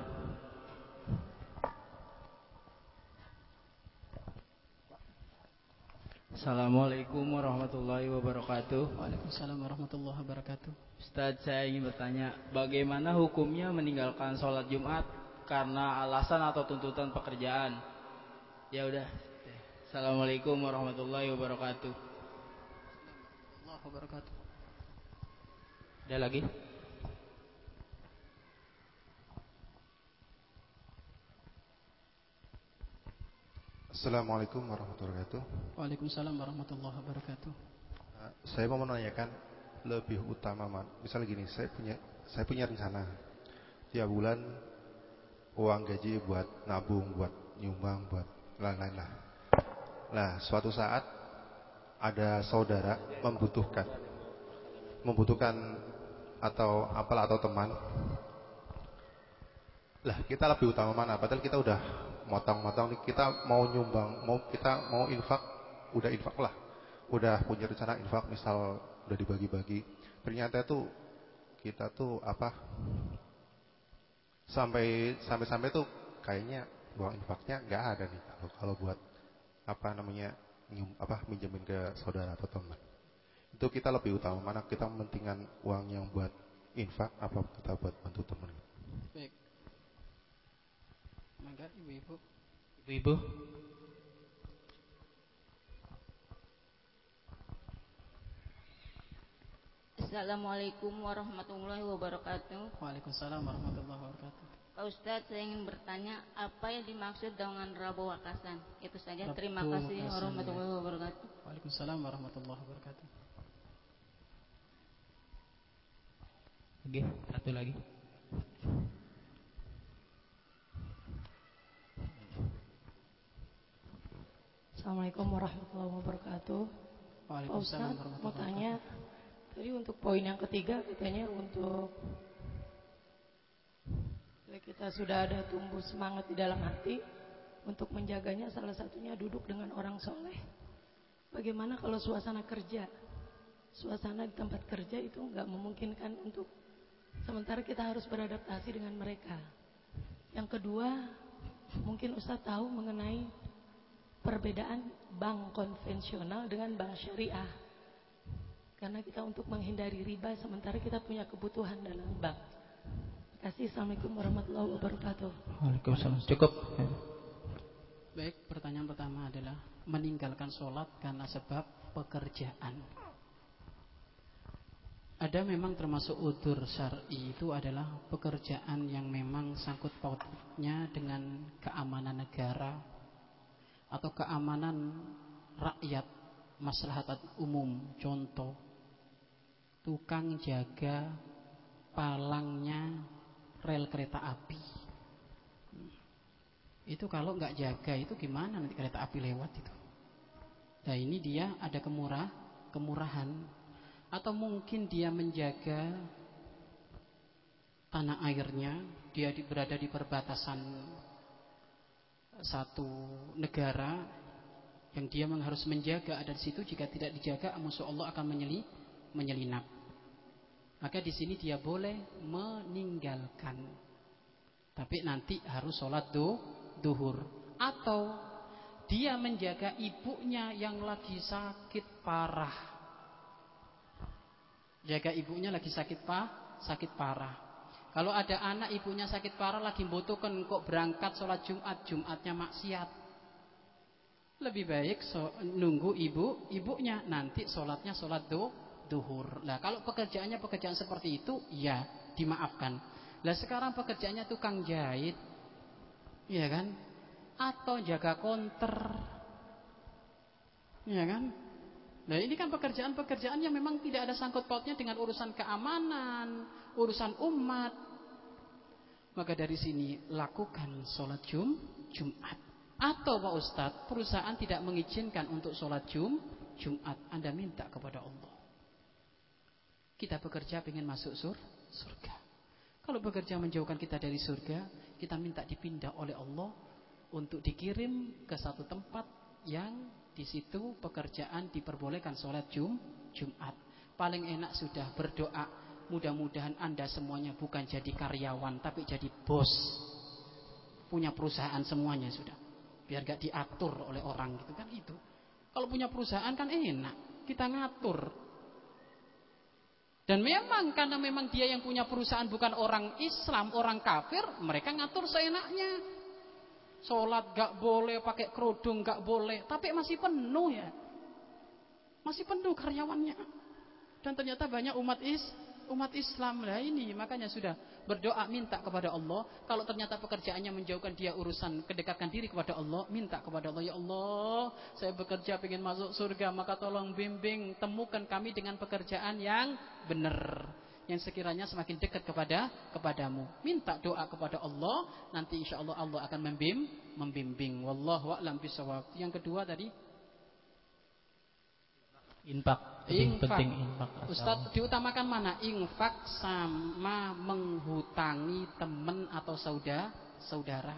Assalamualaikum warahmatullahi wabarakatuh. Waalaikumsalam warahmatullahi wabarakatuh. Ustaz, saya ingin bertanya, bagaimana hukumnya meninggalkan sholat Jumat karena alasan atau tuntutan pekerjaan? Ya udah. Assalamualaikum warahmatullahi wabarakatuh. Warahmatullahi wabarakatuh. Ada lagi? Assalamualaikum warahmatullahi wabarakatuh. Waalaikumsalam warahmatullahi wabarakatuh. Uh, saya mau menanyakan lebih utama, man. misalnya gini, saya punya saya punya rencana tiap bulan uang gaji buat nabung, buat nyumbang, buat lain-lain lah. Nah, suatu saat ada saudara membutuhkan membutuhkan atau apalah atau teman. Lah, kita lebih utama mana? Padahal kita udah motong-motong nih kita mau nyumbang, mau kita mau infak, udah infak lah. Udah punya rencana infak misal udah dibagi-bagi. Ternyata tuh kita tuh apa sampai sampai sampai tuh kayaknya uang infaknya nggak ada nih kalau kalau buat apa namanya nyum, apa minjemin ke saudara atau teman. Itu kita lebih utama mana kita mementingkan uang yang buat infak apa kita buat bantu teman. Baik. Mangga ibu-ibu. Ibu-ibu. Assalamualaikum warahmatullahi wabarakatuh. Waalaikumsalam warahmatullahi wabarakatuh. Pak Ustadz, saya ingin bertanya apa yang dimaksud dengan Rabu Wakasan? Itu saja. Rabu Terima kasih Wakasan, warahmatullahi ya. wabarakatuh. Waalaikumsalam warahmatullahi wabarakatuh. Oke, satu lagi. Assalamualaikum warahmatullahi wabarakatuh. Waalaikumsalam Ustadz mau warahmatullahi tanya Tadi untuk poin yang ketiga katanya untuk kita sudah ada tumbuh semangat di dalam hati Untuk menjaganya salah satunya duduk dengan orang soleh Bagaimana kalau suasana kerja suasana di tempat kerja itu nggak memungkinkan untuk sementara kita harus beradaptasi dengan mereka. Yang kedua, mungkin Ustaz tahu mengenai perbedaan bank konvensional dengan bank syariah. Karena kita untuk menghindari riba sementara kita punya kebutuhan dalam bank. Terima kasih. Assalamualaikum warahmatullahi wabarakatuh. Waalaikumsalam. Cukup. Baik, pertanyaan pertama adalah meninggalkan sholat karena sebab pekerjaan. Ada memang termasuk udur syar'i itu adalah pekerjaan yang memang sangkut pautnya dengan keamanan negara atau keamanan rakyat maslahat umum. Contoh, tukang jaga palangnya rel kereta api. Itu kalau nggak jaga itu gimana nanti kereta api lewat itu? Nah ini dia ada kemurah, kemurahan atau mungkin dia menjaga tanah airnya, dia berada di perbatasan satu negara yang dia harus menjaga ada di situ jika tidak dijaga musuh Allah akan menyeli, menyelinap. Maka di sini dia boleh meninggalkan. Tapi nanti harus sholat du, duhur. Atau dia menjaga ibunya yang lagi sakit parah jaga ibunya lagi sakit pa, sakit parah. Kalau ada anak ibunya sakit parah lagi butuhkan kok berangkat sholat Jumat, Jumatnya maksiat. Lebih baik so, nunggu ibu, ibunya nanti sholatnya sholat du, duhur. Lah kalau pekerjaannya pekerjaan seperti itu, ya dimaafkan. Lah sekarang pekerjaannya tukang jahit, ya kan? Atau jaga konter, ya kan? Nah ini kan pekerjaan-pekerjaan yang memang tidak ada sangkut pautnya dengan urusan keamanan, urusan umat. Maka dari sini lakukan sholat jum, Jumat. Atau Pak Ustadz, perusahaan tidak mengizinkan untuk sholat jum, Jumat. Anda minta kepada Allah. Kita bekerja ingin masuk sur, surga. Kalau bekerja menjauhkan kita dari surga, kita minta dipindah oleh Allah untuk dikirim ke satu tempat yang di situ pekerjaan diperbolehkan sholat Jum, Jumat. Paling enak sudah berdoa. Mudah-mudahan Anda semuanya bukan jadi karyawan, tapi jadi bos. Punya perusahaan semuanya sudah. Biar gak diatur oleh orang gitu kan itu. Kalau punya perusahaan kan enak. Kita ngatur. Dan memang karena memang dia yang punya perusahaan bukan orang Islam, orang kafir, mereka ngatur seenaknya. Sholat gak boleh, pakai kerudung gak boleh. Tapi masih penuh ya. Masih penuh karyawannya. Dan ternyata banyak umat is umat Islam lah ini makanya sudah berdoa minta kepada Allah kalau ternyata pekerjaannya menjauhkan dia urusan kedekatan diri kepada Allah minta kepada Allah ya Allah saya bekerja ingin masuk surga maka tolong bimbing temukan kami dengan pekerjaan yang benar yang sekiranya semakin dekat kepada kepadamu. Minta doa kepada Allah, nanti insya Allah Allah akan membim, membimbing. Wallahu a'lam bishawab. Yang kedua tadi infak. Infak. Penting infak. Ustaz diutamakan mana? Infak sama menghutangi teman atau saudara? Saudara.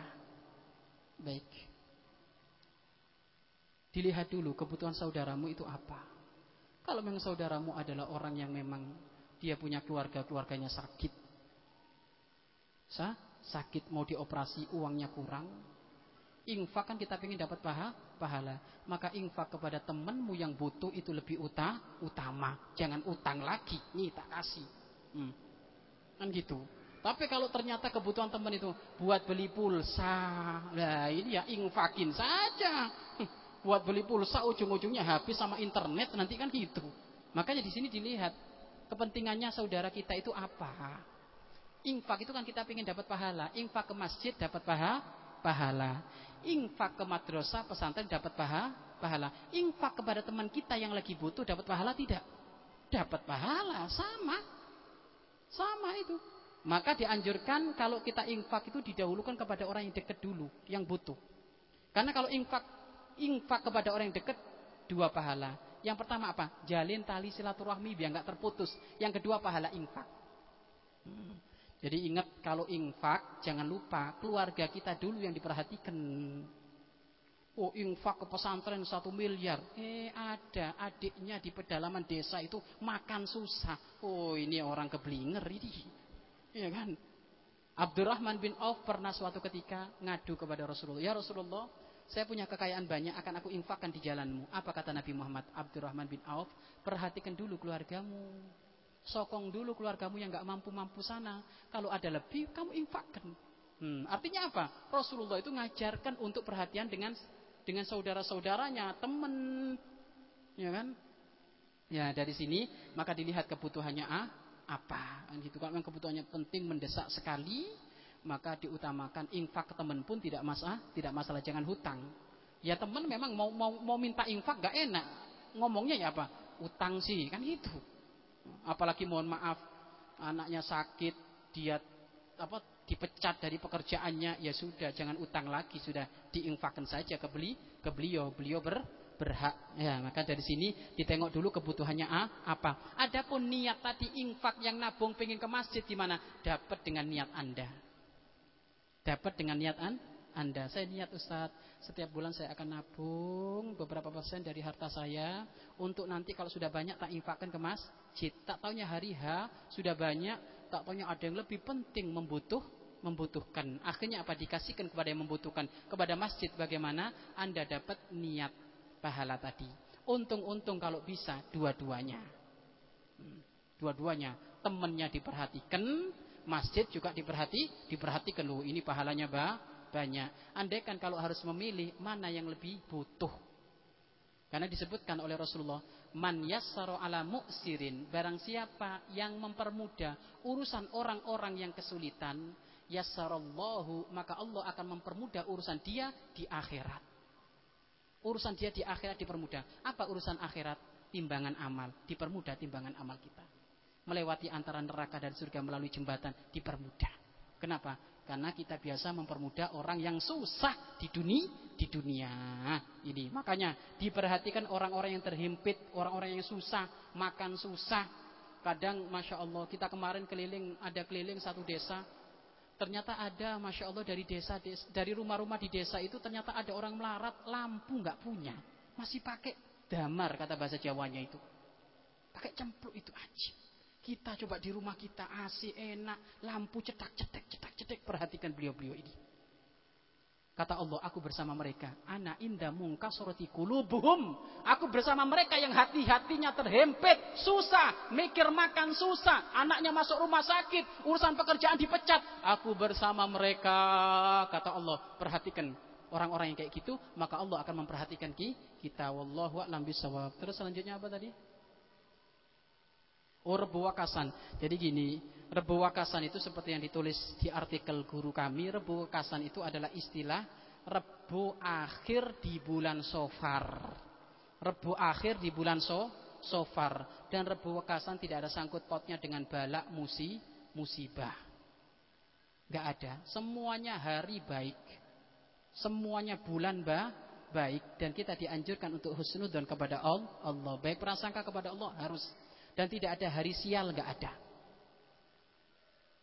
Baik. Dilihat dulu kebutuhan saudaramu itu apa. Kalau memang saudaramu adalah orang yang memang dia punya keluarga, keluarganya sakit. Sa sakit mau dioperasi, uangnya kurang. Infak kan kita ingin dapat paha, pahala. Maka infak kepada temanmu yang butuh itu lebih uta, utama. Jangan utang lagi, nih tak kasih. Hmm. Kan gitu. Tapi kalau ternyata kebutuhan teman itu buat beli pulsa, nah ini ya infakin saja. Buat beli pulsa ujung-ujungnya habis sama internet nanti kan gitu. Makanya di sini dilihat kepentingannya saudara kita itu apa? Infak itu kan kita ingin dapat pahala. Infak ke masjid dapat paha, pahala. Infak ke madrasah pesantren dapat paha, pahala. Infak kepada teman kita yang lagi butuh dapat pahala tidak? Dapat pahala, sama. Sama itu. Maka dianjurkan kalau kita infak itu didahulukan kepada orang yang dekat dulu, yang butuh. Karena kalau infak infak kepada orang yang dekat dua pahala. Yang pertama apa? Jalin tali silaturahmi biar nggak terputus. Yang kedua pahala infak. Hmm. Jadi ingat kalau infak jangan lupa keluarga kita dulu yang diperhatikan. Oh infak ke pesantren satu miliar. Eh ada adiknya di pedalaman desa itu makan susah. Oh ini orang keblinger ini. Iya kan? Abdurrahman bin Auf pernah suatu ketika ngadu kepada Rasulullah. Ya Rasulullah, saya punya kekayaan banyak akan aku infakkan di jalanmu. Apa kata Nabi Muhammad? Abdurrahman bin Auf, perhatikan dulu keluargamu. Sokong dulu keluargamu yang gak mampu-mampu sana. Kalau ada lebih, kamu infakkan. Hmm, artinya apa? Rasulullah itu ngajarkan untuk perhatian dengan dengan saudara-saudaranya, teman, ya kan? Ya dari sini maka dilihat kebutuhannya ah, apa, kan gitu. Memang kebutuhannya penting mendesak sekali, maka diutamakan infak ke teman pun tidak masalah, tidak masalah jangan hutang. Ya teman memang mau mau mau minta infak gak enak, ngomongnya ya apa? Utang sih, kan gitu. Apalagi mohon maaf anaknya sakit, dia apa dipecat dari pekerjaannya, ya sudah jangan utang lagi, sudah diinfakkan saja ke beli ke beliau, beliau ber, berhak. Ya, maka dari sini ditengok dulu kebutuhannya A, apa. Adapun niat tadi infak yang nabung pengen ke masjid gimana? Dapat dengan niat Anda. Dapat dengan niat an, Anda. Saya niat Ustaz, setiap bulan saya akan nabung beberapa persen dari harta saya untuk nanti kalau sudah banyak tak infakkan ke masjid. Tak taunya hari H sudah banyak, tak taunya ada yang lebih penting membutuh membutuhkan. Akhirnya apa dikasihkan kepada yang membutuhkan. Kepada masjid bagaimana Anda dapat niat pahala tadi. Untung-untung kalau bisa dua-duanya. Hmm, dua-duanya. Temannya diperhatikan, masjid juga diperhati, diperhatikan loh ini pahalanya bah, banyak. Andai kan kalau harus memilih mana yang lebih butuh. Karena disebutkan oleh Rasulullah, man yassaro ala mu'sirin, barang siapa yang mempermudah urusan orang-orang yang kesulitan, yassarallahu maka Allah akan mempermudah urusan dia di akhirat. Urusan dia di akhirat dipermudah. Apa urusan akhirat? Timbangan amal, dipermudah timbangan amal kita. Melewati antara neraka dan surga melalui jembatan dipermudah. Kenapa? Karena kita biasa mempermudah orang yang susah di dunia, di dunia ini. Makanya diperhatikan orang-orang yang terhimpit, orang-orang yang susah, makan susah. Kadang masya Allah kita kemarin keliling ada keliling satu desa Ternyata ada, masya Allah dari desa, desa dari rumah-rumah di desa itu ternyata ada orang melarat lampu nggak punya, masih pakai damar kata bahasa Jawanya itu, pakai cempluk itu aja. Kita coba di rumah kita AC enak, lampu cetak cetek cetak cetek perhatikan beliau-beliau ini. Kata Allah, aku bersama mereka. Ana inda mungkasoroti kulubuhum. Aku bersama mereka yang hati-hatinya terhempit, susah, mikir makan susah, anaknya masuk rumah sakit, urusan pekerjaan dipecat. Aku bersama mereka, kata Allah. Perhatikan orang-orang yang kayak gitu, maka Allah akan memperhatikan kita. Wallahu a'lam bisawab. Terus selanjutnya apa tadi? Oh, rebu wakasan. Jadi gini, Rebu wakasan itu seperti yang ditulis di artikel guru kami. Rebu wakasan itu adalah istilah rebu akhir di bulan sofar. Rebu akhir di bulan so, sofar. Dan rebu wakasan tidak ada sangkut potnya dengan balak musi, musibah. Gak ada. Semuanya hari baik. Semuanya bulan bah, baik. Dan kita dianjurkan untuk husnudon kepada Allah. Baik prasangka kepada Allah harus. Dan tidak ada hari sial, gak ada.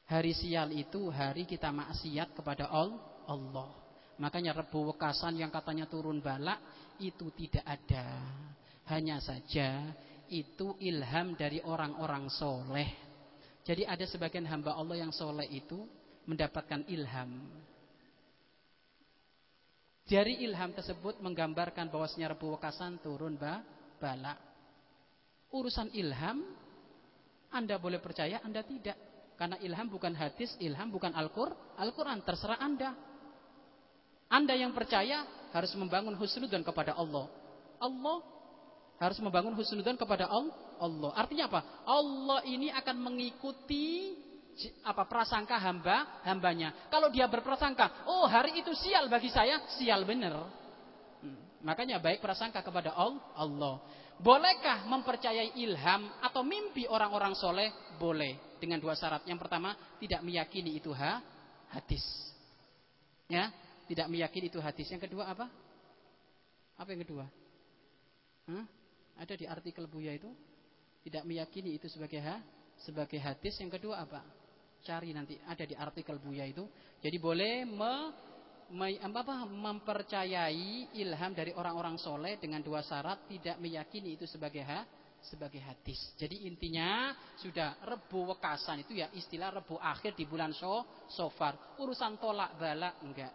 Hari sial itu hari kita maksiat kepada Allah. Makanya rebu wekasan yang katanya turun balak itu tidak ada. Hanya saja itu ilham dari orang-orang soleh. Jadi ada sebagian hamba Allah yang soleh itu mendapatkan ilham. Dari ilham tersebut menggambarkan bahwasanya rebu wekasan turun ba, balak. Urusan ilham Anda boleh percaya, Anda tidak. Karena ilham bukan hadis, ilham bukan Al-Qur'an, Al-Quran terserah Anda. Anda yang percaya harus membangun husnudan kepada Allah. Allah harus membangun husnudan kepada Allah. Artinya apa? Allah ini akan mengikuti apa prasangka hamba hambanya. Kalau dia berprasangka, oh hari itu sial bagi saya, sial benar. Hmm. Makanya baik prasangka kepada Allah. Bolehkah mempercayai ilham atau mimpi orang-orang soleh? Boleh dengan dua syarat. Yang pertama, tidak meyakini itu ha, hadis. Ya, tidak meyakini itu hadis. Yang kedua apa? Apa yang kedua? Hah? Ada di artikel Buya itu tidak meyakini itu sebagai ha, sebagai hadis. Yang kedua apa? Cari nanti ada di artikel Buya itu. Jadi boleh me, apa, mempercayai ilham dari orang-orang soleh dengan dua syarat tidak meyakini itu sebagai ha, sebagai hadis. Jadi intinya sudah rebu wekasan itu ya istilah rebu akhir di bulan so, sofar. Urusan tolak balak enggak.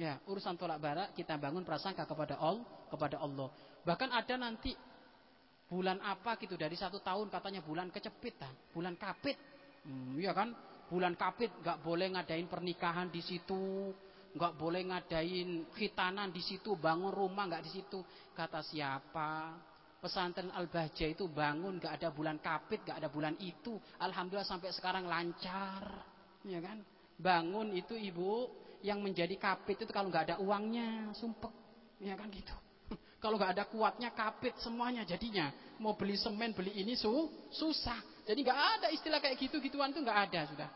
Ya, urusan tolak balak kita bangun prasangka kepada Allah, kepada Allah. Bahkan ada nanti bulan apa gitu dari satu tahun katanya bulan kecepit, bulan kapit. Hmm, iya kan? Bulan kapit nggak boleh ngadain pernikahan di situ nggak boleh ngadain khitanan di situ, bangun rumah nggak di situ. Kata siapa? Pesantren Al-Bahja itu bangun nggak ada bulan kapit, nggak ada bulan itu. Alhamdulillah sampai sekarang lancar, ya kan? Bangun itu ibu yang menjadi kapit itu kalau nggak ada uangnya, sumpek, ya kan gitu. [laughs] Kalau nggak ada kuatnya kapit semuanya jadinya. Mau beli semen, beli ini su susah. Jadi nggak ada istilah kayak gitu gituan tuh nggak ada sudah.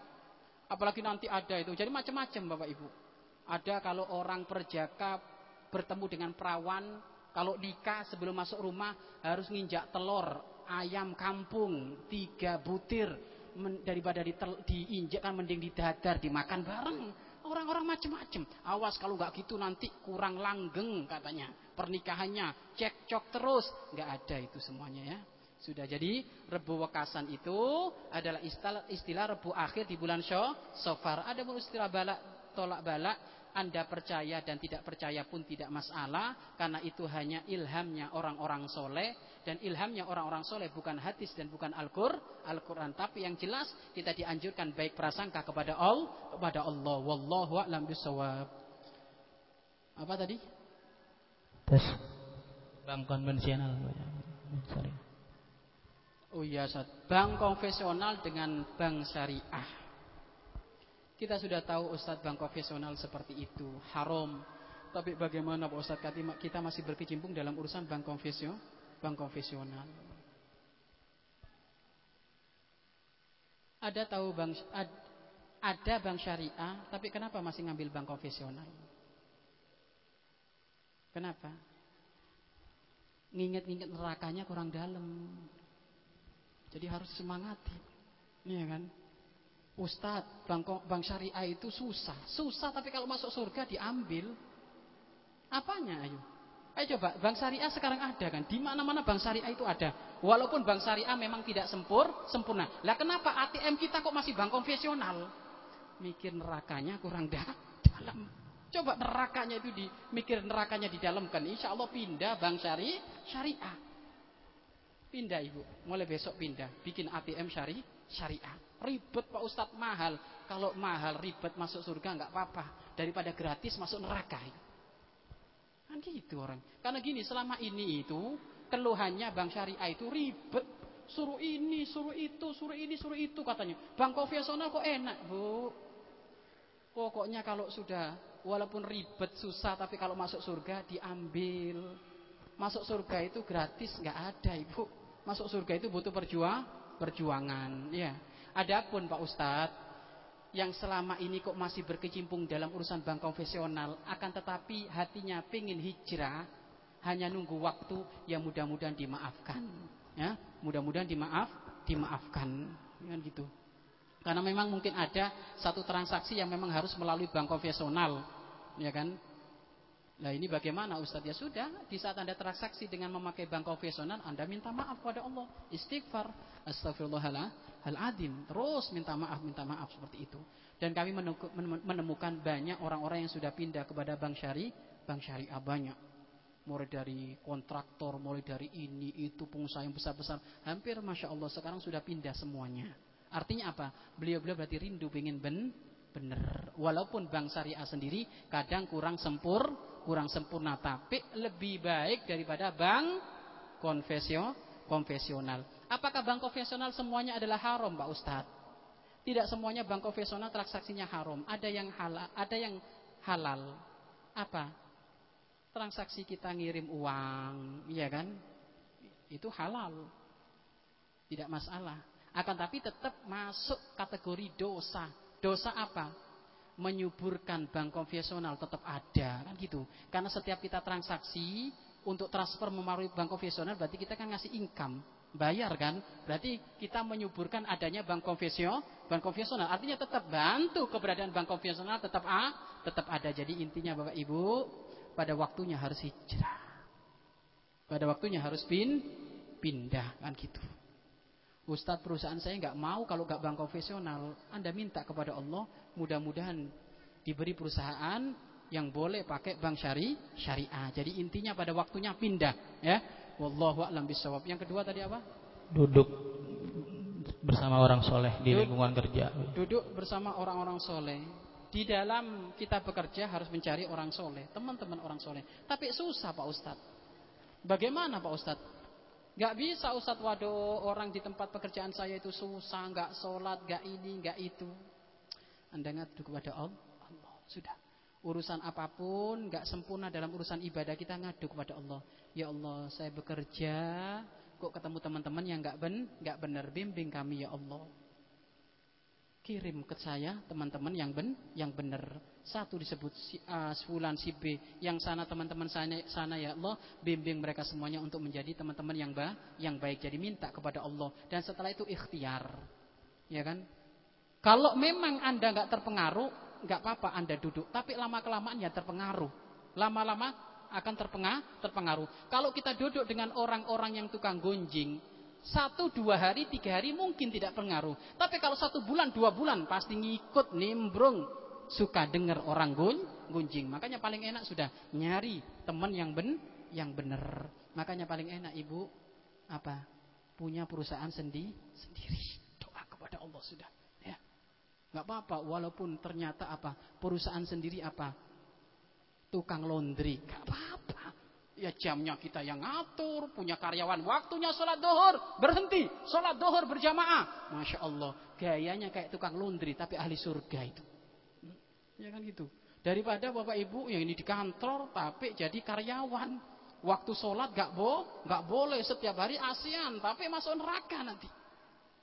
Apalagi nanti ada itu. Jadi macam-macam Bapak Ibu. Ada kalau orang perjaka bertemu dengan perawan, kalau nikah sebelum masuk rumah harus nginjak telur ayam kampung tiga butir daripada diinjak kan mending didadar dimakan bareng. Orang-orang macam-macam. Awas kalau nggak gitu nanti kurang langgeng katanya. Pernikahannya cekcok terus. nggak ada itu semuanya ya. Sudah jadi rebu wekasan itu adalah istilah, istilah rebu akhir di bulan Syo, Sofar. Ada pun istilah balak tolak balak anda percaya dan tidak percaya pun tidak masalah karena itu hanya ilhamnya orang-orang soleh dan ilhamnya orang-orang soleh bukan hadis dan bukan Al-Qur, Al-Quran. Tapi yang jelas kita dianjurkan baik prasangka kepada Allah kepada Allah. Wallahu a'lam bisawab apa tadi? Tes. Bank konvensional. Sorry. Oh iya bank konvensional dengan bank syariah kita sudah tahu Ustadz bank konvensional seperti itu haram. Tapi bagaimana Pak Ustadz kita masih berkecimpung dalam urusan bank konvensional? Bank konvensional. Ada tahu bank ada bank syariah, tapi kenapa masih ngambil bank konvensional? Kenapa? Nginget-nginget nerakanya kurang dalam. Jadi harus semangati. Iya kan? Ustadz, bank, bank syariah itu susah. Susah tapi kalau masuk surga diambil. Apanya ayo? Ayo coba, bank syariah sekarang ada kan? Di mana-mana bank syariah itu ada. Walaupun bank syariah memang tidak sempur, sempurna. Lah kenapa ATM kita kok masih bank konvensional? Mikir nerakanya kurang dalam. Coba nerakanya itu di mikir nerakanya di dalam kan. Insya Allah pindah bank syari syariah. Pindah ibu, mulai besok pindah, bikin ATM syari syariah. Ribet Pak Ustadz mahal. Kalau mahal ribet masuk surga nggak apa-apa. Daripada gratis masuk neraka. Kan gitu orang. Karena gini selama ini itu keluhannya bank syariah itu ribet. Suruh ini, suruh itu, suruh ini, suruh itu katanya. Bank konvensional kok enak bu. Pokoknya kalau sudah walaupun ribet susah tapi kalau masuk surga diambil. Masuk surga itu gratis nggak ada ibu. Masuk surga itu butuh perjuang, perjuangan. Ya. Adapun Pak Ustadz yang selama ini kok masih berkecimpung dalam urusan bank konvensional akan tetapi hatinya pingin hijrah hanya nunggu waktu yang mudah-mudahan dimaafkan. Ya mudah-mudahan dimaaf dimaafkan. Kan gitu. Karena memang mungkin ada satu transaksi yang memang harus melalui bank konvensional ya kan Nah ini bagaimana Ustadz? Ya sudah, di saat Anda transaksi dengan memakai bank konvensional, Anda minta maaf kepada Allah. Istighfar. Astagfirullahaladzim. Terus minta maaf, minta maaf seperti itu. Dan kami menemukan banyak orang-orang yang sudah pindah kepada bank syari, bank syariah banyak. Mulai dari kontraktor, mulai dari ini, itu, pengusaha yang besar-besar. Hampir Masya Allah sekarang sudah pindah semuanya. Artinya apa? Beliau-beliau berarti rindu ingin ben, benar. Walaupun bank syariah sendiri kadang kurang sempur, kurang sempurna, tapi lebih baik daripada bank konvensional. Apakah bank konvensional semuanya adalah haram, Pak Ustadz? Tidak semuanya bank konvensional transaksinya haram. Ada yang halal, ada yang halal. Apa? Transaksi kita ngirim uang, iya kan? Itu halal. Tidak masalah. Akan tapi tetap masuk kategori dosa Dosa apa? Menyuburkan bank konvensional tetap ada kan gitu. Karena setiap kita transaksi untuk transfer melalui bank konvensional berarti kita kan ngasih income. bayar kan? Berarti kita menyuburkan adanya bank konvensional, bank konvensional. Artinya tetap bantu keberadaan bank konvensional tetap a, tetap ada. Jadi intinya Bapak Ibu, pada waktunya harus hijrah. Pada waktunya harus pin, pindah kan gitu. Ustadz perusahaan saya nggak mau kalau nggak bank konvensional. Anda minta kepada Allah, mudah-mudahan diberi perusahaan yang boleh pakai bank syari syariah. Jadi intinya pada waktunya pindah, ya. Wallahu a'lam bishawab. Yang kedua tadi apa? Duduk bersama orang soleh di lingkungan kerja. Duduk bersama orang-orang soleh. Di dalam kita bekerja harus mencari orang soleh, teman-teman orang soleh. Tapi susah Pak Ustadz. Bagaimana Pak Ustadz? Gak bisa Ustadz waduh orang di tempat pekerjaan saya itu susah, gak sholat, gak ini, gak itu. Anda ngadu kepada Allah, Allah sudah. Urusan apa pun gak sempurna dalam urusan ibadah kita ngadu kepada Allah. Ya Allah, saya bekerja, kok ketemu teman-teman yang gak ben, gak benar bimbing kami ya Allah kirim ke saya teman-teman yang ben yang benar satu disebut si A sebulan si B. Yang sana teman-teman sana sana ya Allah bimbing mereka semuanya untuk menjadi teman-teman yang ba yang baik. Jadi minta kepada Allah. Dan setelah itu ikhtiar. Ya kan? Kalau memang anda nggak terpengaruh nggak apa-apa anda duduk. Tapi lama kelamaan ya terpengaruh. Lama-lama akan terpengaruh terpengaruh. Kalau kita duduk dengan orang-orang yang tukang gonjing satu, dua hari, tiga hari mungkin tidak pengaruh. Tapi kalau satu bulan, dua bulan pasti ngikut, nimbrung. Suka dengar orang gun, gunjing. Makanya paling enak sudah nyari teman yang ben, yang benar. Makanya paling enak ibu apa? Punya perusahaan sendi, sendiri. Doa kepada Allah sudah. Ya. Gak apa-apa walaupun ternyata apa? Perusahaan sendiri apa? Tukang laundry. Gak apa-apa. Ya jamnya kita yang ngatur, punya karyawan. Waktunya sholat dohor, berhenti. Sholat dohor berjamaah. Masya Allah. Gayanya kayak tukang laundry, tapi ahli surga itu. Ya kan gitu. Daripada bapak ibu yang ini di kantor, tapi jadi karyawan. Waktu sholat gak, bo, gak boleh setiap hari ASEAN, tapi masuk neraka nanti.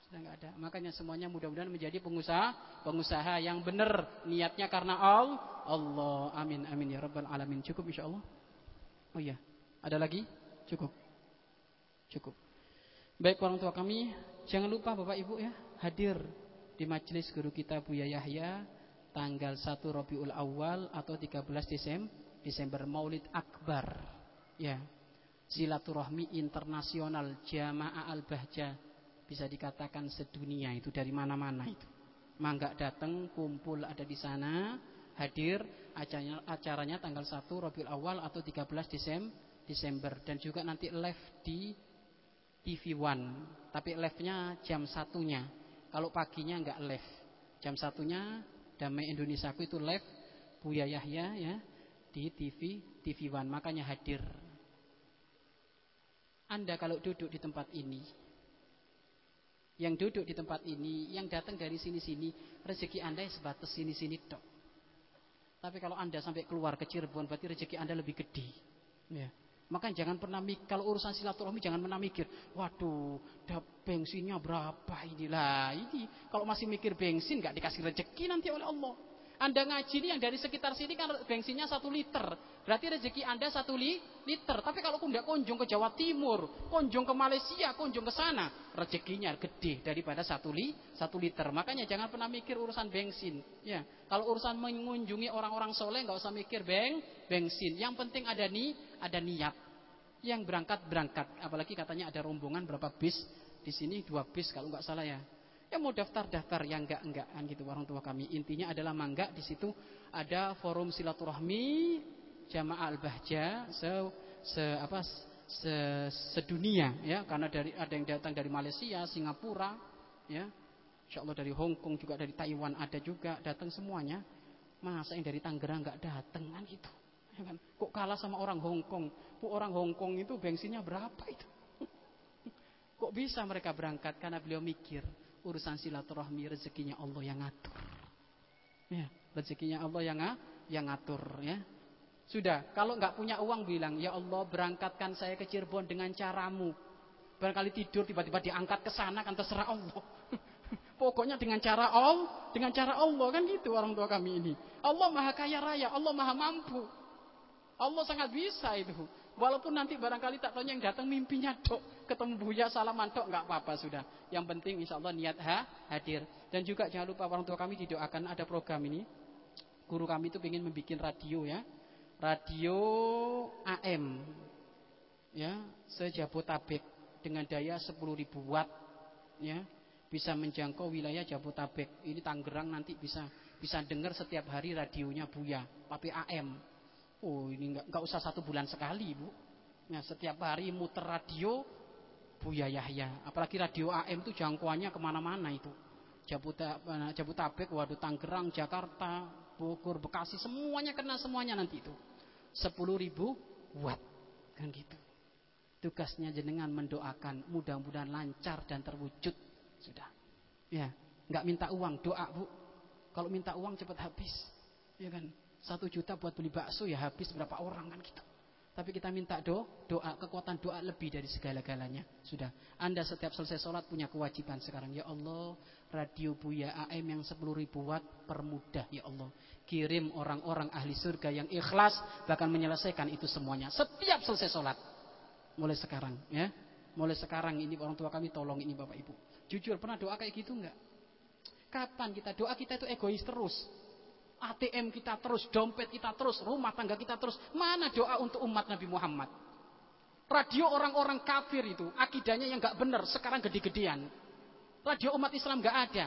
Sudah gak ada. Makanya semuanya mudah-mudahan menjadi pengusaha, pengusaha yang benar. Niatnya karena Allah. Allah. Amin, amin ya rabbal alamin. Cukup insya Allah. Oh iya, ada lagi? Cukup. Cukup. Baik orang tua kami, jangan lupa Bapak Ibu ya, hadir di majelis guru kita Buya Yahya tanggal 1 Rabiul Awal atau 13 Desember, Desember Maulid Akbar. Ya. Silaturahmi internasional Jamaah Al-Bahja bisa dikatakan sedunia itu dari mana-mana itu. Mangga datang, kumpul ada di sana, hadir acaranya, acaranya tanggal 1 Rabiul Awal atau 13 Desember, Desember dan juga nanti live di TV One. Tapi live-nya jam satunya. Kalau paginya enggak live. Jam satunya Damai Indonesia itu live Buya Yahya ya di TV TV One. Makanya hadir. Anda kalau duduk di tempat ini yang duduk di tempat ini, yang datang dari sini-sini, rezeki Anda sebatas sini-sini dok. Tapi kalau Anda sampai keluar ke Cirebon berarti rezeki Anda lebih gede. Ya. Maka jangan pernah mikir, kalau urusan silaturahmi jangan pernah mikir, waduh, bensinnya berapa inilah ini. Kalau masih mikir bensin nggak dikasih rezeki nanti oleh Allah. Anda ngaji ini yang dari sekitar sini kan bensinnya satu liter. Berarti rezeki Anda satu li, liter. Tapi kalau tidak kunjung ke Jawa Timur, kunjung ke Malaysia, kunjung ke sana, rezekinya gede daripada satu li, satu liter. Makanya jangan pernah mikir urusan bensin. Ya, kalau urusan mengunjungi orang-orang soleh nggak usah mikir beng, bensin. Yang penting ada ni, ada niat. Yang berangkat berangkat. Apalagi katanya ada rombongan berapa bis di sini dua bis kalau nggak salah ya. Ya mau daftar-daftar yang enggak-enggakan gitu orang tua kami. Intinya adalah mangga di situ ada forum silaturahmi jamaah al-bahja se, se apa se, sedunia ya karena dari ada yang datang dari Malaysia, Singapura ya. Insyaallah dari Hong Kong juga dari Taiwan ada juga datang semuanya. Masa yang dari Tangerang enggak datang kan gitu. Ya kan? Kok kalah sama orang Hong Kong? Bu orang Hong Kong itu bensinnya berapa itu? [laughs] Kok bisa mereka berangkat karena beliau mikir urusan silaturahmi rezekinya Allah yang ngatur. Ya, rezekinya Allah yang yang ngatur ya. Sudah, kalau nggak punya uang bilang, "Ya Allah, berangkatkan saya ke Cirebon dengan caramu." Barangkali tidur tiba-tiba diangkat ke sana kan terserah Allah. [laughs] Pokoknya dengan cara Allah, dengan cara Allah kan gitu orang tua kami ini. Allah Maha Kaya Raya, Allah Maha Mampu. Allah sangat bisa itu. Walaupun nanti barangkali tak tanya yang datang mimpinya dok, ketemu Buya salaman dok, nggak apa-apa sudah. Yang penting insya Allah niat ha, hadir. Dan juga jangan lupa orang tua kami didoakan ada program ini. Guru kami itu ingin membuat radio ya, radio AM, ya, sejabotabek dengan daya 10.000 watt, ya, bisa menjangkau wilayah Jabotabek. Ini Tangerang nanti bisa bisa dengar setiap hari radionya Buya, tapi AM. Oh ini nggak nggak usah satu bulan sekali bu. Nah setiap hari muter radio Buya Yahya. Apalagi radio AM itu jangkauannya ke mana-mana itu. Jabotabek, waduh Tangerang, Jakarta, Bogor, Bekasi, semuanya kena semuanya nanti itu. 10 ribu watt kan gitu. Tugasnya jenengan mendoakan mudah-mudahan lancar dan terwujud sudah. Ya, nggak minta uang, doa bu. Kalau minta uang cepat habis, ya kan? Satu juta buat beli bakso ya habis berapa orang kan kita. Tapi kita minta do, doa, kekuatan doa lebih dari segala-galanya. Sudah. Anda setiap selesai sholat punya kewajiban sekarang. Ya Allah, radio Buya AM yang 10 ribu watt permudah ya Allah. Kirim orang-orang ahli surga yang ikhlas bahkan menyelesaikan itu semuanya. Setiap selesai sholat. Mulai sekarang ya. Mulai sekarang ini orang tua kami tolong ini Bapak Ibu. Jujur pernah doa kayak gitu enggak? Kapan kita doa kita itu egois terus? ATM kita terus, dompet kita terus, rumah tangga kita terus. Mana doa untuk umat Nabi Muhammad? Radio orang-orang kafir itu, akidahnya yang enggak benar, sekarang gede-gedean. Radio umat Islam enggak ada.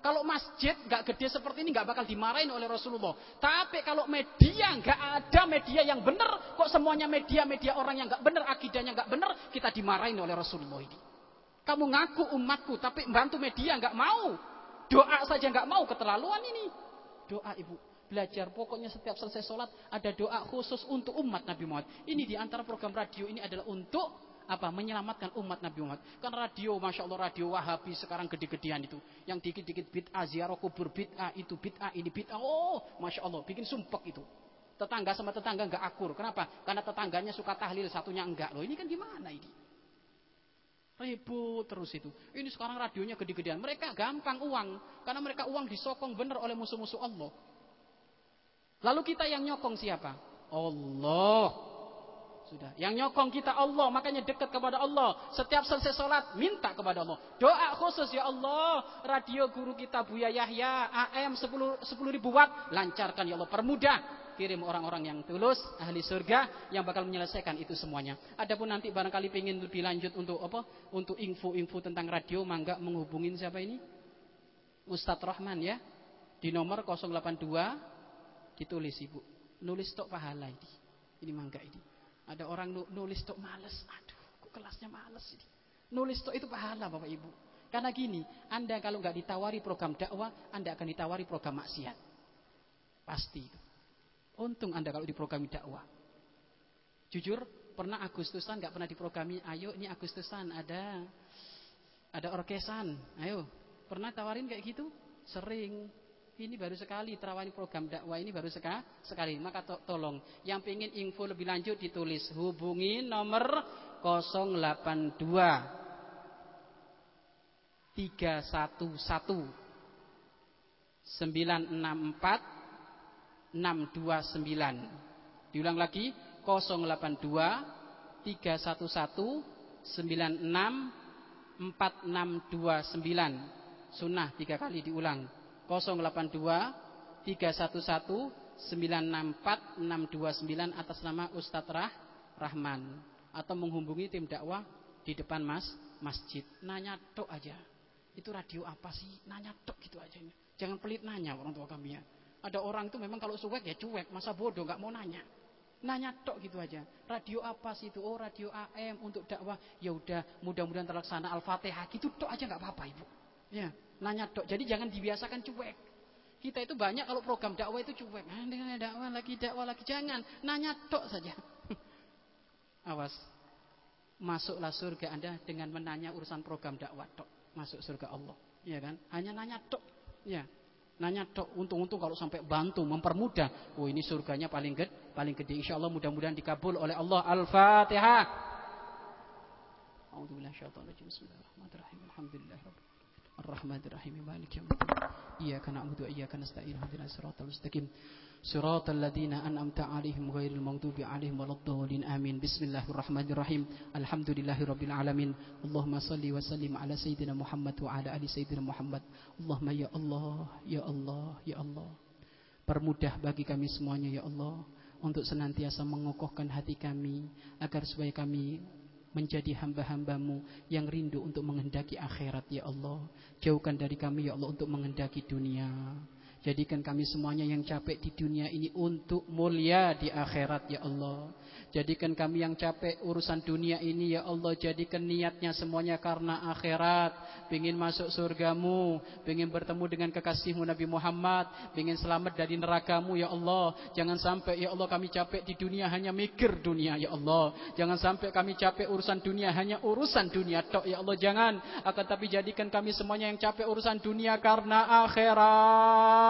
Kalau masjid nggak gede seperti ini nggak bakal dimarahin oleh Rasulullah. Tapi kalau media nggak ada media yang benar, kok semuanya media-media orang yang nggak benar, akidahnya nggak benar, kita dimarahin oleh Rasulullah ini. Kamu ngaku umatku, tapi bantu media nggak mau. Doa saja nggak mau, keterlaluan ini. Doa ibu, belajar. Pokoknya setiap selesai sholat ada doa khusus untuk umat Nabi Muhammad. Ini di antara program radio ini adalah untuk apa menyelamatkan umat Nabi Muhammad. Kan radio, masya Allah radio Wahabi sekarang gede-gedean itu, yang dikit-dikit bid'ah ziarah kubur bid'ah itu bid'ah ini bid'ah. Oh, masya Allah bikin sumpek itu. Tetangga sama tetangga nggak akur. Kenapa? Karena tetangganya suka tahlil, satunya enggak loh. Ini kan gimana ini? Ribut terus itu. Ini sekarang radionya gede-gedean. Mereka gampang uang. Karena mereka uang disokong benar oleh musuh-musuh Allah. Lalu kita yang nyokong siapa? Allah. Sudah. Yang nyokong kita Allah. Makanya dekat kepada Allah. Setiap selesai sholat, minta kepada Allah. Doa khusus ya Allah. Radio guru kita Buya Yahya. AM 10, 10 ribu watt. Lancarkan ya Allah. Permudah kirim orang-orang yang tulus, ahli surga yang bakal menyelesaikan itu semuanya. Adapun nanti barangkali ingin lebih lanjut untuk apa? Untuk info-info tentang radio, mangga menghubungin siapa ini? Ustadz Rahman ya. Di nomor 082 ditulis Ibu. Nulis tok pahala ini. Ini mangga ini. Ada orang nulis tok males. Aduh, kok kelasnya males ini. Nulis tok itu pahala Bapak Ibu. Karena gini, Anda kalau nggak ditawari program dakwah, Anda akan ditawari program maksiat. Pasti itu. Untung Anda kalau diprogrami dakwah. Jujur, pernah Agustusan nggak pernah diprogrami. Ayo, ini Agustusan ada ada orkesan. Ayo, pernah tawarin kayak gitu? Sering. Ini baru sekali terawani program dakwah ini baru seka, sekali. Maka to tolong yang pengen info lebih lanjut ditulis hubungi nomor 082 311 964 629. Diulang lagi 082 311 96 4629. Sunnah tiga kali diulang. 082 311 964 629 atas nama Ustadz Rah, Rahman atau menghubungi tim dakwah di depan Mas masjid. Nanya tok aja. Itu radio apa sih? Nanya tok gitu aja. Jangan pelit nanya orang tua kami ya. Ada orang itu memang kalau cuek ya cuek, masa bodoh nggak mau nanya. Nanya tok gitu aja. Radio apa sih itu? Oh, radio AM untuk dakwah. Ya udah, mudah-mudahan terlaksana Al-Fatihah gitu tok aja nggak apa-apa, Ibu. Ya, nanya tok. Jadi jangan dibiasakan cuek. Kita itu banyak kalau program dakwah itu cuek. Ada dakwah lagi, dakwah lagi. Jangan, nanya tok saja. [laughs] Awas. Masuklah surga Anda dengan menanya urusan program dakwah tok. Masuk surga Allah. Ya kan? Hanya nanya tok. Ya Nanya tok, untung-untung kalau sampai bantu mempermudah. Oh ini surganya paling gede, paling gede. Insya Allah mudah-mudahan dikabul oleh Allah. Al-Fatihah. الرحمن الرحيم مالك يوم الدين إياك نعبد وإياك نستعين اهدنا الصراط المستقيم صراط الذين أنعمت عليهم غير المغضوب عليهم ولا الضالين آمين بسم الله الرحمن الرحيم الحمد لله رب العالمين اللهم صل وسلم على سيدنا محمد وعلى آل سيدنا محمد اللهم يا الله يا الله يا الله Permudah bagi kami semuanya ya Allah Untuk senantiasa mengokohkan hati kami Agar supaya kami menjadi hamba-hambamu yang rindu untuk menghendaki akhirat ya Allah. Jauhkan dari kami ya Allah untuk menghendaki dunia. Jadikan kami semuanya yang capek di dunia ini untuk mulia di akhirat ya Allah. Jadikan kami yang capek urusan dunia ini ya Allah. Jadikan niatnya semuanya karena akhirat. Pengen masuk surgamu Pengen bertemu dengan kekasihmu Nabi Muhammad Pengen selamat dari nerakamu ya Allah. Jangan sampai ya Allah kami capek di dunia hanya mikir dunia ya Allah. Jangan sampai kami capek urusan dunia hanya urusan dunia tok ya Allah. Jangan. Akan tapi jadikan kami semuanya yang capek urusan dunia karena akhirat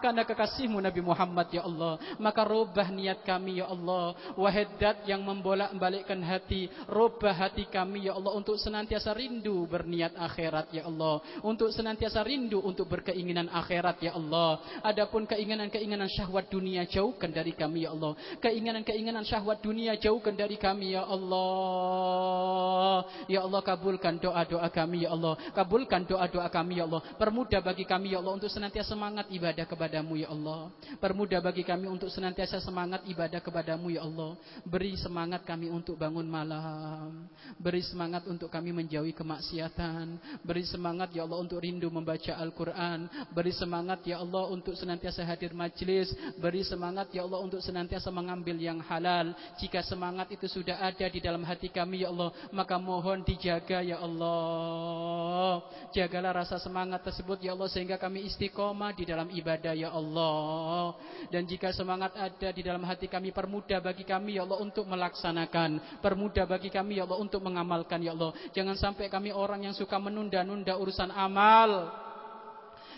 Karena kekasihmu Nabi Muhammad ya Allah. Maka rubah niat kami ya Allah. Allah yang membolak-balikkan hati Rubah hati kami ya Allah Untuk senantiasa rindu berniat akhirat ya Allah. Untuk senantiasa rindu untuk berkeinginan akhirat ya Allah. Adapun keinginan-keinginan syahwat dunia Jauhkan dari kami ya Allah. Keinginan-keinginan syahwat dunia Jauhkan dari kami ya Allah. Ya Allah kabulkan doa-doa kami ya Allah. Kabulkan doa-doa kami ya Allah. Permudah bagi kami ya Allah Untuk senantiasa semangat ibadah kepadamu ya Allah. Permudah bagi kami untuk senantiasa semangat ibadah kepadamu ya Allah. Beri semangat kami untuk bangun malam. Beri semangat untuk kami menjauhi kemaksiatan. Beri semangat ya Allah untuk rindu membaca Al-Quran. Beri semangat ya Allah untuk senantiasa hadir majlis. Beri semangat ya Allah untuk senantiasa mengambil yang halal. Jika semangat itu sudah ada di dalam hati kami ya Allah Maka mohon dijaga ya Allah. Jagalah rasa semangat tersebut ya Allah Sehingga kami istiqomah di dalam ibadah ya Allah Dan jika semangat ada di dalam hati kami permudah bagi kami ya Allah untuk melaksanakan. Permudah bagi kami ya Allah untuk mengamalkan ya Allah. Jangan sampai kami orang yang suka menunda-nunda urusan amal.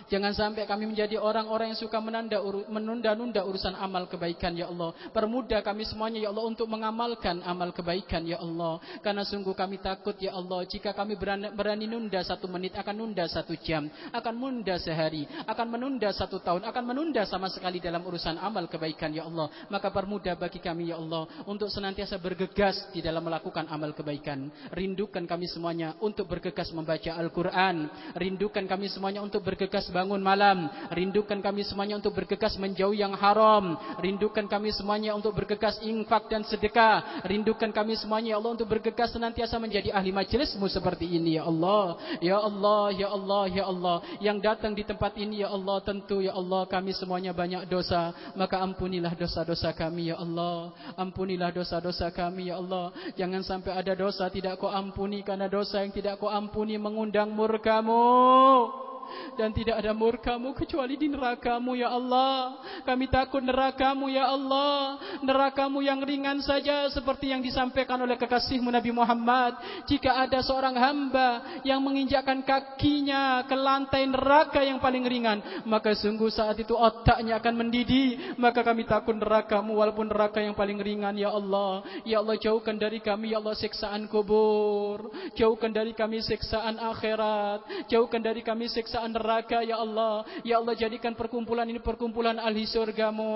Jangan sampai kami menjadi orang-orang yang suka menunda-nunda urusan amal kebaikan ya Allah. Permudah kami semuanya ya Allah untuk mengamalkan amal kebaikan ya Allah. Karena sungguh kami takut ya Allah jika kami berani, berani nunda satu menit akan nunda satu jam, akan menunda sehari, akan menunda satu tahun, akan menunda sama sekali dalam urusan amal kebaikan ya Allah. Maka permudah bagi kami ya Allah untuk senantiasa bergegas di dalam melakukan amal kebaikan. Rindukan kami semuanya untuk bergegas membaca Al-Quran. Rindukan kami semuanya untuk bergegas bangun malam. Rindukan kami semuanya untuk bergegas menjauh yang haram. Rindukan kami semuanya untuk bergegas infak dan sedekah. Rindukan kami semuanya ya Allah untuk bergegas senantiasa menjadi ahli majlismu seperti ini ya Allah. Ya Allah, ya Allah, ya Allah. Yang datang di tempat ini ya Allah tentu ya Allah kami semuanya banyak dosa. Maka ampunilah dosa-dosa kami ya Allah. Ampunilah dosa-dosa kami ya Allah. Jangan sampai ada dosa tidak kau ampuni karena dosa yang tidak kau ampuni mengundang murkamu dan tidak ada murkamu kecuali di nerakamu ya Allah. Kami takut nerakamu ya Allah. Nerakamu yang ringan saja seperti yang disampaikan oleh kekasihmu Nabi Muhammad. Jika ada seorang hamba yang menginjakkan kakinya ke lantai neraka yang paling ringan, maka sungguh saat itu otaknya akan mendidih. Maka kami takut nerakamu walaupun neraka yang paling ringan ya Allah. Ya Allah jauhkan dari kami ya Allah siksaan kubur. Jauhkan dari kami siksaan akhirat. Jauhkan dari kami siksaan siksaan neraka ya Allah. Ya Allah jadikan perkumpulan ini perkumpulan ahli surgamu.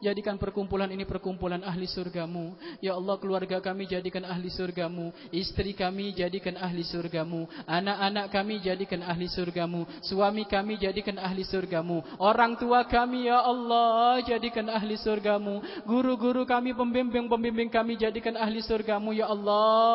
Jadikan perkumpulan ini perkumpulan ahli surgamu. Ya Allah keluarga kami jadikan ahli surgamu. Istri kami jadikan ahli surgamu. Anak-anak kami jadikan ahli surgamu. Suami kami jadikan ahli surgamu. Orang tua kami ya Allah jadikan ahli surgamu. Guru-guru kami pembimbing-pembimbing kami jadikan ahli surgamu ya Allah.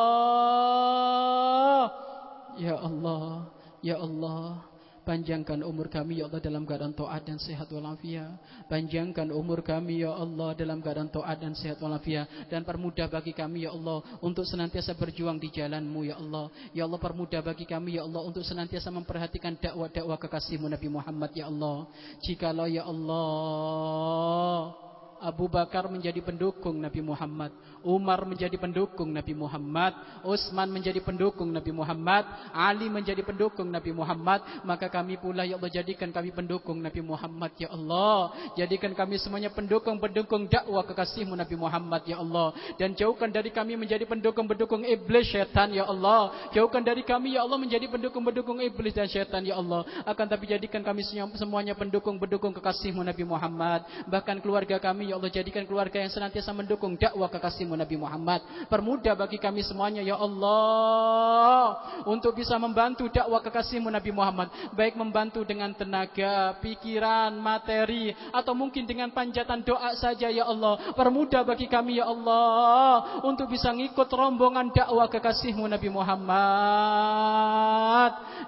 Ya Allah, Ya Allah, panjangkan umur kami ya Allah dalam keadaan taat dan sehat walafiat. Panjangkan umur kami ya Allah dalam keadaan taat dan sehat walafiat dan permudah bagi kami ya Allah untuk senantiasa berjuang di jalanmu ya Allah. Ya Allah permudah bagi kami ya Allah untuk senantiasa memperhatikan dakwah-dakwah kekasihmu Nabi Muhammad ya Allah. Jikalau ya Allah Abu Bakar menjadi pendukung Nabi Muhammad, Umar menjadi pendukung Nabi Muhammad, Utsman menjadi pendukung Nabi Muhammad, Ali menjadi pendukung Nabi Muhammad, maka kami pula ya Allah jadikan kami pendukung Nabi Muhammad ya Allah. Jadikan kami semuanya pendukung-pendukung dakwah kekasihmu Nabi Muhammad ya Allah dan jauhkan dari kami menjadi pendukung-pendukung iblis syaitan ya Allah. Jauhkan dari kami ya Allah menjadi pendukung-pendukung iblis dan syaitan ya Allah. Akan tapi jadikan kami semuanya pendukung-pendukung kekasihmu Nabi Muhammad, bahkan keluarga kami Ya Allah jadikan keluarga yang senantiasa mendukung dakwah kekasihmu Nabi Muhammad. Permudah bagi kami semuanya Ya Allah. Untuk bisa membantu dakwah kekasihmu Nabi Muhammad. Baik membantu dengan tenaga, pikiran, materi. Atau mungkin dengan panjatan doa saja Ya Allah. Permudah bagi kami Ya Allah. Untuk bisa ngikut rombongan dakwah kekasihmu Nabi Muhammad.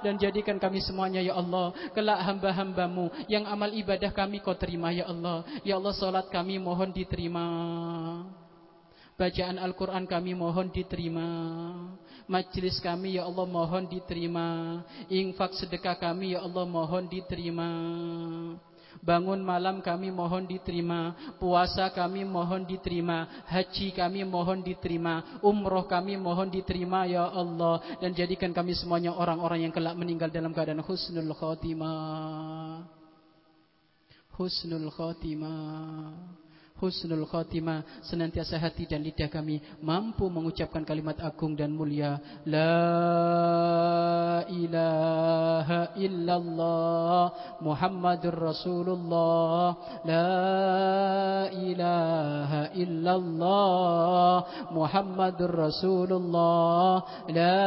Dan jadikan kami semuanya Ya Allah. Kelak hamba-hambamu yang amal ibadah kami kau terima Ya Allah. Ya Allah salat kami mohon diterima. Bacaan Al-Quran kami mohon diterima. Majlis kami ya Allah mohon diterima. Infak sedekah kami ya Allah mohon diterima. Bangun malam kami mohon diterima Puasa kami mohon diterima Haji kami mohon diterima Umroh kami mohon diterima Ya Allah Dan jadikan kami semuanya orang-orang yang kelak meninggal dalam keadaan husnul khatimah Husnul khatimah husnul khatimah senantiasa hati dan lidah kami mampu mengucapkan kalimat agung dan mulia. La ilaha illallah muhammadur rasulullah. La ilaha illallah muhammadur rasulullah. La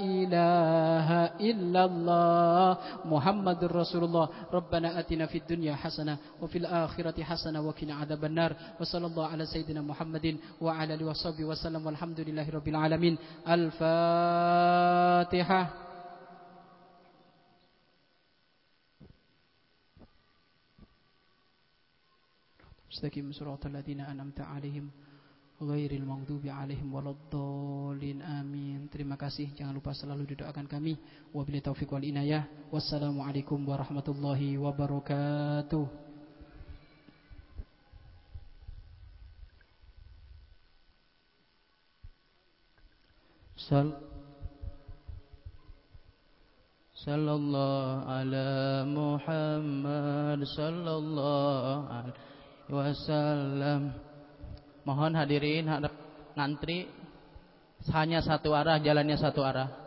ilaha illallah muhammadur rasulullah. Rabbana atina fid dunya hasanah wa fil akhirati الآخرة حسنة وقنا عذاب النار وصلى الله على سيدنا محمد وعلى آله وصحبه وسلم والحمد لله رب العالمين الفاتحة استقيم صراط الذين أنعمت عليهم غير المغضوب عليهم ولا الضالين آمين terima kasih jangan lupa selalu didoakan kami wabillahi taufiq wal inayah wassalamualaikum warahmatullahi wabarakatuh Sal Sallallahu ala Muhammad Sallallahu alaihi wasallam. Mohon hadirin ngantri. Hanya satu arah, jalannya satu arah